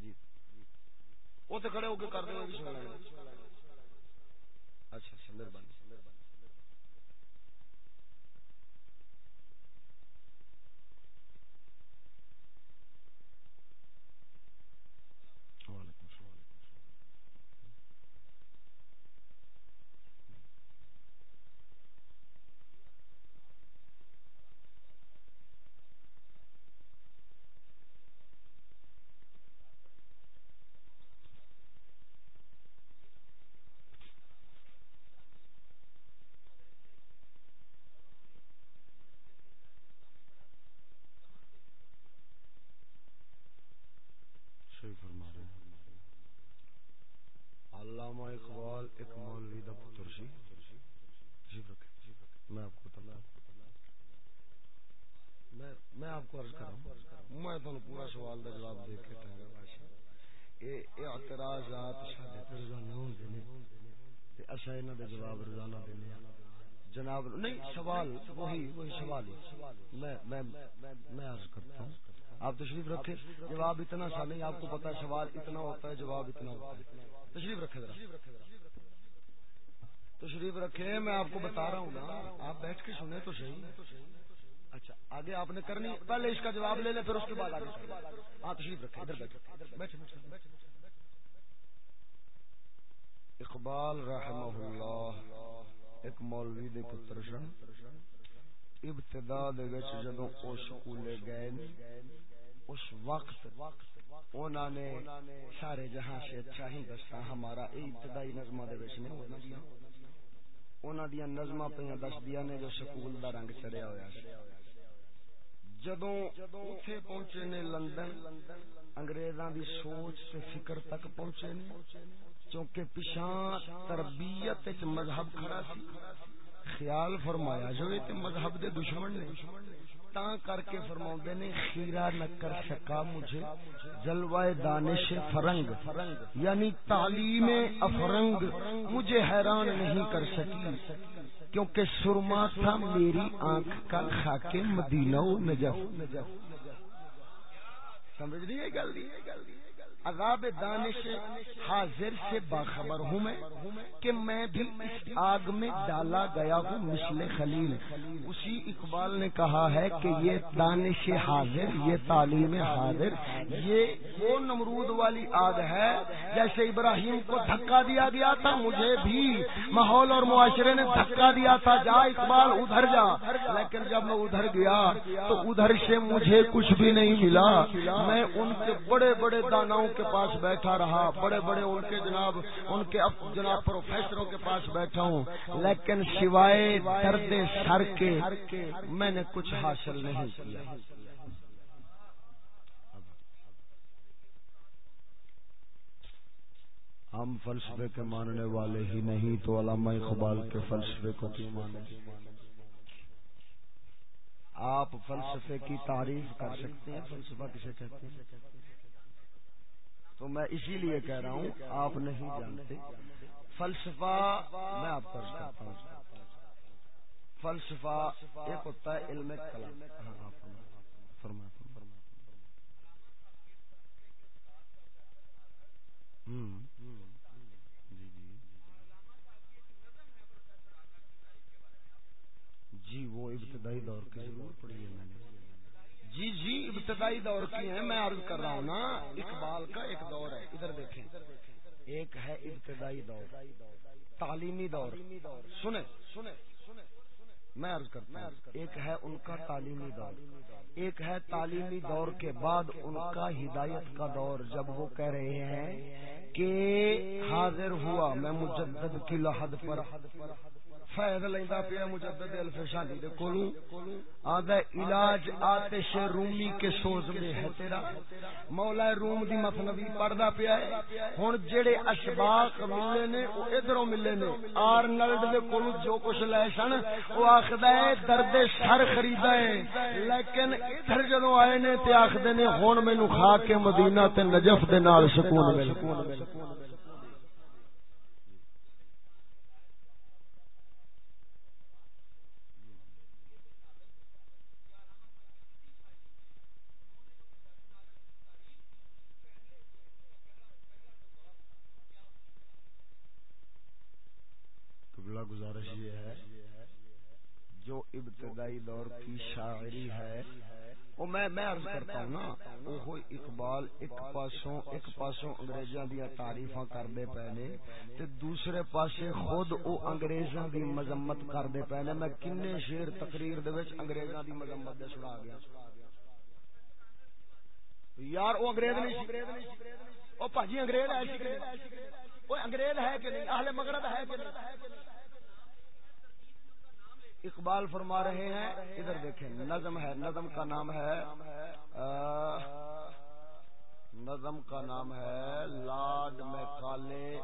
جی۔ وہ تے کھڑے ہو کے کر دیو انشاءاللہ اچھا اچھا مہربانی ایک مولوی دا پتر جی۔ جی سی میں آپ کو میں آپ کو عرض کر رہا ہوں۔ میں تمہیں پورا سوال دا جواب دے کے ٹنگا بادشاہ۔ اے اعتراضات ساڈے روزانہ ہوندے نے۔ تے اسا انہاں دے جواب روزانہ دینے ہاں۔ جناب، نہیں، سوال وہی وہی سوال میں میں میں عرض کرتا ہوں۔ آپ تشریف رکھے جواب اتنا سا نہیں، آپ کو پتا سوال اتنا ہوتا ہے، جواب اتنا ہوتا ہے۔ تشریف رکھے ذرا۔ تشریف رکھے، میں آپ کو بتا رہا ہوں نا، آپ بیٹھ کے سنیں تو صحیح۔ اچھا آگے آپ نے کرنی، پہلے اس کا جواب لے لیں، پھر اس کے بعد آگے۔ ہاں تشریف رکھے ادھر بیٹھے اقبال رحمہ اللہ، ایک مولوی دے پتر سن۔ ابتدا دے وچ جدوں او سکولے گئے، اس وقت انہوں نے سارے جہاں سے اچھا ہی دستا ہمارا ابتدائی نظمہ دے وچ نے انہاں دیاں نظماں پیاں دسدیاں نے جو سکول دا رنگ چڑھیا ہویا سی۔ جدوں اوتھے پہنچے نے لندن، انگریزاں دی سوچ سے فکر تک پہنچے نے۔ چونکہ پچھاں تربیت وچ مذہب کھڑا سی، خیال فرمایا جو تے مذہب دے دشمن نے۔ تاں کر کے فرماؤندے نے، خیرہ نہ کر سکا مجھے۔ جلوہ دانش فرنگ یعنی تعلیم افرنگ، مجھے حیران نہیں کر سکی۔ کیونکہ سرما تھا میری آنکھ کا خاک مدینہ نجف۔ سمجھ رہی ہے گل؟ عذاب دانش حاضر سے باخبر ہوں میں کہ میں بھی اس آگ میں ڈالا گیا ہوں مثل خلیل۔ اسی اقبال نے کہا ہے کہ یہ دانش حاضر، یہ تعلیم حاضر، یہ وہ نمرود والی آگ ہے۔ جیسے ابراہیم کو دھکا دیا گیا تھا، مجھے بھی ماحول اور معاشرے نے دھکا دیا تھا۔ جا اقبال، ادھر جا۔ لیکن جب میں ادھر گیا تو ادھر سے مجھے کچھ بھی نہیں ملا۔ میں ان کے بڑے بڑے داناؤں کے پاس بیٹھا رہا۔ بڑے بڑے ان کے جناب، ان کے جناب پروفیسروں کے پاس بیٹھا ہوں۔ لیکن سوائے درد سر کے، میں نے کچھ حاصل نہیں کیا۔ ہم فلسفے کے ماننے والے ہی نہیں تو علامہ اقبال کے فلسفے کو کیوں مانے آپ فلسفے کی تعریف کر سکتے ہیں، فلسفہ کسے کہتے ہیں؟ تو میں اسی لیے کہہ رہا ہوں، آپ نہیں جانتے۔ فلسفہ میں آپ کو کرتا ہوں۔ فلسفہ ایک ہوتا ہے علم کلام۔ ہاں، فرما جی،, جی۔, جی وہ ابتدائی دور کی ضرور پڑی ہے میں نے۔ جی جی ابتدائی دور کی ہیں، میں عرض کر رہا ہوں نا، اقبال کا ایک دور ہے، ادھر دیکھیں۔ ایک ہے ابتدائی دور، تعلیمی دور۔ سنے سنے میں عرض کرتا ہوں، ایک ہے ان کا تعلیمی دور۔ ایک ہے تعلیمی دور کے بعد ان کا ہدایت کا دور، جب وہ کہہ رہے ہیں کہ حاضر ہوا، میں مجدد کی لحد پر۔ فیض لیندا پیا مجدد الفشانی دے کولوں۔ آندا علاج آتش رومی کے سوز میں ہے تیرا۔ مولا روم دی مثنوی پڑھدا پیا ہے۔ ہن جڑے اشباق ملے نے او ادھروں ملے نے۔ آرنلڈ دے کولوں جو کچھ لے سن او آکھدا ہے، درد سر خریدا ہے۔ لیکن ادھر جدوں آئے نے تے آکھدے نے، ہن مینوں کھا کے مدینہ تے نجف دے نال سکون مل گزارش یہ ہے جو ابتدائی دور کی شاعری ہے۔ وہ میں میں عرض کرتا ہوں نا وہ اقبال ایک پاسوں ایک پاسوں انگریزاں دیا تعریفاں کردے پے نے تے دوسرے پاسے خود او انگریزاں دی مذمت کردے پے نے۔ میں کنے شعر تقریر دے وچ انگریزاں دی مذمت دے سنا گیا۔ یار، او انگریز نہیں او پاجی انگریز ہے۔ او انگریز ہے کہ نہیں؟ اہل مغرب ہے کہ نہیں؟ اقبال فرما رہے ہیں۔ ادھر دیکھیں، نظم ہے، نظم کا نام ہے نظم کا نام ہے لاڈ میں کالے،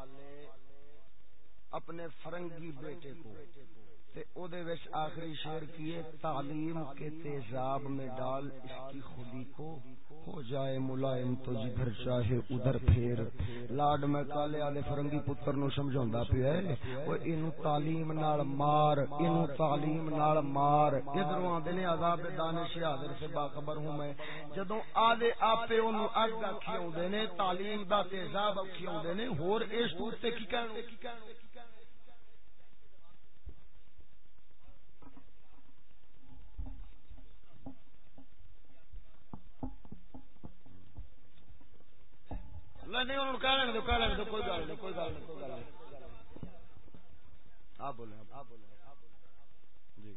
اپنے فرنگی بیٹے کو۔ تے او دے وچ آخری شعر کیے تعلیم کے تیزاب میں ڈال اس کی خودی کو۔ ہو جائے ملائم تو جدھر چاہے ادھر پھیر۔ لاڈ میں کالے والے فرنگی پتر نو سمجھوندا پیا ہے او اینو تعلیم نال مار، اینو تعلیم نال مار۔ ادھروں آندے نے عذاب دانش حاضر سے باخبر ہوں میں۔ جدوں آدے آپے اونوں اگ اکھی اوندے نے، تعلیم دا تیزاب اکھی اوندے نے، ہور اس تے کی کہنا نہیں انہوں کہہ لینے دو کہہ لینے دو کوئی گل نہیں کوئی گل نہیں کوئی گل نہیں۔ آپ بولیں آپ بولیں۔ جی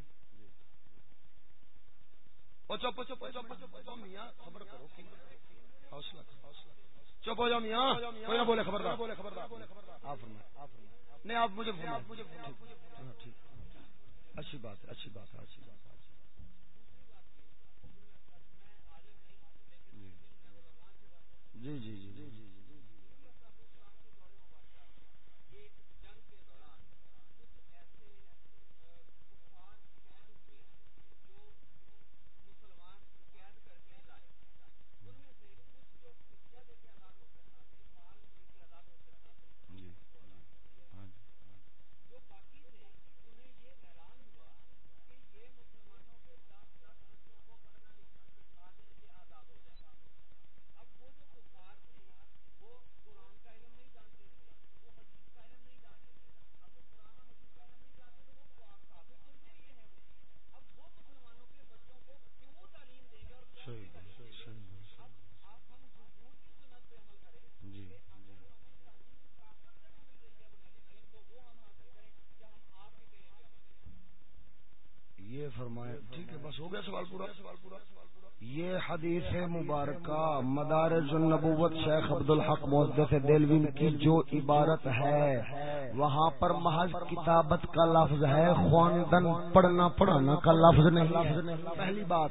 چپ چپ چپ میاں خبر کرو حوصلہ چپ ہو جاؤ میاں کوئی نہ بولے خبردار۔ آپ نہیں آپ مجھے اچھی بات ہے اچھی بات ہے اچھی بات ہے۔ جی جی جی جی۔ فرمایا ٹھیک ہے بس ہو گیا سوال پورا۔ یہ حدیث مبارکہ مدارج النبوت شیخ عبد الحق محدث دلوین کی جو عبارت ہے۔ وہاں پر محض کتابت کا لفظ ہے، خواندن پڑھنا، پڑھانا کا لفظ نہیں پہلی بات،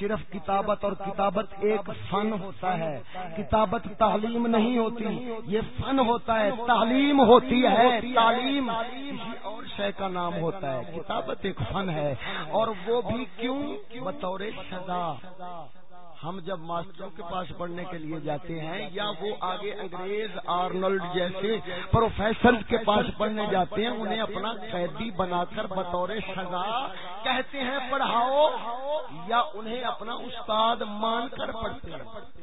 صرف کتابت اور کتابت ایک فن ہوتا ہے۔ کتابت تعلیم نہیں ہوتی، یہ فن ہوتا ہے، تعلیم ہوتی ہے، تعلیم۔ کسی اور شے کا نام ہوتا ہے۔ کتابت ایک فن ہے اور وہ بھی کیوں؟ بطور سزا ہم جب ماسٹروں کے پاس پڑھنے کے لیے جاتے ہیں یا وہ آگے انگریز آرنلڈ جیسے پروفیسر کے پاس پڑھنے جاتے ہیں، انہیں اپنا قیدی بنا کر بطور سزا کہتے ہیں، پڑھاؤ یا انہیں اپنا استاد مان کر پڑھتے ہیں۔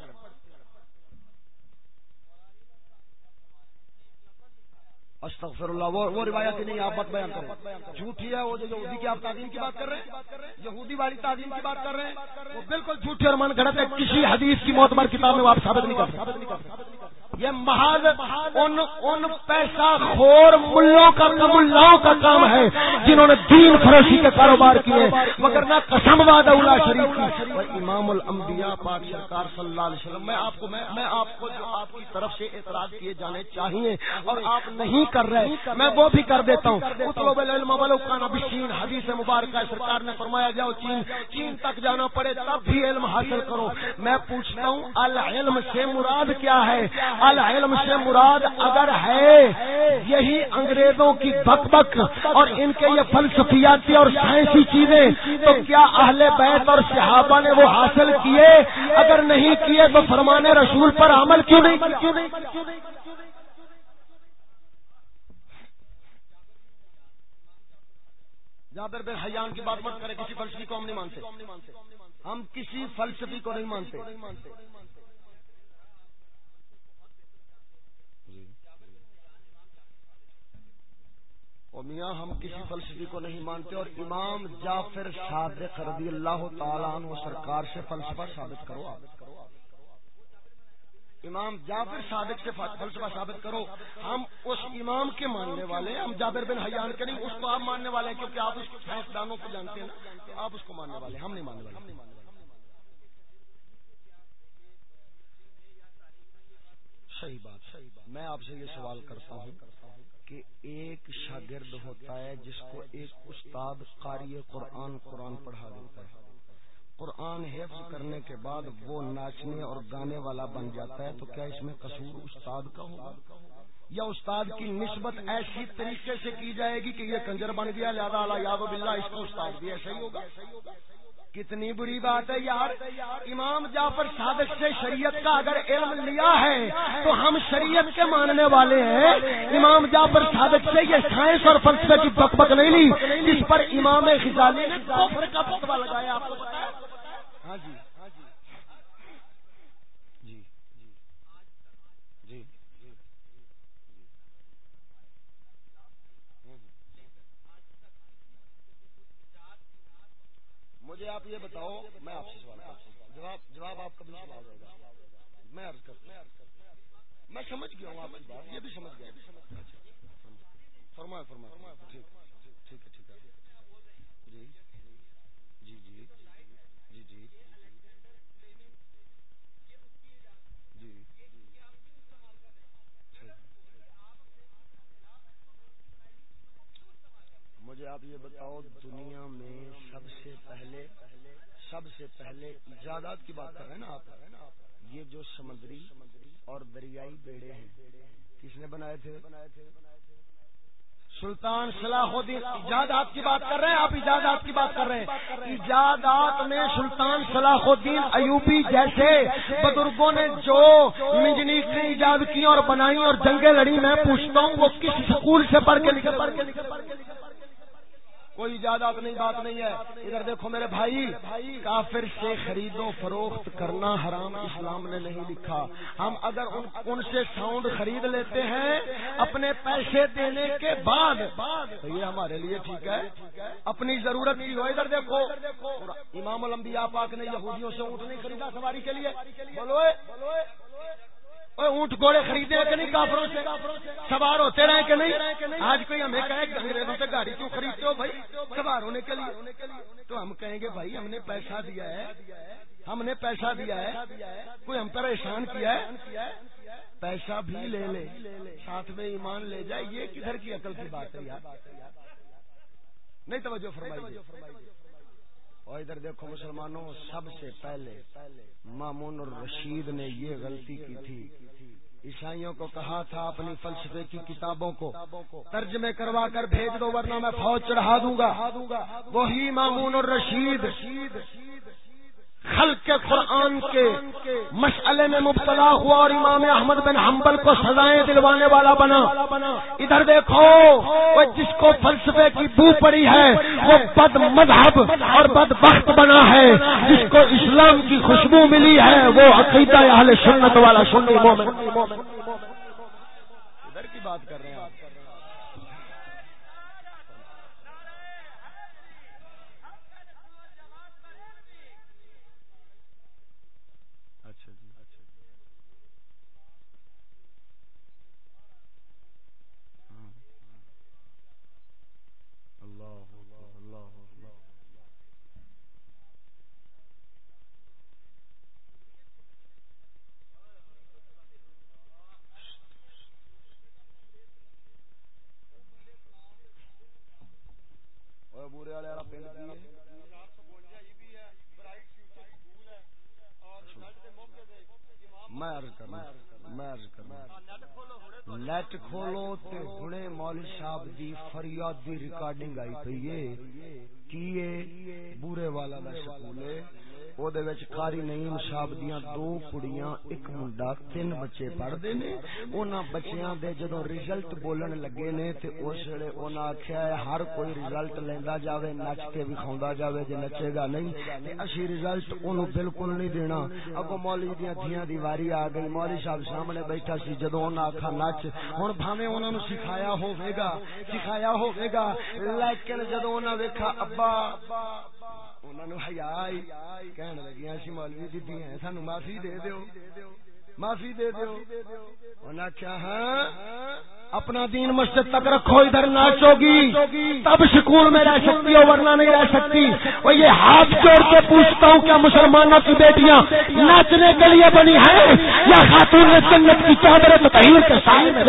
استغفر اللہ، وہ وہ روایت نہیں، آپ بات بیان کریں۔ جھوٹی ہے، وہ جو یہودی کی آپ تعلیم کی بات کر رہے ہیں، یہودی والی تعلیم کی بات کر رہے ہیں، وہ بالکل جھوٹی اور من گھڑت ہے، کسی حدیث کی معتبر کتاب میں آپ ثابت نہیں کر سکتے۔ یہ محض ان ان پیسہ خور ملوں کا ملاؤں کا کام ہے، جنہوں نے دین فروشی کے کاروبار کیے، مگر نہ قسم واد اولا شریف کی۔ امام الانبیاء پاک سرکار صلی اللہ علیہ وسلم، میں آپ کو میں آپ کو جو آپ کی طرف سے اعتراض کیے جانے چاہیے، اور آپ نہیں کر رہے میں وہ بھی کر دیتا ہوں۔ اطلب العلم ولو کان بشین حدیث مبارکہ سرکار نے فرمایا جاؤ چین چین تک جانا پڑے تب بھی علم حاصل کرو۔ میں پوچھتا ہوں العلم سے مراد کیا ہے؟ العلم سے مراد اگر ہے یہی انگریزوں کی بک بک اور ان کے یہ فلسفیاتی اور سائنسی چیزیں تو کیا اہل بیت اور صحابہ نے وہ حاصل کیے؟ اگر نہیں کیے تو فرمانے رسول پر عمل کیوں نہیں؟ جابر بن حیان کی بات مت کریں کسی فلسفی کو ہم نہیں مانتے۔ ہم کسی فلسفی کو نہیں مانتے۔ جی۔ اور میاں، ہم کسی فلسفی کو نہیں مانتے اور امام جعفر صادق رضی اللہ تعالیٰ عنہ سرکار سے فلسفہ ثابت کرو آپ۔ امام جعفر صادق سے فلسفہ ثابت کرو، ہم اس امام کے ماننے والے ہم جابر بن حیان کے نہیں، اس کو آپ ماننے والے ہیں کیونکہ آپ اس سائنسدانوں کو جانتے ہیں نا، تو آپ اس کو ماننے والے ہم نہیں ماننے والے۔ صحیح بات صحیح بات، میں آپ سے یہ سوال کرتا ہوں کہ ایک شاگرد ہوتا ہے جس کو ایک استاد قاری قرآن قرآن پڑھا دیتا ہے۔ قرآن حفظ کرنے کے بعد وہ ناچنے اور گانے والا بن جاتا ہے تو کیا اس میں قصور استاد کا ہوگا؟ یا استاد کی نسبت ایسی طریقے سے کی جائے گی کہ یہ کنجر بن گیا، لہٰذا یاد اس کو استاد بھی ایسا ہی ہوگا؟ کتنی بری بات ہے یار، امام جعفر صادق سے شریعت کا اگر علم لیا ہے تو ہم شریعت کے ماننے والے ہیں۔ امام جعفر صادق سے یہ سائنس اور فلسفے کی بک بک نہیں لی، جس پر امام خزالی نے کا فتوا لگایا، آپ کو ہاں جی۔ جی۔ جی۔ مجھے آپ یہ بتاؤ، میں آپ سے سوال جواب جواب آپ کا بھی سوال ہوگا میں عرض کرتا میں سمجھ گیا ہوں آپ کی بات، یہ بھی سمجھ گیا فرمائے اچھا۔ فرمائے ٹھیک ہے ٹھیک ہے جی جی جی جی جی جی مجھے آپ یہ بتاؤ، دنیا میں سب سے پہلے، سب سے پہلے ایجادات کی بات کر رہے ہیں نا آپ؟ یہ جو سمندری اور دریائی بیڑے ہیں، کس نے بنائے تھے؟ سلطان صلاح الدین ایجادات کی بات کر رہے ہیں، آپ ایجادات کی بات کر رہے ہیں۔ ایجادات میں سلطان صلاح الدین ایوبی جیسے بزرگوں نے جو منجنیک نے ایجاد کی اور بنائی اور جنگیں لڑی، میں پوچھتا ہوں وہ کس سکول سے پڑھ کے نکل پڑھ کے نکل پڑھ کے کوئی ایجادات نہیں، بات نہیں ہے۔ ادھر دیکھو میرے بھائی، کافر سے خرید و فروخت کرنا حرام، اسلام نے نہیں لکھا۔ ہم اگر ان ان سے ساؤنڈ خرید لیتے ہیں اپنے پیسے دینے کے بعد، تو یہ ہمارے لیے ٹھیک ہے۔ اپنی ضرورت کی ہو، ادھر دیکھو۔ امام الانبیاء پاک نے یہودیوں سے اونٹ نہیں خریدا سواری کے لیے۔ بولو اونٹ گھوڑے خریدے کہ نہیں؟ کافروں سے۔ سوار ہوتے رہے کہ نہیں؟ آج کوئی ہمیں کہے کہ انگریزوں سے گاڑی کیوں خریدتے ہو بھائی؟ سوار ہونے کے لیے۔ تو ہم کہیں گے بھائی، ہم نے پیسہ دیا ہے۔ ہم نے پیسہ دیا ہے۔ کوئی ہم پر احسان کیا ہے؟ پیسہ بھی لے لے۔ ساتھ میں ایمان لے جائے۔ یہ کدھر کی عقل کی بات ہے یار؟ نہیں توجہ فرمائیے۔ اور ادھر دیکھو مسلمانوں، سب سے پہلے مامون الرشید نے یہ غلطی کی تھی۔ عیسائیوں کو کہا تھا اپنی فلسفے کی کتابوں کو، ترجمے کروا کر بھیج دو ورنہ میں فوج چڑھا دوں گا۔ وہی مامون الرشید۔ خلق کے قرآن کے مسئلے میں مبتلا ہوا اور امام احمد بن حنبل کو سزائیں دلوانے والا بنا۔ ادھر دیکھو، وہ جس کو فلسفے کی بو پڑی ہے، وہ بد مذہب اور بد بخت بنا ہے۔ جس کو اسلام کی خوشبو ملی ہے، وہ عقیدہ اہل سنت والا سنی مومن۔ ادھر کی بات کر رہے ہیں آپ نیٹ کھولو تے ہنے مول صاحب دی فریاد دی آئی پئی ہے کیے بورے والا دا سکول ہے کاری نعیم صاحب دیا دو کڑیاں، ایک منڈا، تین بچے پڑھتے نے۔ انہاں بچیاں دے جدو ریزلٹ بولن لگے نے، تے اس ویلے انہاں آکھیا ہے، ہر کوئی ریزلٹ لیندا جاوے، نچ کے وکھاوندا جاوے، جے نچے گا نہیں، تے اسی ریزلٹ اونوں بالکل نہیں دینا۔ اگوں مولوی دیاں دھیاں دی واری آ گئی، مولوی صاحب سامنے بیٹھا سی جدو انہاں آکھا نچ، ہن بھاویں انہاں نو سکھایا ہوے گا، سکھایا ہوے گا۔ لیکن جدو انہاں ویکھا، ابا کہنے لگیاں سی مولوی دیدی ہیں سانو معافی دے دیو معافی دے دیو انہاں کیا ہاں اپنا دین مسجد تک رکھو ادھر ناچو گی تب سکول میں رہ سکتی ہو ورنہ نہیں رہ سکتی وہ یہ ہاتھ جوڑ کے پوچھتا ہوں کیا مسلمانوں کی بیٹیاں ناچنے کے لیے بنی ہیں یا خاتون جنت کی چادر تطہیر کے سامنے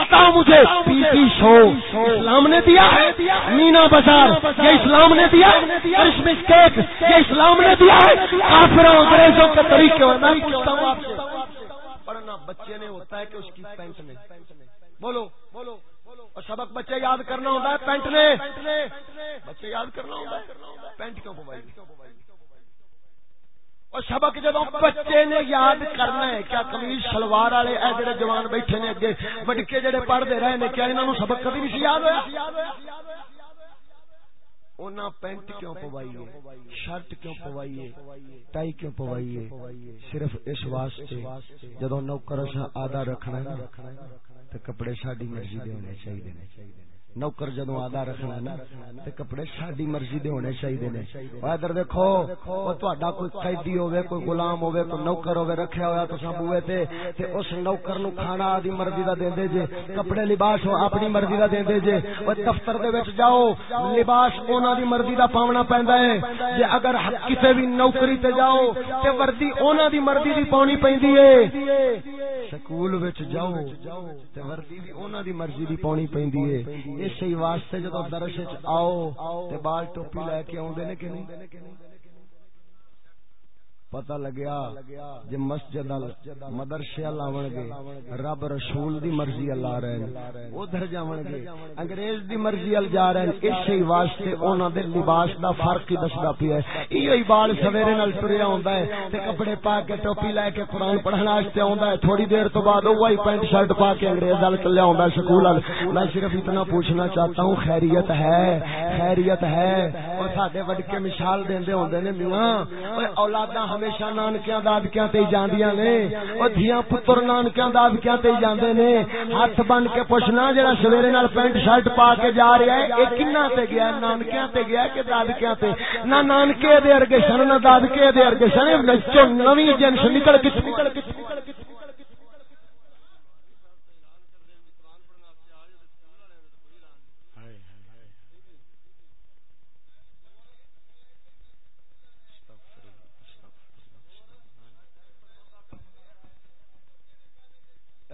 بتاؤ مجھے پی پی شو۔ اسلام نے دیا مینا بازار۔ یہ اسلام نے دیا کرسمس کیک۔ یہ اسلام نے دیا ہے؟ کافروں انگریزوں کے طریقے میں پوچھتا ہوں آپ سے۔ پڑھنا بچے نے ہوتا ہے کہ اس کی پینٹ میں بولو۔ بولو اور سبق بچے یاد کرنا ہوتا ہے پینٹ نے۔ بچے یاد کرنا ہوتا ہے۔ پینٹ کیوں پوائی اور سبق جب بچے نے یاد کرنا ہے، کیا کمیز سلوار والے اے جڑے جوان بیٹھے نے اگے بٹکے جڑے پڑھتے رہے نے، کیا انہوں نے سبق کبھی نہیں یاد ہوا اونا پینٹ کیوں پوائیے؟ شرٹ کیوں پوائیے؟ ٹائی کیوں پوائیے؟ صرف اس واسطے جدو نوکر اساں آدھا رکھنا تو کپڑے ساڈی مرضی دے ہونے چاہیے نوکر جدو آدھا رکھنا نا تے کپڑے ساڈی مرضی دے ہونے چاہیے نے۔ ادھر دیکھو او تہاڈا کوئی قیدی ہوے کوئی غلام ہوے کوئی نوکر ہوے رکھیا ہوا تساں بوئے تے تے اس نوکر نو کھانا دی مرضی دا دیندے جے۔ کپڑے لباس ہو اپنی مرضی دا دیندے جے۔ او دفتر دے وچ جاؤ لباس انہاں دی مرضی دا پاونا پیندا ہے۔ جے اگر کسے بھی نوکری تے جاؤ تے وردی انہاں دی مرضی دی پاونی پیندی ہے۔ سکول وچ جاؤ تے وردی بھی انہاں دی مرضی دی پاونی پیندی ہے۔ اسی واسطے جدو درش آؤ تے بال ٹوپی لے کے آدھے نے کہ نہیں؟ پتہ لگیا جے مسجد مدرسے لاون گے، رب رسول دی مرضی اللہ رہے ادھر جاون گے، انگریز دی مرضی ال جا رہے ہیں۔ اسی واسطے انہاں دے لباس دا فرق ہی دسدا پیا ہے۔ ایو ہی بال سویرے نال ٹریا ہوندا ہے تے کپڑے پا کے ٹوپی لے کے قرآن پڑھن واسطے ہوندا ہے۔ تھوڑی دیر تو بعد وہی پینٹ شرٹ پا کے انگریز ال چلیا ہوندا ہے سکول ال۔ میں صرف اتنا پوچھنا چاہتا ہوں، خیریت ہے؟ خیریت ہے؟ اور ساڈے وڈ کے مثال دیندے ہوندے نے میاں اوے اولاداں ہمیشہ نانکیاں دادکیاں تے جاندیاں نے۔ او دھیاں پتر نانکیاں دادکیاں تے جاندے نے۔ ہاتھ بن کے پوچھنا جڑا سویرے نال پینٹ شرٹ پا کے جا رہا ہے اے کنا تے گیا ہے؟ نانکیاں تے گیا کہ دادکیاں تے؟ نہ نانکے دے ارگے سن نہ دادکے دے ارگے سن نچو نویں جنس نکل کے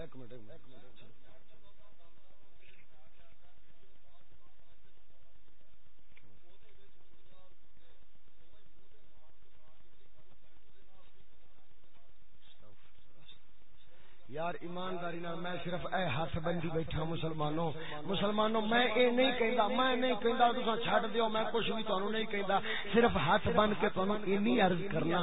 ایک منٹ یار ایمانداری نال میں صرف اے ہاتھ بندی بیٹھا مسلمانوں مسلمانوں میں اے نہیں کہندا، میں نہیں کہندا تساں چھڈ دیو، میں کچھ بھی تانوں نہیں کہندا، صرف ہاتھ بن کے تانوں اینی عرض کرنا،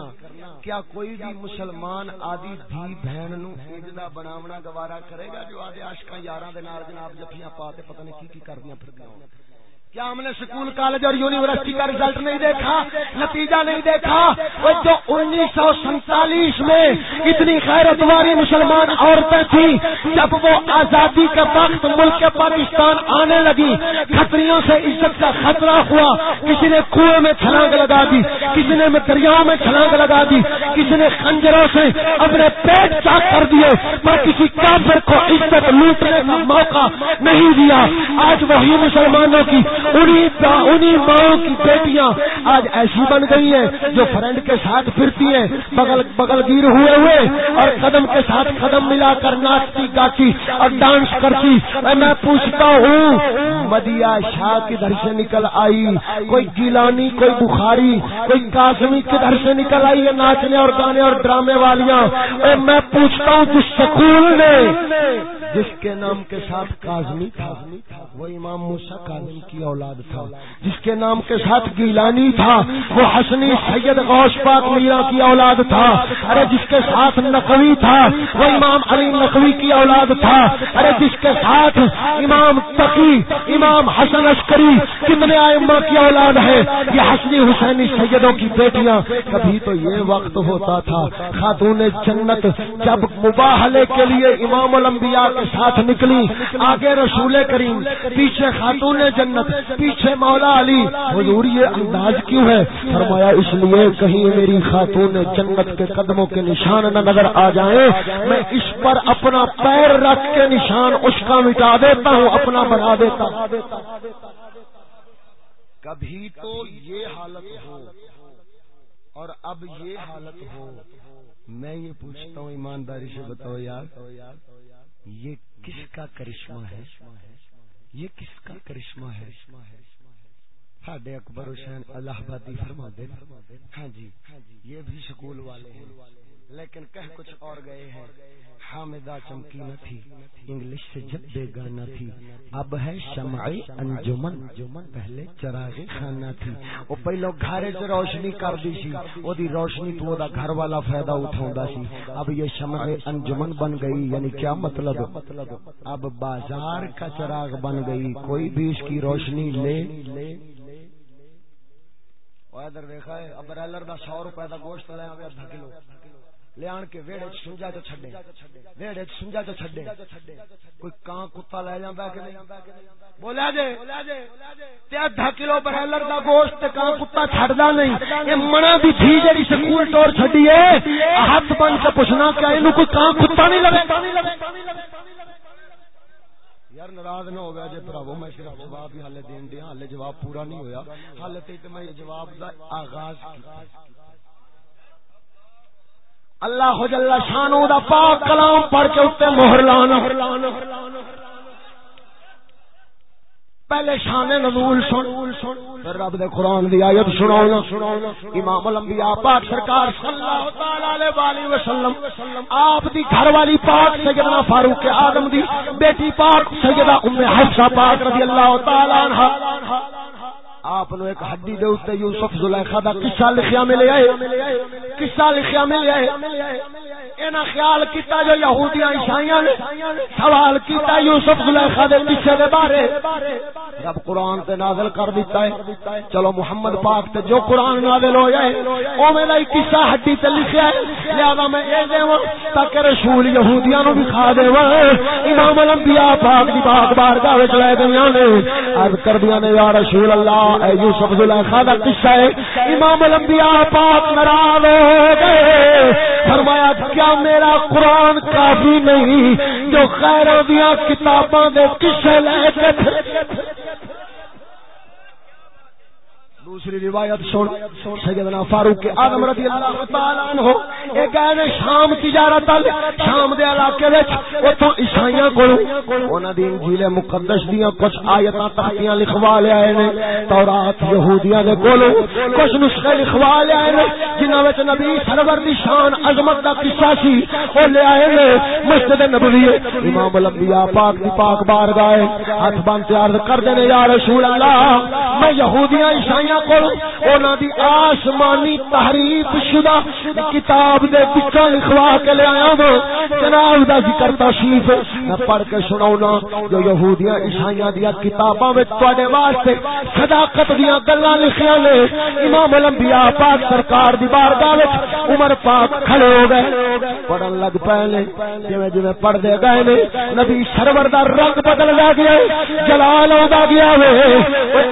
کیا کوئی بھی مسلمان آدی دھی بہن نو سجدہ بناونا گوارا کرے گا جو آدے عاشقاں یاراں دے نال جناب جفیاں پا تے پتہ نہیں کی کی کردیاں پھردیاں کیا ہم نے سکول، کالج اور یونیورسٹی کا رزلٹ نہیں دیکھا؟ نتیجہ نہیں دیکھا؟ وہ جو انیس سو سینتالیس میں اتنی خیرت والی مسلمان عورتیں تھیں، جب وہ آزادی کے وقت ملک پاکستان آنے لگی، کھتریوں سے عزت کا خطرہ ہوا، کسی نے کنویں میں چھلانگ لگا دی، کسی نے دریاؤں میں چھلانگ لگا دی، کسی نے خنجروں سے اپنے پیٹ چاک کر دیے پر کسی کافر کو عزت لوٹنے کا موقع نہیں دیا۔ آج وہی مسلمانوں کی انہیں ماؤں کی بیٹیاں آج ایسی بن گئی ہیں جو فرینڈ کے ساتھ پھرتی ہیں، بغل بغل گیر ہوئے ہوئے، اور قدم کے ساتھ قدم ملا کر ناچتی، گاتی اور ڈانس کرتی۔ میں پوچھتا ہوں، مدیا شاہ کدھر سے نکل آئی؟ کوئی گیلانی، کوئی بخاری، کوئی کاسمی کدھر سے نکل آئی ہے ناچنے اور گانے اور ڈرامے والیاں؟ اور میں پوچھتا ہوں، جس سکول نے جس کے نام کے ساتھ کازمی تھا، وہ امام موسا کاظم کی اولاد تھا، جس کے نام کے ساتھ گیلانی تھا، وہ حسنی سید غوث پاک میرا کی اولاد تھا۔ ارے، جس کے ساتھ نقوی تھا، وہ امام علی نقوی کی اولاد تھا۔ ارے، جس کے ساتھ امام تقی، امام حسن عسکری کتنے آئمہ کی اولاد ہے، یہ حسنی حسینی سیدوں کی بیٹیاں۔ کبھی تو یہ وقت ہوتا تھا، خاتون جنت جب مباہلے کے لیے امام الانبیاء کے ساتھ نکلی، آگے رسول کریم، پیچھے خاتون جنت۔ پیچھے مولا علی، حضور یہ انداز کیوں ہے؟ فرمایا، اس لیے کہیں میری خاتون جنت کے قدموں کے نشان نہ نظر آ جائیں۔ میں اس پر اپنا پیر رکھ کے نشان اس کا مٹا دیتا ہوں، اپنا بنا دیتا ہوں۔ کبھی تو یہ حالت ہو، اور اب یہ حالت ہو۔ میں یہ پوچھتا ہوں، ایمانداری سے بتاؤ یار، یہ کس کا کرشمہ ہے؟ یہ کس کا کرشمہ ہے؟ ساڈے اکبر حسین الہ آبادی فرما دے ہاں جی یہ بھی سکول والے ہیں۔ لیکن کہہ کچھ اور گئے ہیں۔ حامدہ چمکی نہ تھی۔ انگلش سے جب بے گانا تھی۔ اب ہے شمع انجمن۔ پہلے چراغ خانہ تھی۔ وہ پہلو گھر چ روشنی کر دی سی۔ او دی روشنی تو دا گھر والا فائدہ اٹھاوندا سی۔ اب یہ شمع انجمن بن گئی یعنی کیا مطلب؟ اب بازار کا چراغ بن گئی۔ کوئی بھی اس کی روشنی لے۔ ادھر دیکھا ہے اب ریلر دا سو روپے دا گوشت لے آوے ادھا کلو۔ لیا کے ویڑے سنجا چ چھڈے۔ ویڑے سنجا چ چھڈے۔ کوئی کان کتا لے جاندا کہ نہیں۔ بولیا جے۔ تے ادھا کلو برائلر دا گوشت تے کان کتا چھڈدا نہیں۔ اے منا دی تھی جڑی سکول ٹور چھڈی اے ہاتھ بن کے پوچھنا کہ اینو کوئی کان کتا نہیں لگے۔ یار ناراض نہ ہو گیا جی بھراو میں صرف جواب ہی حالے دین دیا، حالے جواب پورا نہیں ہویا۔ حالے تے میں جواب دا آغاز کیا اللہ جل شانو دا پاک کلام پڑھ کے اتنے مہر لانا. پہلے شان نزول سن. پھر رب دے قرآن دی آیت سناؤنا. امام الانبیاء پاک سرکار صلی اللہ تعالی علیہ وسلم، آپ دی گھر والی پاک سیدنا فاروق آدم دی بیٹی پاک سیدہ ام حفصہ پاک رضی اللہ تعالی عنہ۔ آپ نو ایک ہڈی دے اوتے یوسف زلیخا دا قصہ لکھیا ملے آئے۔ قصہ لکھیا ملے آئے۔ اینا خیال کیتا جو یہودیاں عیسائیاں نے سوال کیتا یوسف زلیخا دے قصے دے بارے۔ رب قرآن تے نازل کر دیتا ہے۔ چلو محمد پاک تے جو قرآن نازل ہو جائے او میں دا قصہ ہڈی تے لکھیا ہے۔ لہذا میں اے دیواں تاکہ رسول یہودیاں نو بھی کھا دیواں۔ امام الانبیاء پاک دی پاک بارگاہ وچ لے دیاں نے۔ عرض کر دیاں نے، یا رسول اللہ یوسف زلیخا دا قصہ ہے۔ امام الانبیاء پاک ناراض ہو گئے۔ فرمایا، کیا میرا قرآن کافی نہیں؟ جو خیروں دیا کتاباں دے قصے لے کے دوسری روایت سن، سیدنا فاروق اعظم رضی اللہ تعالی عنہ اے گئے نے شام تجارت شام دے علاقے وچ اوتھوں عیسائیاں کول انہاں دی انجیل مقدس دیاں کچھ آیتاں تحتیاں لکھوا لے آئے نے، تورات یہودیاں دے کول کچھ نسخے لکھوا لے آئے نے، جنہاں وچ نبی سرور دی شان عظمت دا قصہ سی او لے آئے نے مسجد نبوی، امام الانبیاء پاک دی پاک بارگاہ، ہاتھ بن کے عرض کر دے نے، یا رسول اللہ، میں یہودیاں عیسائیاں دی آسمانی تحریف شدہ کتاب دے پچھا لکھوا کے لے آیا ہوں جناب دا ذکر تشریف، میں پڑھ کے سناؤنا جو یہودیاں عیسائیاں دیا کتاباں میں تواڈے واسطے صداقت دیا گلاں لکھیاں نے۔ امام الانبیاء پاک سرکار دی بارگاہ وچ عمر پاک کھڑے ہو گئے۔ پڑھن لگ پئے نے، جویں جویں پڑھ دے گئے نے، نبی سرور دا رنگ بدل گیا جلال آندا گیا وے۔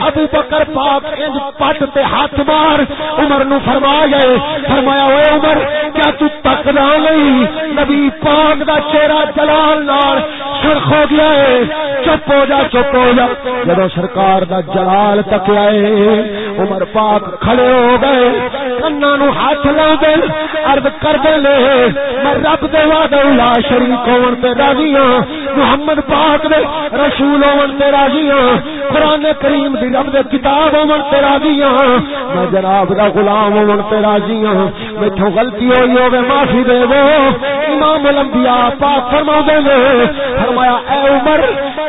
ابو بکر پاک انج پٹ تے ہاتھ مار۔ عمر نو فرما گئے فرمایا ہوئے عمر، کیا تو تکنا نہیں نبی پاک دا چہرہ جلال نال سرخ ہو گیا ہے۔ چپ ہو جا، چپ ہو جا۔ جب سرکار دا جلال تک آئے، عمر پاک کھڑے ہو گئے۔ کنا نو ہاتھ لا دے عرض کر دے لے، میں رب دے وعدہ لا شریک ہون تے راضی ہاں۔ محمد پاک دے رسول ہون تے راضی ہاں۔ قران کریم دی رب دے کتاب ہون تے راضی راضی ہاں میں جناب دا غلام ہون تے راضی ہاں میتھوں غلطی ہوئی ہوے معافی دے دو۔ امام الانبیاء پاک فرما دے فرمایا، اے عمر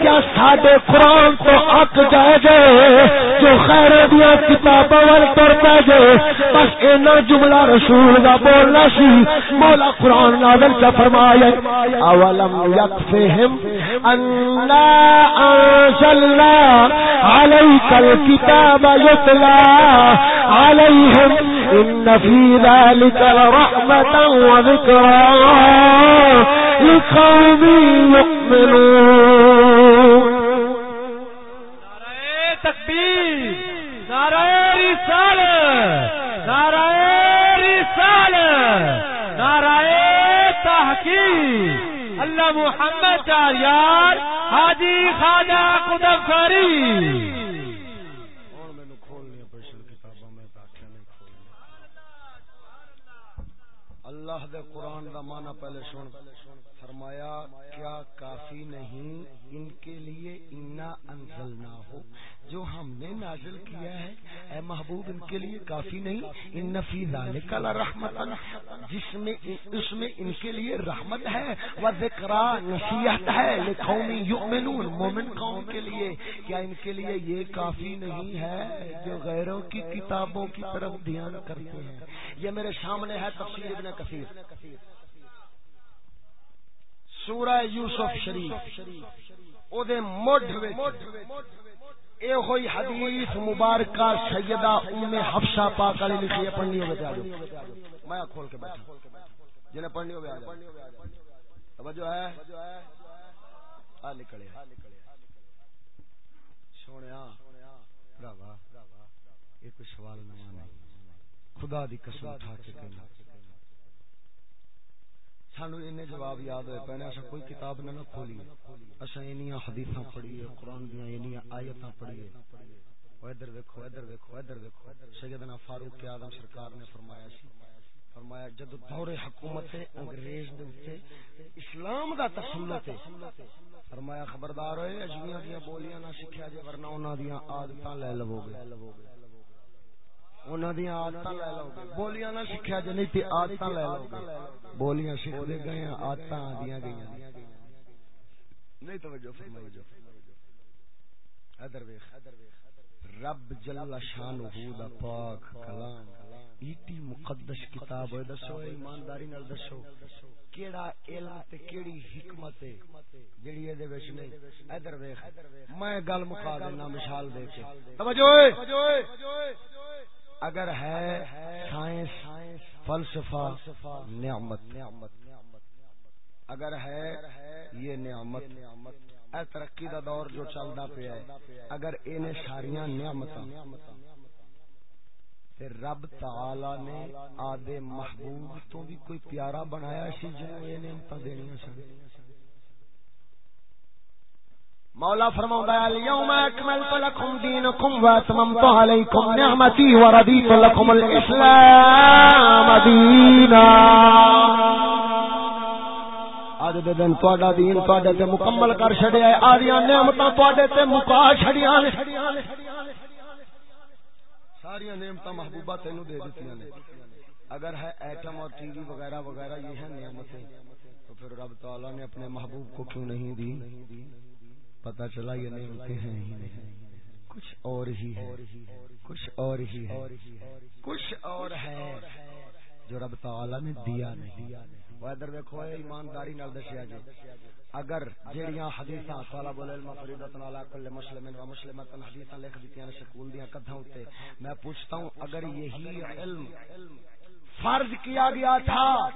کیا ساڈے قرآن تو اک جائے گے؟ جو خیر دیا کتاباں ول تر پے جے، بس اینا جملہ رسول دا بولنا سی۔ مولا قرآن نازل کا فرمایا؟ اولم یکفہم انا انزلنا علیک الکتاب یتلا عليهم إن في ذلك لرحمة وذكرى لقوم يؤمنون تکبیر، نعرہ رسالت نعرہ رسالت، نعرہ تحقیق۔ اللہ محمد چاریار حاجی خواجہ قدم خاری اللہ دے قرآن دا معنی پہلے سن۔ فرمایا، کیا کافی نہیں؟ ان کے لیے انا انزلنا ہو جو ہم نے نازل کیا ہے۔ اے محبوب، ان کے لیے کافی نہیں۔ ان فی ذالک لرحمت۔ جس میں، اس میں ان کے لیے رحمت ہے۔ و ذکر نصیحت ہے۔ لقوم یؤمنون، مومن قوم کے لیے۔ کیا ان کے لیے یہ کافی نہیں ہے جو غیروں کی کتابوں کی طرف دھیان کرتے ہیں؟ یہ میرے سامنے ہے تفسیر ابن کثیر۔ سورہ یوسف شریف۔ او دے مڈ اے ہوئی حدیث مبارکہ سیدہ ام حفصہ پاک علی لکھی ہے، پڑھنی ہوگی تے آجو میں کھول کے بیٹھا جنہیں پڑھنی ہوگی آجو توجہ ہے؟ آ نکلے۔ سونیا براوا یہ کوئی سوال نہ نہیں خدا دی قسم اٹھا کے کہنا سانو ان جواب یاد ہوئے پہنے ایسا کوئی کتاب نہ نہ کھولی۔ اسا اینیاں حدیثاں پڑھیے قرآن دیاں اینیاں آیتاں پڑھیے ادھر دیکھو ادھر دیکھو ادھر دیکھو سیدنا فاروق اعظم سرکار نے فرمایا سی، فرمایا جد دور حکومت انگریز دے اوپر اسلام دا تسلط ہے۔ فرمایا خبردار ہوئے اجمیاں دیاں بولیاں نہ سکھیا جے، ورنہ انہاں دیاں عادتاں لے لو گے انہاں دیاں عادتاں لے لو گے بولیاں نہ سکھیا جے نہیں تے عادتاں لے لو گے بولیاں سکھ دے گئے عادتاں آدیاں گئیاں نہیں توجہ فرمائی جو ادھر ویکھ رب جل شانہ دا پاک کلام ایٹی مقدس کتاب ہے دسو ایمانداری نال دسو کیڑا علم تے کیڑی حکمت ہے جڑی اے دے وچ نہیں ادھر ویکھ میں گل مکا دینا مثال دے کے توجہ اگر ہے سائنس فلسفہ نعمت۔ اگر ہے یہ نعمت۔ اے ترقی دا دور جو چلدا پیا ہے اگر اینے ساریاں نعمتاں۔ تے رب تعالی نے آدے محبوب تو بھی کوئی پیارا بنایا سی جو یہ نعمتاں دینیاں سن؟ مولا فرماؤندا ہے، اليوم اکملت لكم دینکم واتممت علیکم نعمتی ورضیت لكم الاسلام دینا۔ اج دے دن تہاڈا دین تہاڈے تے مکمل کر چھڈیا ہے، آدیاں نعمتاں تہاڈے تے مکا چھڈیاں نے۔ ساری نعمتاں محبوبہ تینوں دے دتیاں نے۔ اگر ہے ایٹم اور ٹی وی وغیرہ وغیرہ، یہ ہیں نعمتیں۔ تو پھر رب تعالی نے اپنے محبوب کو کیوں نہیں دی؟ پتہ چلا یہ نعمتیں ہیں ہی نہیں۔ کچھ اور ہی ہے۔ کچھ اور ہی ہے۔ کچھ اور ہے۔ جو رب تعالی نے دیا نہیں۔ وہ ادھر دیکھو ایمانداری نال دسیا جی۔ اگر جیڑیاں حدیثاں طلب العلم فریضۃ علی کل مسلم و مسلمۃ حدیثاں لکھ دتیاں نے سکول دیاں کدھاں اوتے میں پوچھتا ہوں، اگر یہی علم فرض کیا گیا تھا،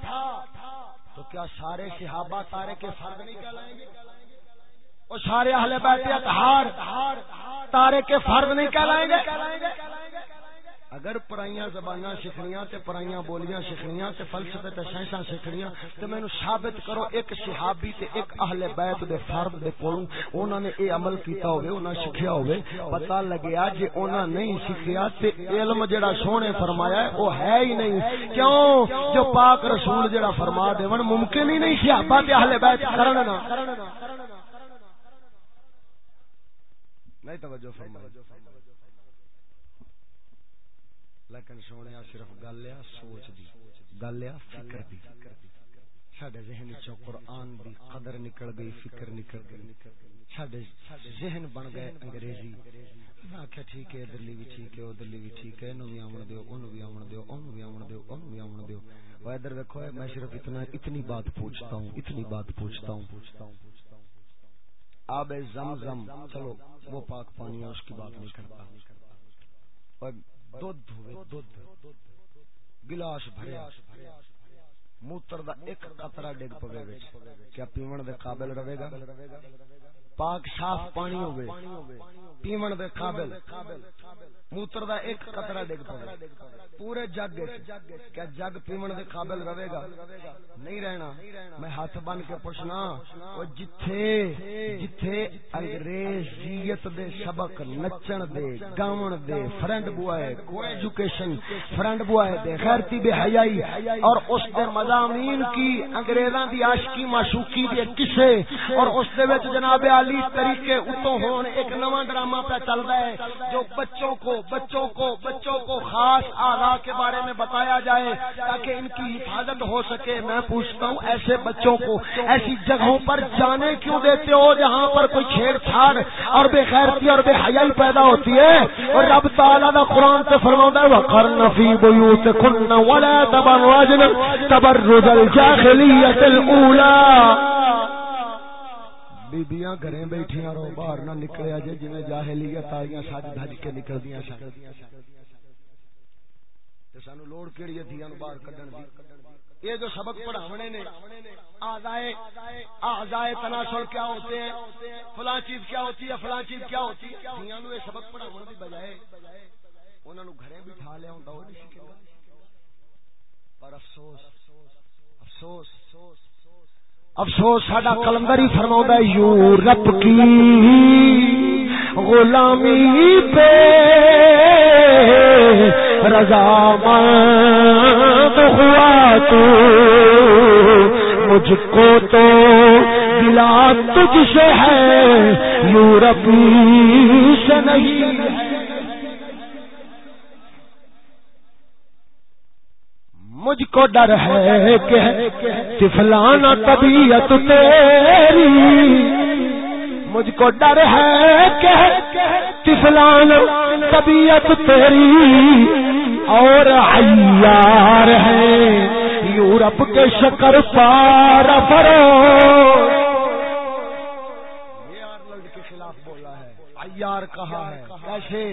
تو کیا سارے صحابہ سارے کے فرض نہیں کہلائیں گے؟ اور سارے اہل بیت اطہار تارے کے فرض نہیں کہلائیں گے۔ اگر پرائیاں زباناں سکھنیاں تے پرائیاں بولیاں سکھنیاں تے فلسفے تے سائنساں سکھنیاں تے مینوں ثابت کرو ایک صحابی تے ایک اہل بیت دے فرد دے کولوں انہاں نے اے عمل کیتا ہوے انہاں سکھیا ہوے پتہ لگیا جے انہاں نہیں سکھیا تے علم جڑا سونے فرمایا ہے، او ہے ہی نہیں۔ کیوں؟ جو پاک رسول جڑا فرما دیون ممکن ہی نہیں صحابہ تے اہل بیت کرن نا۔ نہیں توجہ فرمائی۔ لیکن سونے صرف گل آ سوچ دی۔ گل آ فکر دی۔ سڈے ذہن چو قرآن دی قدر نکل گئی، فکر نکل گئی۔ سڈے ذہن بن گئے انگریزی۔ آخیا ٹھیک ہے، ادھرلی بھی ٹھیک ہے، ادھرلی بھی ٹھیک ہے بھی آمن دیو اُن بھی آمن دیو اُن بھی آمن دیو اُن بھی آمن دیو۔ وہ ادھر دیکھو میں صرف اتنا، اتنی بات پوچھتا ہوں، اتنی بات پوچھتا ہوں پوچھتا ہوں۔ آب زم زم چلو، وہ پاک پانی ہے، اس کی بات نہیں کرتا۔ دودھ ہوئے، دودھ۔ گلاس بھریا موتر دا ایک قطرہ ڈگ پوے وچ۔ کیا پیون دے قابل رہے گا؟ پاک صاف پانی ہوئے۔ پیمن دے قابل۔ موتر دا ایک قطرہ ڈگ پڑے پورے جگ کیا جگ پیمن دے قابل رہے گا۔ نہیں رہنا۔ میں ہاتھ بن کے پوچھنا او جتھے جتھے انگریزیت دے سبق نچن دے، گاون دے، friend boy co education, friend boy دے، غیرتی بے حیائی، اور اس دے مضامین کی انگریزاں دی عاشقی معشوقی دے قصے اور اس دے وچ جناب علی طریقے اتوں ہون، ایک نواں ڈرامہ پہ چل رہا ہے جو بچوں کو بچوں کو بچوں کو خاص آرا کے بارے میں بتایا جائے تاکہ ان کی حفاظت ہو سکے۔ میں پوچھتا ہوں، ایسے بچوں کو، ایسی جگہوں پر جانے کیوں دیتے ہو جہاں پر کوئی چھیڑ چھاڑ اور بے خیرتی اور بے حیائی پیدا ہوتی ہے؟ اور رب تعالیٰ دا قرآن سے فرما ہے، وَقَرْنَ فِي بُيُوتِكُنَّ وَلَا تَبَرْوَجْنَ تَبَرُّجَ الْجَاخِلِيَّةِ الْأُولَى۔ بیبیاں گھریں بیٹھیاں رو باہر نہ نکلے اجے جویں جاہلیت آئیاں سج دھج کے نکلدیاں سن تے سانو لوڑ کیڑی ہے دھیاں نو باہر کڈن دی یہ جو سبق پڑھاونے نے اعضائے اعضائے تناسل کیا ہوتے ہیں فلاں چیز کیا ہوتی ہے فلاں چیز کیا ہوتی ہے دھیاں نو یہ سبق پڑھاون دی بجائے انہاں نو گھریں بٹھا لیا ہوندا او نہیں پر افسوس افسوس افسوس، ساڈا کلندر ہی فرما یورپ کی غلامی پہ رضا ہوا تو مجھ کو تو دلا تجھ سے ہے، یورپی سے نہیں۔ مجھ کو ڈر ہے کہ فلانا طبیعت تیری مجھ کو ڈر ہے کہ تفلان طبیعت تیری اور عیار ہے یورپ کے شکر پار فرو کے خلاف بولا ہے۔ عیار کہا ہے؟ کیسے؟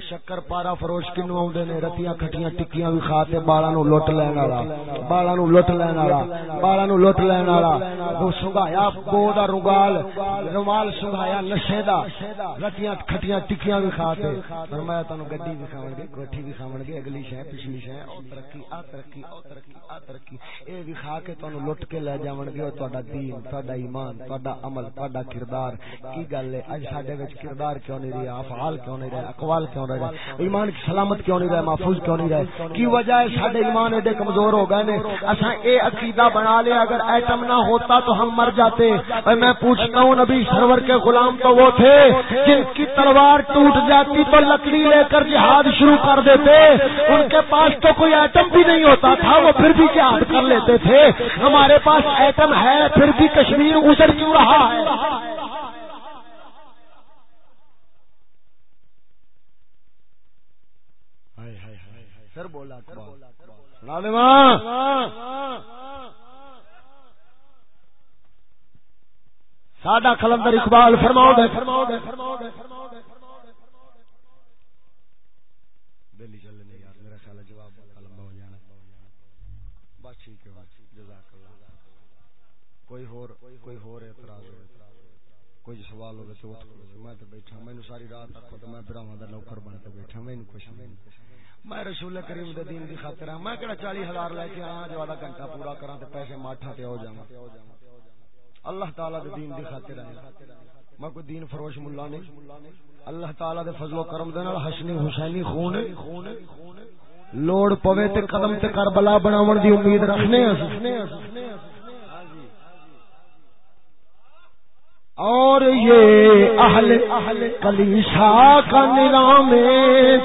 شکر پارا فروش کنو آدھے نے؟ رتیاں کھٹیاں ٹکیاں بھی کھا کے بالا نو لٹ لین والا بالا نو لٹ لین والا بالا نو لٹ لین والا وہ سنگایا بو دا رگال رومال سنگایا نشے دا۔ رتیاں کھٹیاں ٹکیاں بھی کھا کے فرمایا تانوں گڈی بھی کھاون گے کوٹھی بھی کھاون گے، اگلی شے، پچھلی شے۔ او ترقی، آ ترقی، او ترقی، آ ترقی۔ اے بھی کھا کے تانوں لٹ کے لے جاون گے۔ او تہاڈا دین، تہاڈا ایمان، تہاڈا عمل، تہاڈا کردار۔ کی گل ہے؟ اج ساڈے وچ کردار کیوں نہیں رہیا؟ افعال کیوں نہیں رہے اقوال کیوں نہیں رہے؟ ایمان کی سلامت کیوں نہیں رہے؟ محفوظ کیوں نہیں رہے؟ کی وجہ ہے سارے ایمان ایڈے کمزور ہو گئے نے؟ اصا اے عقیدہ بنا لے اگر ایٹم نہ ہوتا تو ہم مر جاتے۔ اور میں پوچھتا ہوں نبی سرور کے غلام تو وہ تھے جن کی تلوار ٹوٹ جاتی تو لکڑی لے کر جہاد شروع کر دیتے۔ ان کے پاس تو کوئی ایٹم بھی نہیں ہوتا تھا وہ پھر بھی جہاد کر لیتے تھے۔ ہمارے پاس ایٹم ہے پھر بھی کشمیر اجڑ کیوں رہا ہے؟ پھر بولا ساڈا کلندر اقبال فرماؤ دے فرماؤ دے فرماؤ دے فرماؤ دے دلی چلے نہیں یار، میرا خیال ہے جواب لمبا ہو جانا۔ بس ٹھیک ہے جزاک اللہ۔ کوئی ہور کوئی ہور اعتراض ہو کوئی سوال ہوگا تو میں تو بیٹھا، میں ساری رات رکھو تو میں براہم کا نوکر بن کے بیٹھا، میں کچھ نہیں۔ میں رسول کریم دے دین دی خاطر ہاں میں کہڑا 40 ہزار لے کے آیا جو آدھا گھنٹہ پورا کراں تے پیسے ماٹھا تے ہو جاواں۔ اللہ تعالی دے دین دی خاطر آیا میں کوئی دین فروش مولا نہیں۔ اللہ تعالی دے فضل و کرم دے نال حسنی حسینی خون لوڑ پوے تے قدم تے کربلا بناون دی امید رکھنے ہاں اور یہ اہل اہل کلیسا کا نظام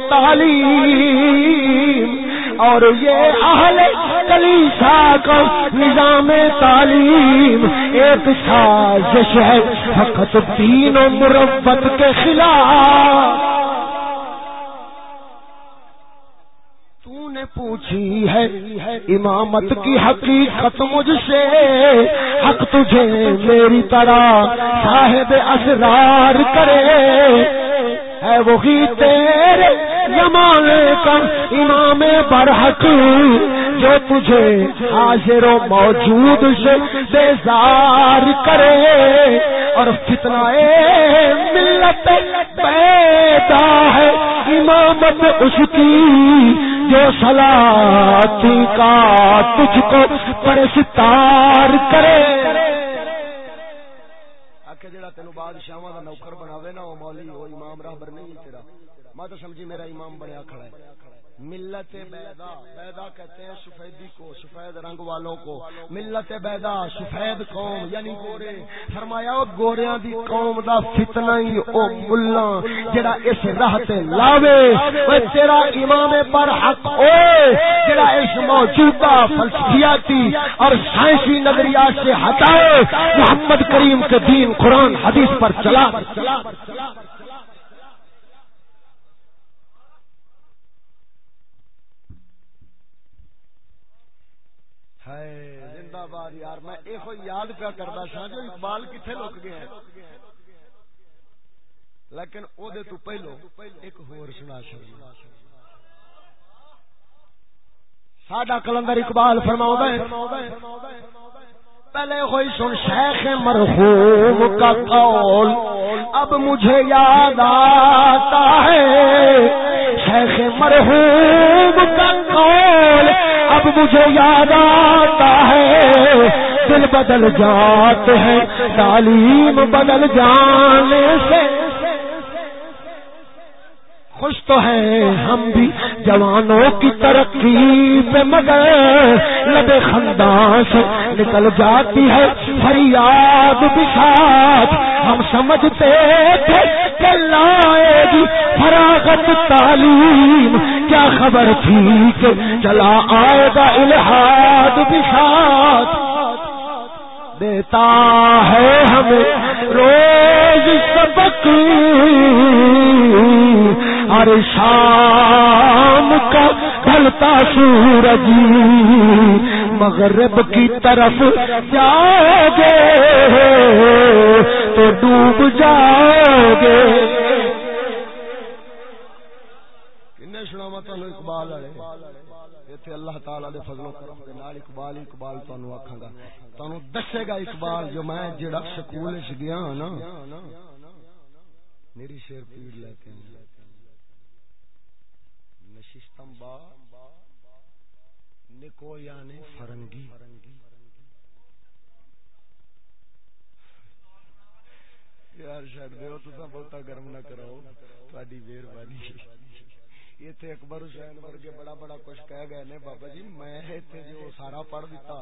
تعلیم، اور یہ اہل کلیسا کا نظام تعلیم، ایک سازش ہے فقط تین و مربت کے خلاف۔ نے پوچھی ہے، امامت کی حقیقت مجھ سے۔ حق تجھے میری طرح صاحب اسرار کرے۔ ہے وہی تیرے زمانے کا امام برحق جو تجھے حاضر و موجود سے بیزار کرے۔ اور فتنہ ملت پیدا ہے، امامت اس کی جو سلاتی کا تجھ کو پرستار کرے۔ جڑا تینو بادشاہ دا نوکر بناوے نا وہ مولی وہ امام راہبر نہیں تیرا۔ میں تو سمجھی میرا امام بنیا کھڑا ہے۔ ملت بیدا بیدا کہتے ہیں سفیدی کو، سفید رنگ والوں کو۔ ملت بیدا سفید قوم یعنی گورے۔ فرمایا، او گوریاں دی قوم دا فتنہ ہی، او ملا جڑا اس راہ تے لاوے۔ او تیرا امام پر حق ہوئے جڑا اس موجودہ فلسفیاتی اور سائنسی نظریات سے ہٹائے۔ محمد کریم کے دین قرآن حدیث پر چلا۔ زندہ باد یار، میں یہ یاد پیا کرتا سا جو اقبال کتنے لک گئے لیکن او دے تو پہلو ایک ہور سنا چاہیے ساڈا کلندر اقبال فرماؤ پہلے ہوئی سن شیخ مرحوم کا قول، اب مجھے یاد آتا ہے، شیخ مرحوم کا قول اب مجھے یاد آتا ہے۔ دل بدل جاتے ہیں، تعلیم بدل جانے سے۔ خوش تو ہیں ہم بھی جوانوں کی ترقی پہ، مگر لبے خاندان سے نکل جاتی ہے، فریاد بھی ساتھ ہم سمجھتے تھے کہ لائے گی۔ فراغت تعلیم، کیا خبر تھی کہ چلا آئے گا الحاد بھی ساتھ دیتا ہے ہمیں روز سبق۔ ہر شام کا ڈھلتا سورج۔ مغرب کی طرف جاؤ گے۔ تو ڈوب جاؤ گے۔ تمہیں اقبال اتنے اللہ تعالی دے فضل و کرم دے نال اقبال اقبال تانوں آکھاں گا۔ تانوں دسے گا اقبال، جو میں جڑا سکول وچ گیا ہاں نا، میری شیر پیڑ لے کے۔ نشستم با نکو یعنی فرنگی۔ یار چھڈ دیو تساں بہتا گرم نہ کرو تہاڈی مہربانی اتنے اکبر حسین ورگے بڑا بڑا کچھ کہہ گئے نے بابا جی میں اتنے جو سارا پڑھ دیتا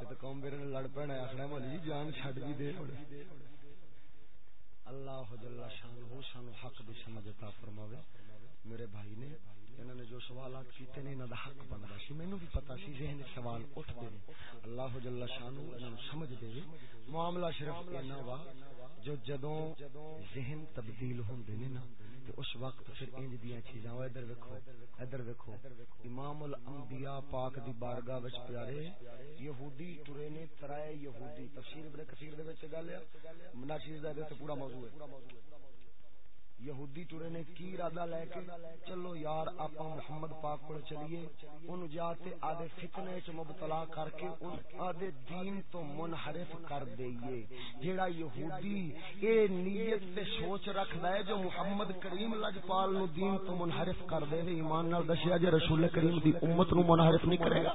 تو قوم میرے لڑ پینا آخر مولی جی جان چھڈ بھی دے اللہ جل شان ہو سانو حق دی سمجھتا فرماوے میرے بھائی نے انہوں نے جو سوالات کیتے نے انہاں دا حق بندا سی مینوں بھی پتہ سی ذہن سوال اٹھ دے اللہ جل شان انہاں سمجھ دے معاملہ صرف اینا وا جو جدوں ذہن تبدیل ہوندے نے نا اس وقت پھر انج دیاں چیزاں، او ادھر ویکھو ادھر ویکھو، امام الانبیاء پاک دی بارگاہ وچ پیارے، یہودی ٹرے نے، ترائے یہودی، تفسیر ابن کثیر دے وچ گل ہے مناچیز دا تے پورا موضوع ہے۔ یہودی ٹورے نے کی ارادہ لے کے چلو یار آپ محمد پاک کو چلیے۔ ان جاتے آدھے فتنے چ مبتلا کر کے ان آدھے دین تو منحرف کر دئیے۔ جیڑا یہودی اے نیت تے سوچ رکھدا ہے جو محمد کریم لجپال نو دین تو منحرف کر دے، ایمان نال دسیا جے رسول کریم دی امت نو منحرف نہیں کرے گا۔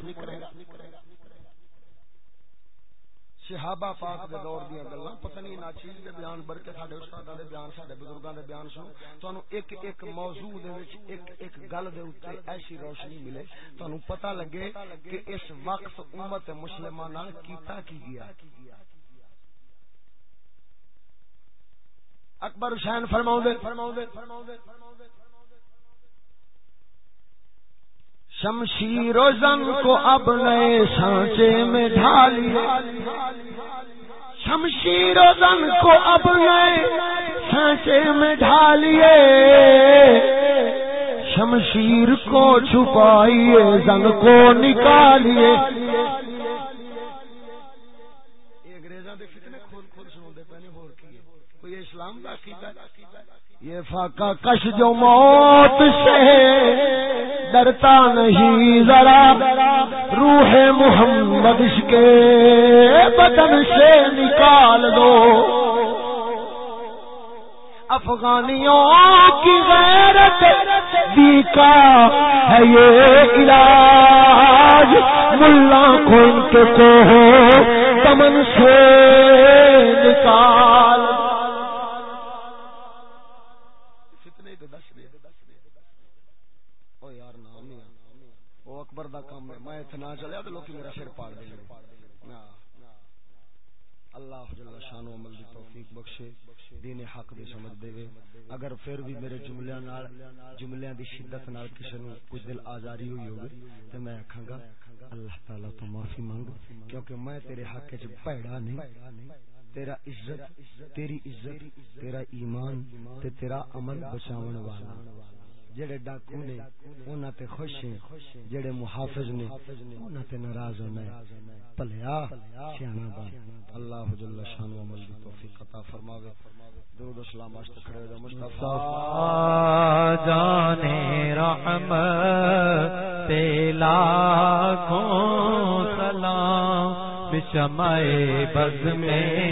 صحابہ پاک دے دور دیاں گلاں، پتہ نہیں نا چیز دے بیان بلکہ ساڈے استاداں دے بیان، ساڈے بزرگاں دے بیان سنو۔ تانوں ایک ایک موضوع دے وچ ایک ایک گل دے اوتے ایسی روشنی ملے۔ تانوں پتہ لگے کہ اس وقت امت مسلمہ نال کیتا کی گیا۔ اکبر حسین فرماؤں دے فرماؤں دے فرماؤں دے شمشیر و زن کو اب نئے سانچے میں ڈھالیے۔ شمشیر و زن کو اب نئے سانچے میں ڈھالیے۔ شمشیر کو چھپائیے، زن کو نکالیے۔ یہ فاقہ کش جو موت سے ڈرتا نہیں ذرا، روح محمد کے بدن سے نکال دو۔ افغانیوں کی غیرت دی کا ہے یہ علاج۔ ملا کو ان کے کو تمن سے نکال اکبر دا کام ہے میں اتنا چلیا تو لوگ میرا سر پاڑ دیں اللہ جل شان و عمل دی توفیق بخشے دین حق دی سمجھ دے وے۔ اگر پھر بھی میرے جملیاں نال جملیاں دی شدت نال کسی نو کچھ دل آزاری ہوئی ہوگی، تے میں آکھاں گا، اللہ تعالی تو معافی مانگ، کیونکہ میں تیرے حق وچ پیڑا نہیں۔ تیرا عزت، تیری عزت، تیرا ایمان، تے تیرا عمل بچاون والا۔ جڑے ڈاکو نے انہاں تے خوش ہیں، جڑے محافظ نے انہاں تے ناراض ہونا ہے۔ پلیا سیاںا با اللہ جل شان و عمل توفیق عطا فرماوے۔ درود و سلام واسطے کھڑے ہو مصطفی۔ جان رحمت، تیلا کو سلام۔ بشمائے بز میں